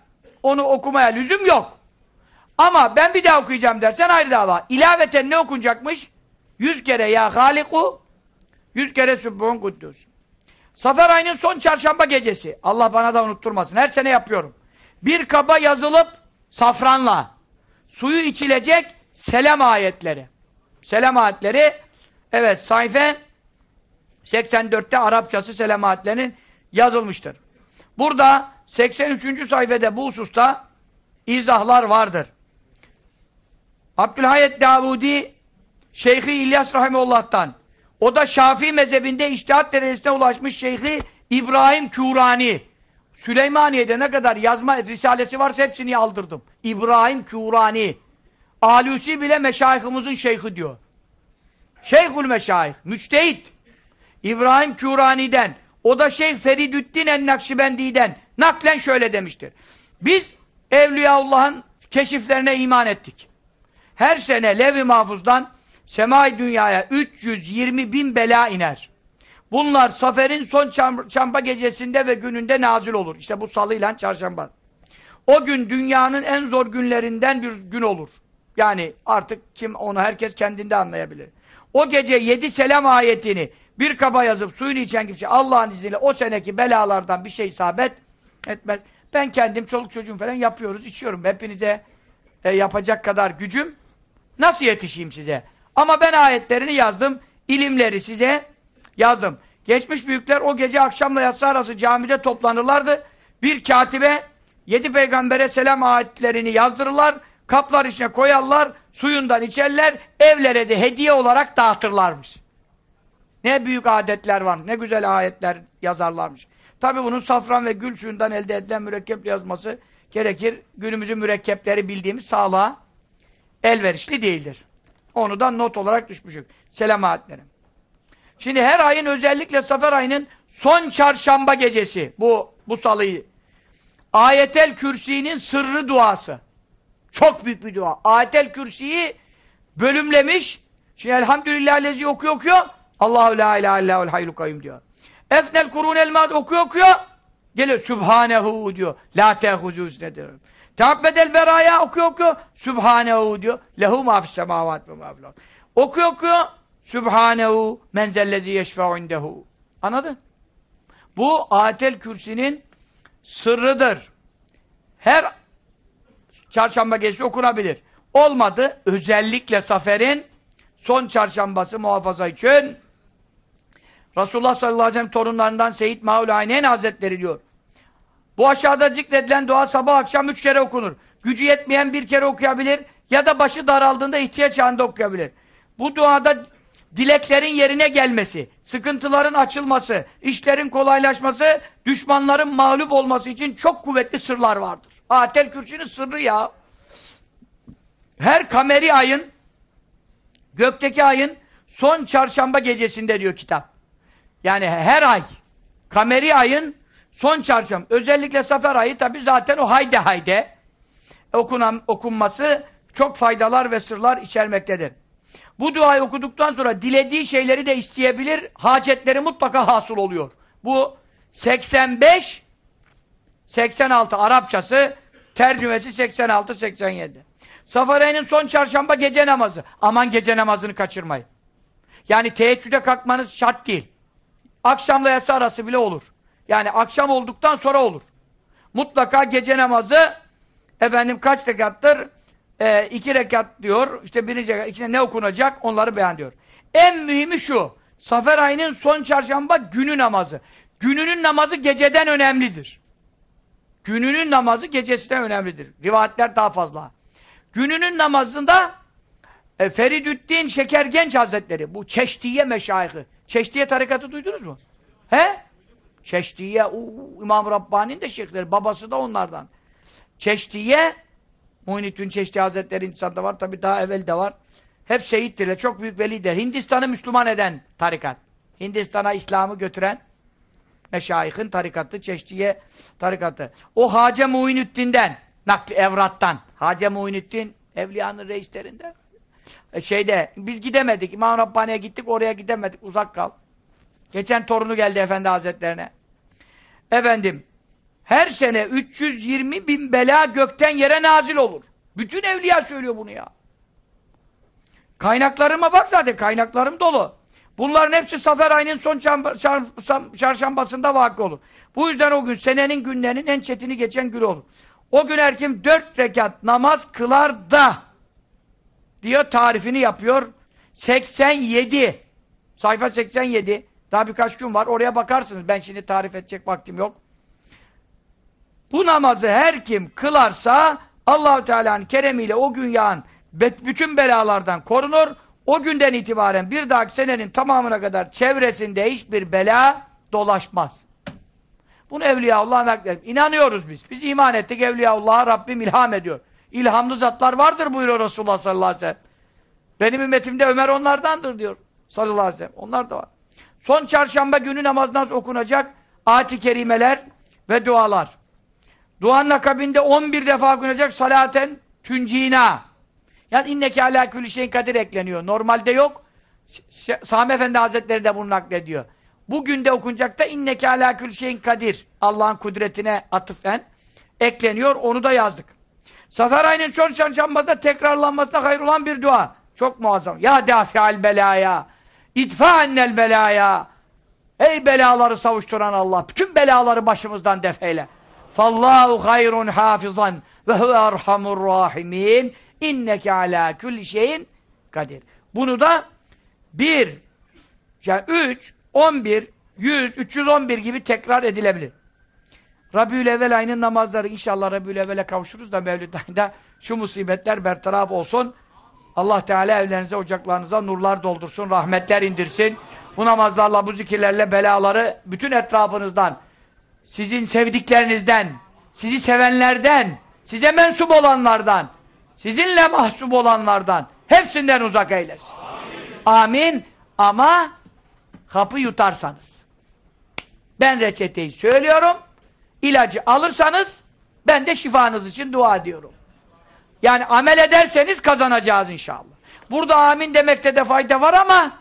onu okumaya lüzum yok. Ama ben bir daha okuyacağım dersen ayrı dava. İlaveten ne okunacakmış? Yüz kere ya haliku, yüz kere sübbuhun kuddus. Safer ayının son çarşamba gecesi. Allah bana da unutturmasın. Her sene yapıyorum. Bir kaba yazılıp safranla suyu içilecek selam ayetleri. Selam ayetleri evet sayfa 84'te Arapçası selam ayetlerinin yazılmıştır. Burada 83. sayfada bu hususta izahlar vardır. Abdülhayet Davudi Şeyhi İlyas Rahimullah'tan o da Şafii mezhebinde iştihat derecesine ulaşmış Şeyhi İbrahim Kürani. Süleymaniye'de ne kadar yazma risalesi varsa hepsini aldırdım. İbrahim Kürani. Alusi bile meşayihimizin şeyhi diyor. Şeyhül meşayih, müçtehit. İbrahim Kürani'den, o da Şeyh Feridüddin en-Nakşibendi'den naklen şöyle demiştir. Biz Evliyaullah'ın keşiflerine iman ettik. Her sene Lev-i Mahfuz'dan semai dünyaya 320 bin bela iner. Bunlar Safer'in son çamba gecesinde ve gününde nazil olur. İşte bu salıyla çarşamba. O gün dünyanın en zor günlerinden bir gün olur. Yani artık kim onu herkes kendinde anlayabilir. O gece yedi selam ayetini bir kaba yazıp suyunu içen kimse Allah'ın izniyle o seneki belalardan bir şey isabet etmez. Ben kendim çoluk çocuğum falan yapıyoruz, içiyorum. Hepinize e, yapacak kadar gücüm nasıl yetişeyim size? Ama ben ayetlerini yazdım, ilimleri size yazdım. Geçmiş büyükler o gece akşamla yatsı arası camide toplanırlardı. Bir katibe yedi peygambere selam ayetlerini yazdırırlar, kaplar içine koyarlar, suyundan içerler, evlere de hediye olarak dağıtırlarmış. Ne büyük adetler var, ne güzel ayetler yazarlarmış. Tabi bunun safran ve gül suyundan elde edilen mürekkep yazması gerekir. Günümüzün mürekkepleri bildiğimiz sağlığa elverişli değildir. Onu da not olarak düşmüşük. Selam ayetlerim. Şimdi her ayın özellikle Safer ayının son çarşamba gecesi bu bu salıyı. Ayetel Kürsi'nin sırrı duası. Çok büyük bir dua. Ayetel Kürsi'yi bölümlemiş. Şimdi elhamdülillah lezi okuyor okuyor. Allahu la ilahe illahul hayyul kayyum diyor. Efnel kurunel mad okuyor okuyor. Geliyor Sübhanehu diyor. La tehuzuz nedir? Teabbedel beraya okuyor okuyor. Sübhanehu diyor. Lehu ma fis semavat ve ma Okuyor okuyor. Sübhanehu men zellezi yeşfe'u indehu. Anladın? Bu ayetel kürsinin sırrıdır. Her çarşamba gecesi okunabilir. Olmadı. Özellikle Safer'in son çarşambası muhafaza için Resulullah sallallahu aleyhi ve sellem torunlarından Seyyid Maul Aynen Hazretleri diyor. Bu aşağıda zikredilen dua sabah akşam üç kere okunur. Gücü yetmeyen bir kere okuyabilir ya da başı daraldığında ihtiyaç anında okuyabilir. Bu duada dileklerin yerine gelmesi, sıkıntıların açılması, işlerin kolaylaşması, düşmanların mağlup olması için çok kuvvetli sırlar vardır. Atel Kürsi'nin sırrı ya. Her kameri ayın, gökteki ayın son çarşamba gecesinde diyor kitap. Yani her ay, kameri ayın son çarşamba, özellikle Safer ayı tabi zaten o hayde hayde okunan, okunması çok faydalar ve sırlar içermektedir. Bu duayı okuduktan sonra dilediği şeyleri de isteyebilir, hacetleri mutlaka hasıl oluyor. Bu 85 86 Arapçası, tercümesi 86-87. Safar ayının son çarşamba gece namazı. Aman gece namazını kaçırmayın. Yani teheccüde kalkmanız şart değil. Akşamla yatsı arası bile olur. Yani akşam olduktan sonra olur. Mutlaka gece namazı efendim kaç rekattır? Ee, iki rekat diyor. İşte birinci rekat, ne okunacak? Onları beyan diyor. En mühimi şu. Safer ayının son çarşamba günü namazı. Gününün namazı geceden önemlidir. Gününün namazı gecesinden önemlidir. Rivayetler daha fazla. Gününün namazında e, Feridüddin Şeker Genç Hazretleri, bu Çeşdiye meşayihı. Çeşdiye tarikatı duydunuz mu? He? Çeşdiye, İmam Rabbani'nin de şeyhleri, babası da onlardan. Çeşdiye, Muhyiddin Çeşdi Hazretleri insanda var, tabi daha evvel de var. Hep şehittirler, çok büyük velidir. Hindistan'ı Müslüman eden tarikat. Hindistan'a İslam'ı götüren meşayihin tarikatı, Çeşdiye tarikatı. O Hace Muhyiddin'den, nakli evrattan. Hace Muhyiddin, Evliyanın reislerinden. E şeyde, biz gidemedik. İmam Rabbani'ye gittik, oraya gidemedik. Uzak kal. Geçen torunu geldi Efendi Hazretlerine. Efendim, her sene 320 bin bela gökten yere nazil olur. Bütün evliya söylüyor bunu ya. Kaynaklarıma bak zaten, kaynaklarım dolu. Bunların hepsi Safer ayının son çarşambasında vakı olur. Bu yüzden o gün senenin günlerinin en çetini geçen gün olur. O gün her kim dört rekat namaz kılar da diyor tarifini yapıyor. 87 sayfa 87 daha birkaç gün var oraya bakarsınız. Ben şimdi tarif edecek vaktim yok. Bu namazı her kim kılarsa Allahu Teala'nın keremiyle o gün yağan bütün belalardan korunur. O günden itibaren bir dahaki senenin tamamına kadar çevresinde hiçbir bela dolaşmaz. Bunu Evliyaullah'a nakledip inanıyoruz biz. Biz iman ettik Evliyaullah'a Rabbim ilham ediyor. İlhamlı zatlar vardır buyuruyor Resulullah sallallahu aleyhi ve sellem. Benim ümmetimde Ömer onlardandır diyor sallallahu aleyhi ve sellem. Onlar da var. Son çarşamba günü namazdan okunacak ayet-i kerimeler ve dualar. Duanın akabinde 11 defa okunacak salaten tüncina. Yani inneke alâ külli şeyin kadir ekleniyor. Normalde yok. Sami Efendi Hazretleri de bunu naklediyor. Bugün de okunacak da inneke alâ külli şeyin kadir. Allah'ın kudretine atıfen ekleniyor. Onu da yazdık. Safer ayının son çarşambasında tekrarlanmasına hayır olan bir dua. Çok muazzam. Ya dafi'al belaya. İdfa annel belaya. Ey belaları savuşturan Allah. Bütün belaları başımızdan defeyle. Fallahu hayrun hafizan ve huve erhamur rahimin. İnneke ala külli şeyin kadir. Bunu da bir, yani üç, on bir, yüz, üç yüz on bir gibi tekrar edilebilir. Rabiül ayının namazları inşallah Rabiül kavuşuruz da Mevlid ayında şu musibetler bertaraf olsun. Allah Teala evlerinize, ocaklarınıza nurlar doldursun, rahmetler indirsin. Bu namazlarla, bu zikirlerle belaları bütün etrafınızdan, sizin sevdiklerinizden, sizi sevenlerden, size mensup olanlardan, sizinle mahsup olanlardan, hepsinden uzak eylesin. Amin. Amin. Ama kapı yutarsanız. Ben reçeteyi söylüyorum, ilacı alırsanız, ben de şifanız için dua ediyorum. Yani amel ederseniz kazanacağız inşallah. Burada amin demekte de fayda var ama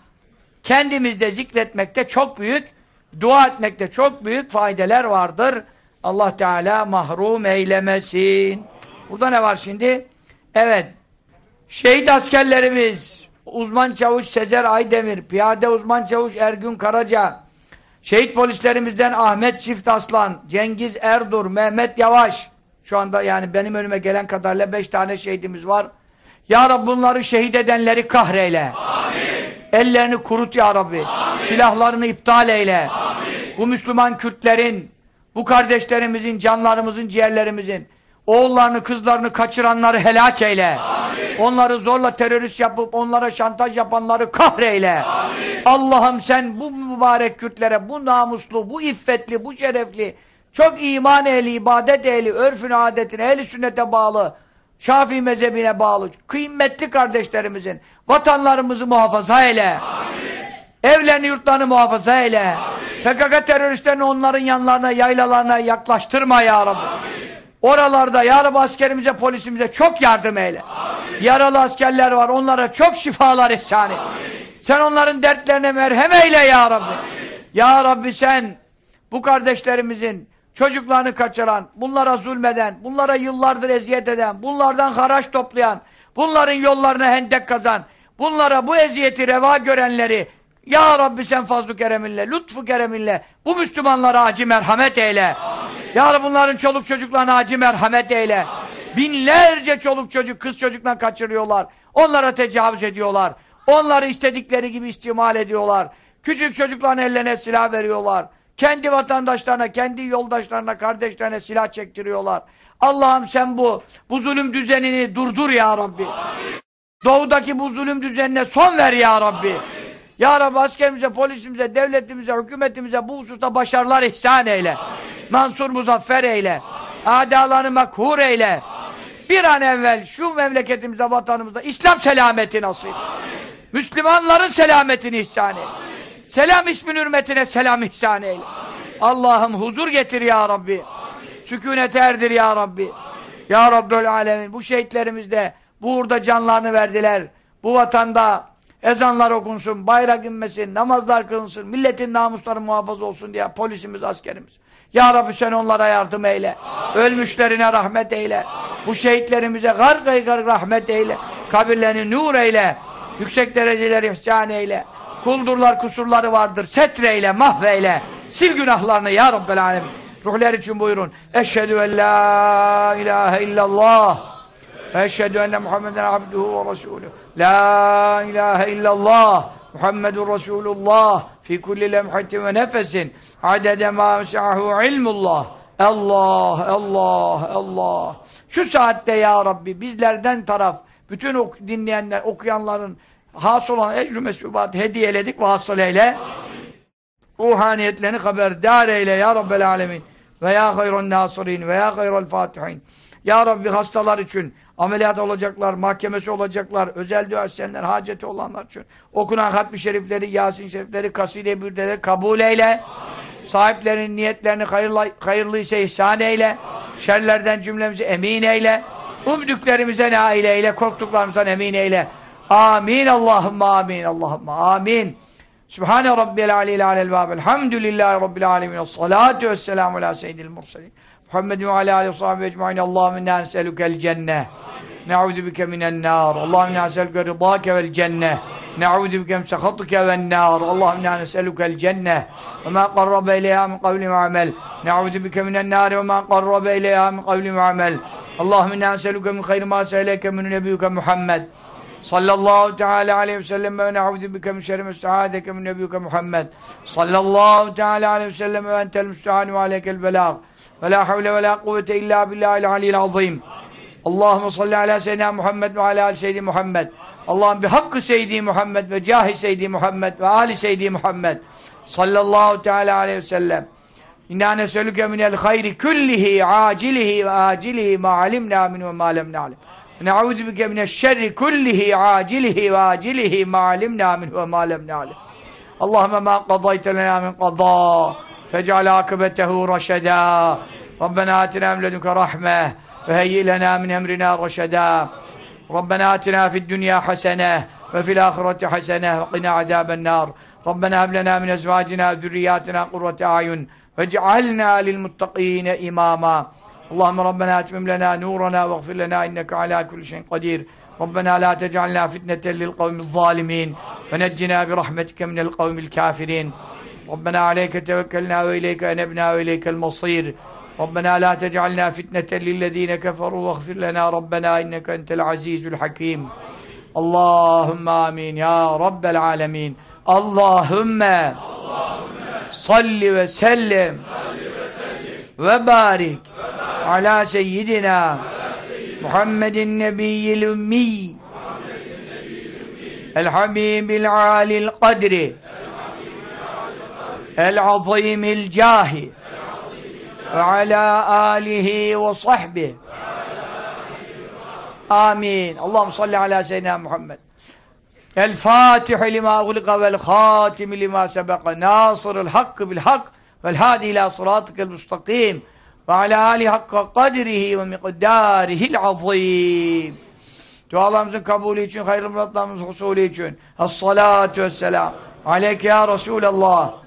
kendimizde zikretmekte çok büyük, dua etmekte çok büyük faydeler vardır. Allah Teala mahrum eylemesin. Burada ne var şimdi? Evet. Şehit askerlerimiz, uzman çavuş Sezer Aydemir, piyade uzman çavuş Ergün Karaca, şehit polislerimizden Ahmet Çift Aslan, Cengiz Erdur, Mehmet Yavaş, şu anda yani benim önüme gelen kadarıyla beş tane şehidimiz var. Ya Rabbi bunları şehit edenleri kahreyle. Amin. Ellerini kurut ya Rabbi. Amin. Silahlarını iptal eyle. Amin. Bu Müslüman Kürtlerin, bu kardeşlerimizin, canlarımızın, ciğerlerimizin, oğullarını, kızlarını kaçıranları helak eyle. Amin. Onları zorla terörist yapıp onlara şantaj yapanları kahreyle. Allah'ım sen bu mübarek Kürtlere, bu namuslu, bu iffetli, bu şerefli, çok iman ehli, ibadet ehli, örfün adetine, ehli sünnete bağlı, Şafii mezhebine bağlı, kıymetli kardeşlerimizin vatanlarımızı muhafaza eyle. Amin. Evlerini, yurtlarını muhafaza eyle. Amin. PKK teröristlerini onların yanlarına, yaylalarına yaklaştırma ya Rabbi. Amin. Oralarda ya Rabbi askerimize, polisimize çok yardım eyle. Amin. Yaralı askerler var, onlara çok şifalar ihsan et. Sen onların dertlerine merhem eyle ya Rabbi. Amin. Ya Rabbi sen bu kardeşlerimizin çocuklarını kaçıran, bunlara zulmeden, bunlara yıllardır eziyet eden, bunlardan haraç toplayan, bunların yollarına hendek kazan, bunlara bu eziyeti reva görenleri ya Rabbi sen fazl-ı kereminle, lütfu kereminle bu Müslümanlara acı merhamet eyle. Amin. Ya Rabbi bunların çoluk çocuklarına acı merhamet eyle. Amin. Binlerce çoluk çocuk, kız çocukla kaçırıyorlar. Onlara tecavüz ediyorlar. Onları istedikleri gibi istimal ediyorlar. Küçük çocukların ellerine silah veriyorlar. Kendi vatandaşlarına, kendi yoldaşlarına, kardeşlerine silah çektiriyorlar. Allah'ım sen bu, bu zulüm düzenini durdur ya Rabbi. Amin. Doğudaki bu zulüm düzenine son ver ya Rabbi. Amin. Ya Rabbi askerimize, polisimize, devletimize, hükümetimize bu hususta başarılar ihsan eyle. Amin. Mansur muzaffer eyle. Adalarını makhur eyle. Amin. Bir an evvel şu memleketimizde, vatanımızda İslam selameti nasip. Amin. Müslümanların selametini ihsan eyle. Selam ismin hürmetine selam ihsan eyle. Allah'ım huzur getir ya Rabbi. Amin. Sükunet erdir ya Rabbi. Amin. Ya Rabbül Alemin. Bu şehitlerimiz de bu uğurda canlarını verdiler. Bu vatanda ezanlar okunsun, bayrak inmesin, namazlar kılınsın, milletin namusları muhafaza olsun diye polisimiz, askerimiz. Ya Rabbi sen onlara yardım eyle. Amin. Ölmüşlerine rahmet eyle. Amin. Bu şehitlerimize gargay garg rahmet eyle. Kabirlerini nur eyle. Yüksek dereceleri ihsan eyle. Kuldurlar, kusurları vardır. Setreyle, mahveyle. Sil günahlarını ya Rabbel Alemin. Ruhlar için buyurun. Eşhedü en la ilahe illallah. Eşhedü enne Muhammeden abduhu ve resulü. La ilahe illallah. Muhammedun Resulullah. Fi kulli lemhatin ve nefesin. Adede ma mesahu ilmullah. Allah, Allah, Allah. Şu saatte ya Rabbi bizlerden taraf, bütün ok dinleyenler, okuyanların hasıl olan ecrü mesubat hediyeledik ve hasıl eyle. Ruhaniyetlerini haberdar eyle ya Rabbel alemin. Ve ya hayrun nasirin ve ya hayrul fatihin. Ya Rabbi hastalar için, ameliyat olacaklar, mahkemesi olacaklar, özel dua isteyenler, haceti olanlar için okunan hatmi şerifleri, Yasin şerifleri, kaside bürdeleri kabul eyle. Amin. Sahiplerinin niyetlerini hayırlı, hayırlıysa ihsan eyle. Amin. Şerlerden cümlemizi emin eyle. Umdüklerimize nail eyle, korktuklarımızdan emin eyle. Amin Allahümme amin Allahümme amin. Sübhane Rabbiyel aleyhi alel vâbel. Hamdülillahi Rabbil alemin. Salatu vesselamu ala seyyidil mursalin. Muhammed ve ala aleyhi sahibi ecmain. Allahümme inna neselükel cenneh. Ne'udu bike minen nar. Allahümme inna neselüke rıdâke vel cenneh. Ne'udu bike min sehatike vel nar. Allahümme inna neselükel cenneh. Ve ma qarrabe ileyha min kavli ve amel. Ne'udu bike minen nar ve ma qarrabe ileyha min kavli ve amel. Allahümme inna neselüke min khayri ma seyleke min nebiyyüke Muhammed. Sallallahu teala aleyhi ve sellem ve ne'udhu bike min şerri müstehadeke min nebiyyüke Muhammed. Sallallahu teala aleyhi ve la havle ve la kuvvete illa billahil aliyyil azim. Allahümme salli ala seyyidina Muhammed ve ala ali seyyidi Muhammed. Allah'ım bi hakkı seyyidi Muhammed ve cahi seyyidi Muhammed ve ali seyyidi Muhammed. Sallallahu teala aleyhi ve sellem. İnna neselüke minel hayri küllihi, acilihi ve acilihi ma alimna min ve ma lem na'lim. Ne'udhu bike mineşşerri kullihi acilihi ve acilihi ma alimna minhu ve ma lem na'lim. Allahümme ma qadayte lena min qadâ فاجعل عاقبته رشدا. ربنا آتنا من لدنك رحمة وهيئ لنا من أمرنا رشدا. ربنا آتنا في الدنيا حسنة وفي الآخرة حسنة وقنا عذاب النار. ربنا هب لنا من أزواجنا ذرياتنا قرة أعين واجعلنا للمتقين إماما. اللهم ربنا أتمم لنا نورنا واغفر لنا إنك على كل شيء قدير. ربنا لا تجعلنا فتنة للقوم الظالمين ونجنا برحمتك من القوم الكافرين. ربنا عليك توكلنا وإليك أنبنا وإليك المصير. ربنا لا تجعلنا فتنة للذين كفروا واغفر لنا ربنا إنك أنت العزيز الحكيم. اللهم آمين يا رب العالمين. اللهم صل وسلم وبارك على سيدنا محمد النبي الأمي الحبيب العالي القدر العظيم الجاهي وعلى آله وصحبه آمين اللهم صل على سيدنا محمد الفاتح لما أغلق والخاتم لما سبق ناصر الحق بالحق والهادي إلى صراطك المستقيم وعلى آله حق قدره ومقداره العظيم Dualarımızın kabulü için, خير muratlarımızın husulü için. Es-salatu ve selam. Aleyke ya Resulallah.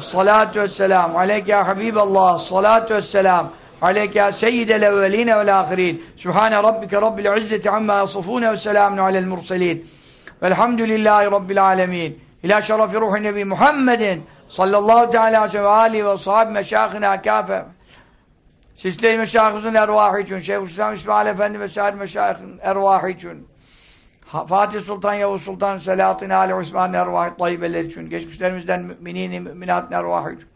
Salatu vesselam aleyke ya Habiballah. Salatu vesselam aleyke ya seyyidel evveline vel ahirin. Sübhane rabbike rabbil izzeti amma yasifune ve selamun alel murselin. Velhamdülillahi rabbil alemin. İlâ şerefi ruhu nebi Muhammedin sallallahu teala ve aleyhi ve sahab meşâhına kâfe. Sisley meşâhımızın ervahı için, Şeyhülislam İsmail Efendi ve sair meşâhın ervahı için. Fatih Sultan Yavuz Sultan Selahattin Ali Osman'ın ervahı tayyibeler için, geçmişlerimizden müminin, müminatın ervahı için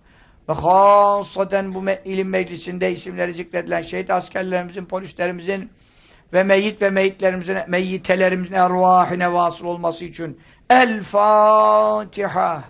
ve hasaten bu me ilim meclisinde isimleri zikredilen şehit askerlerimizin, polislerimizin ve meyyit ve meyyitlerimizin, meyyitelerimizin ervahine vasıl olması için El Fatiha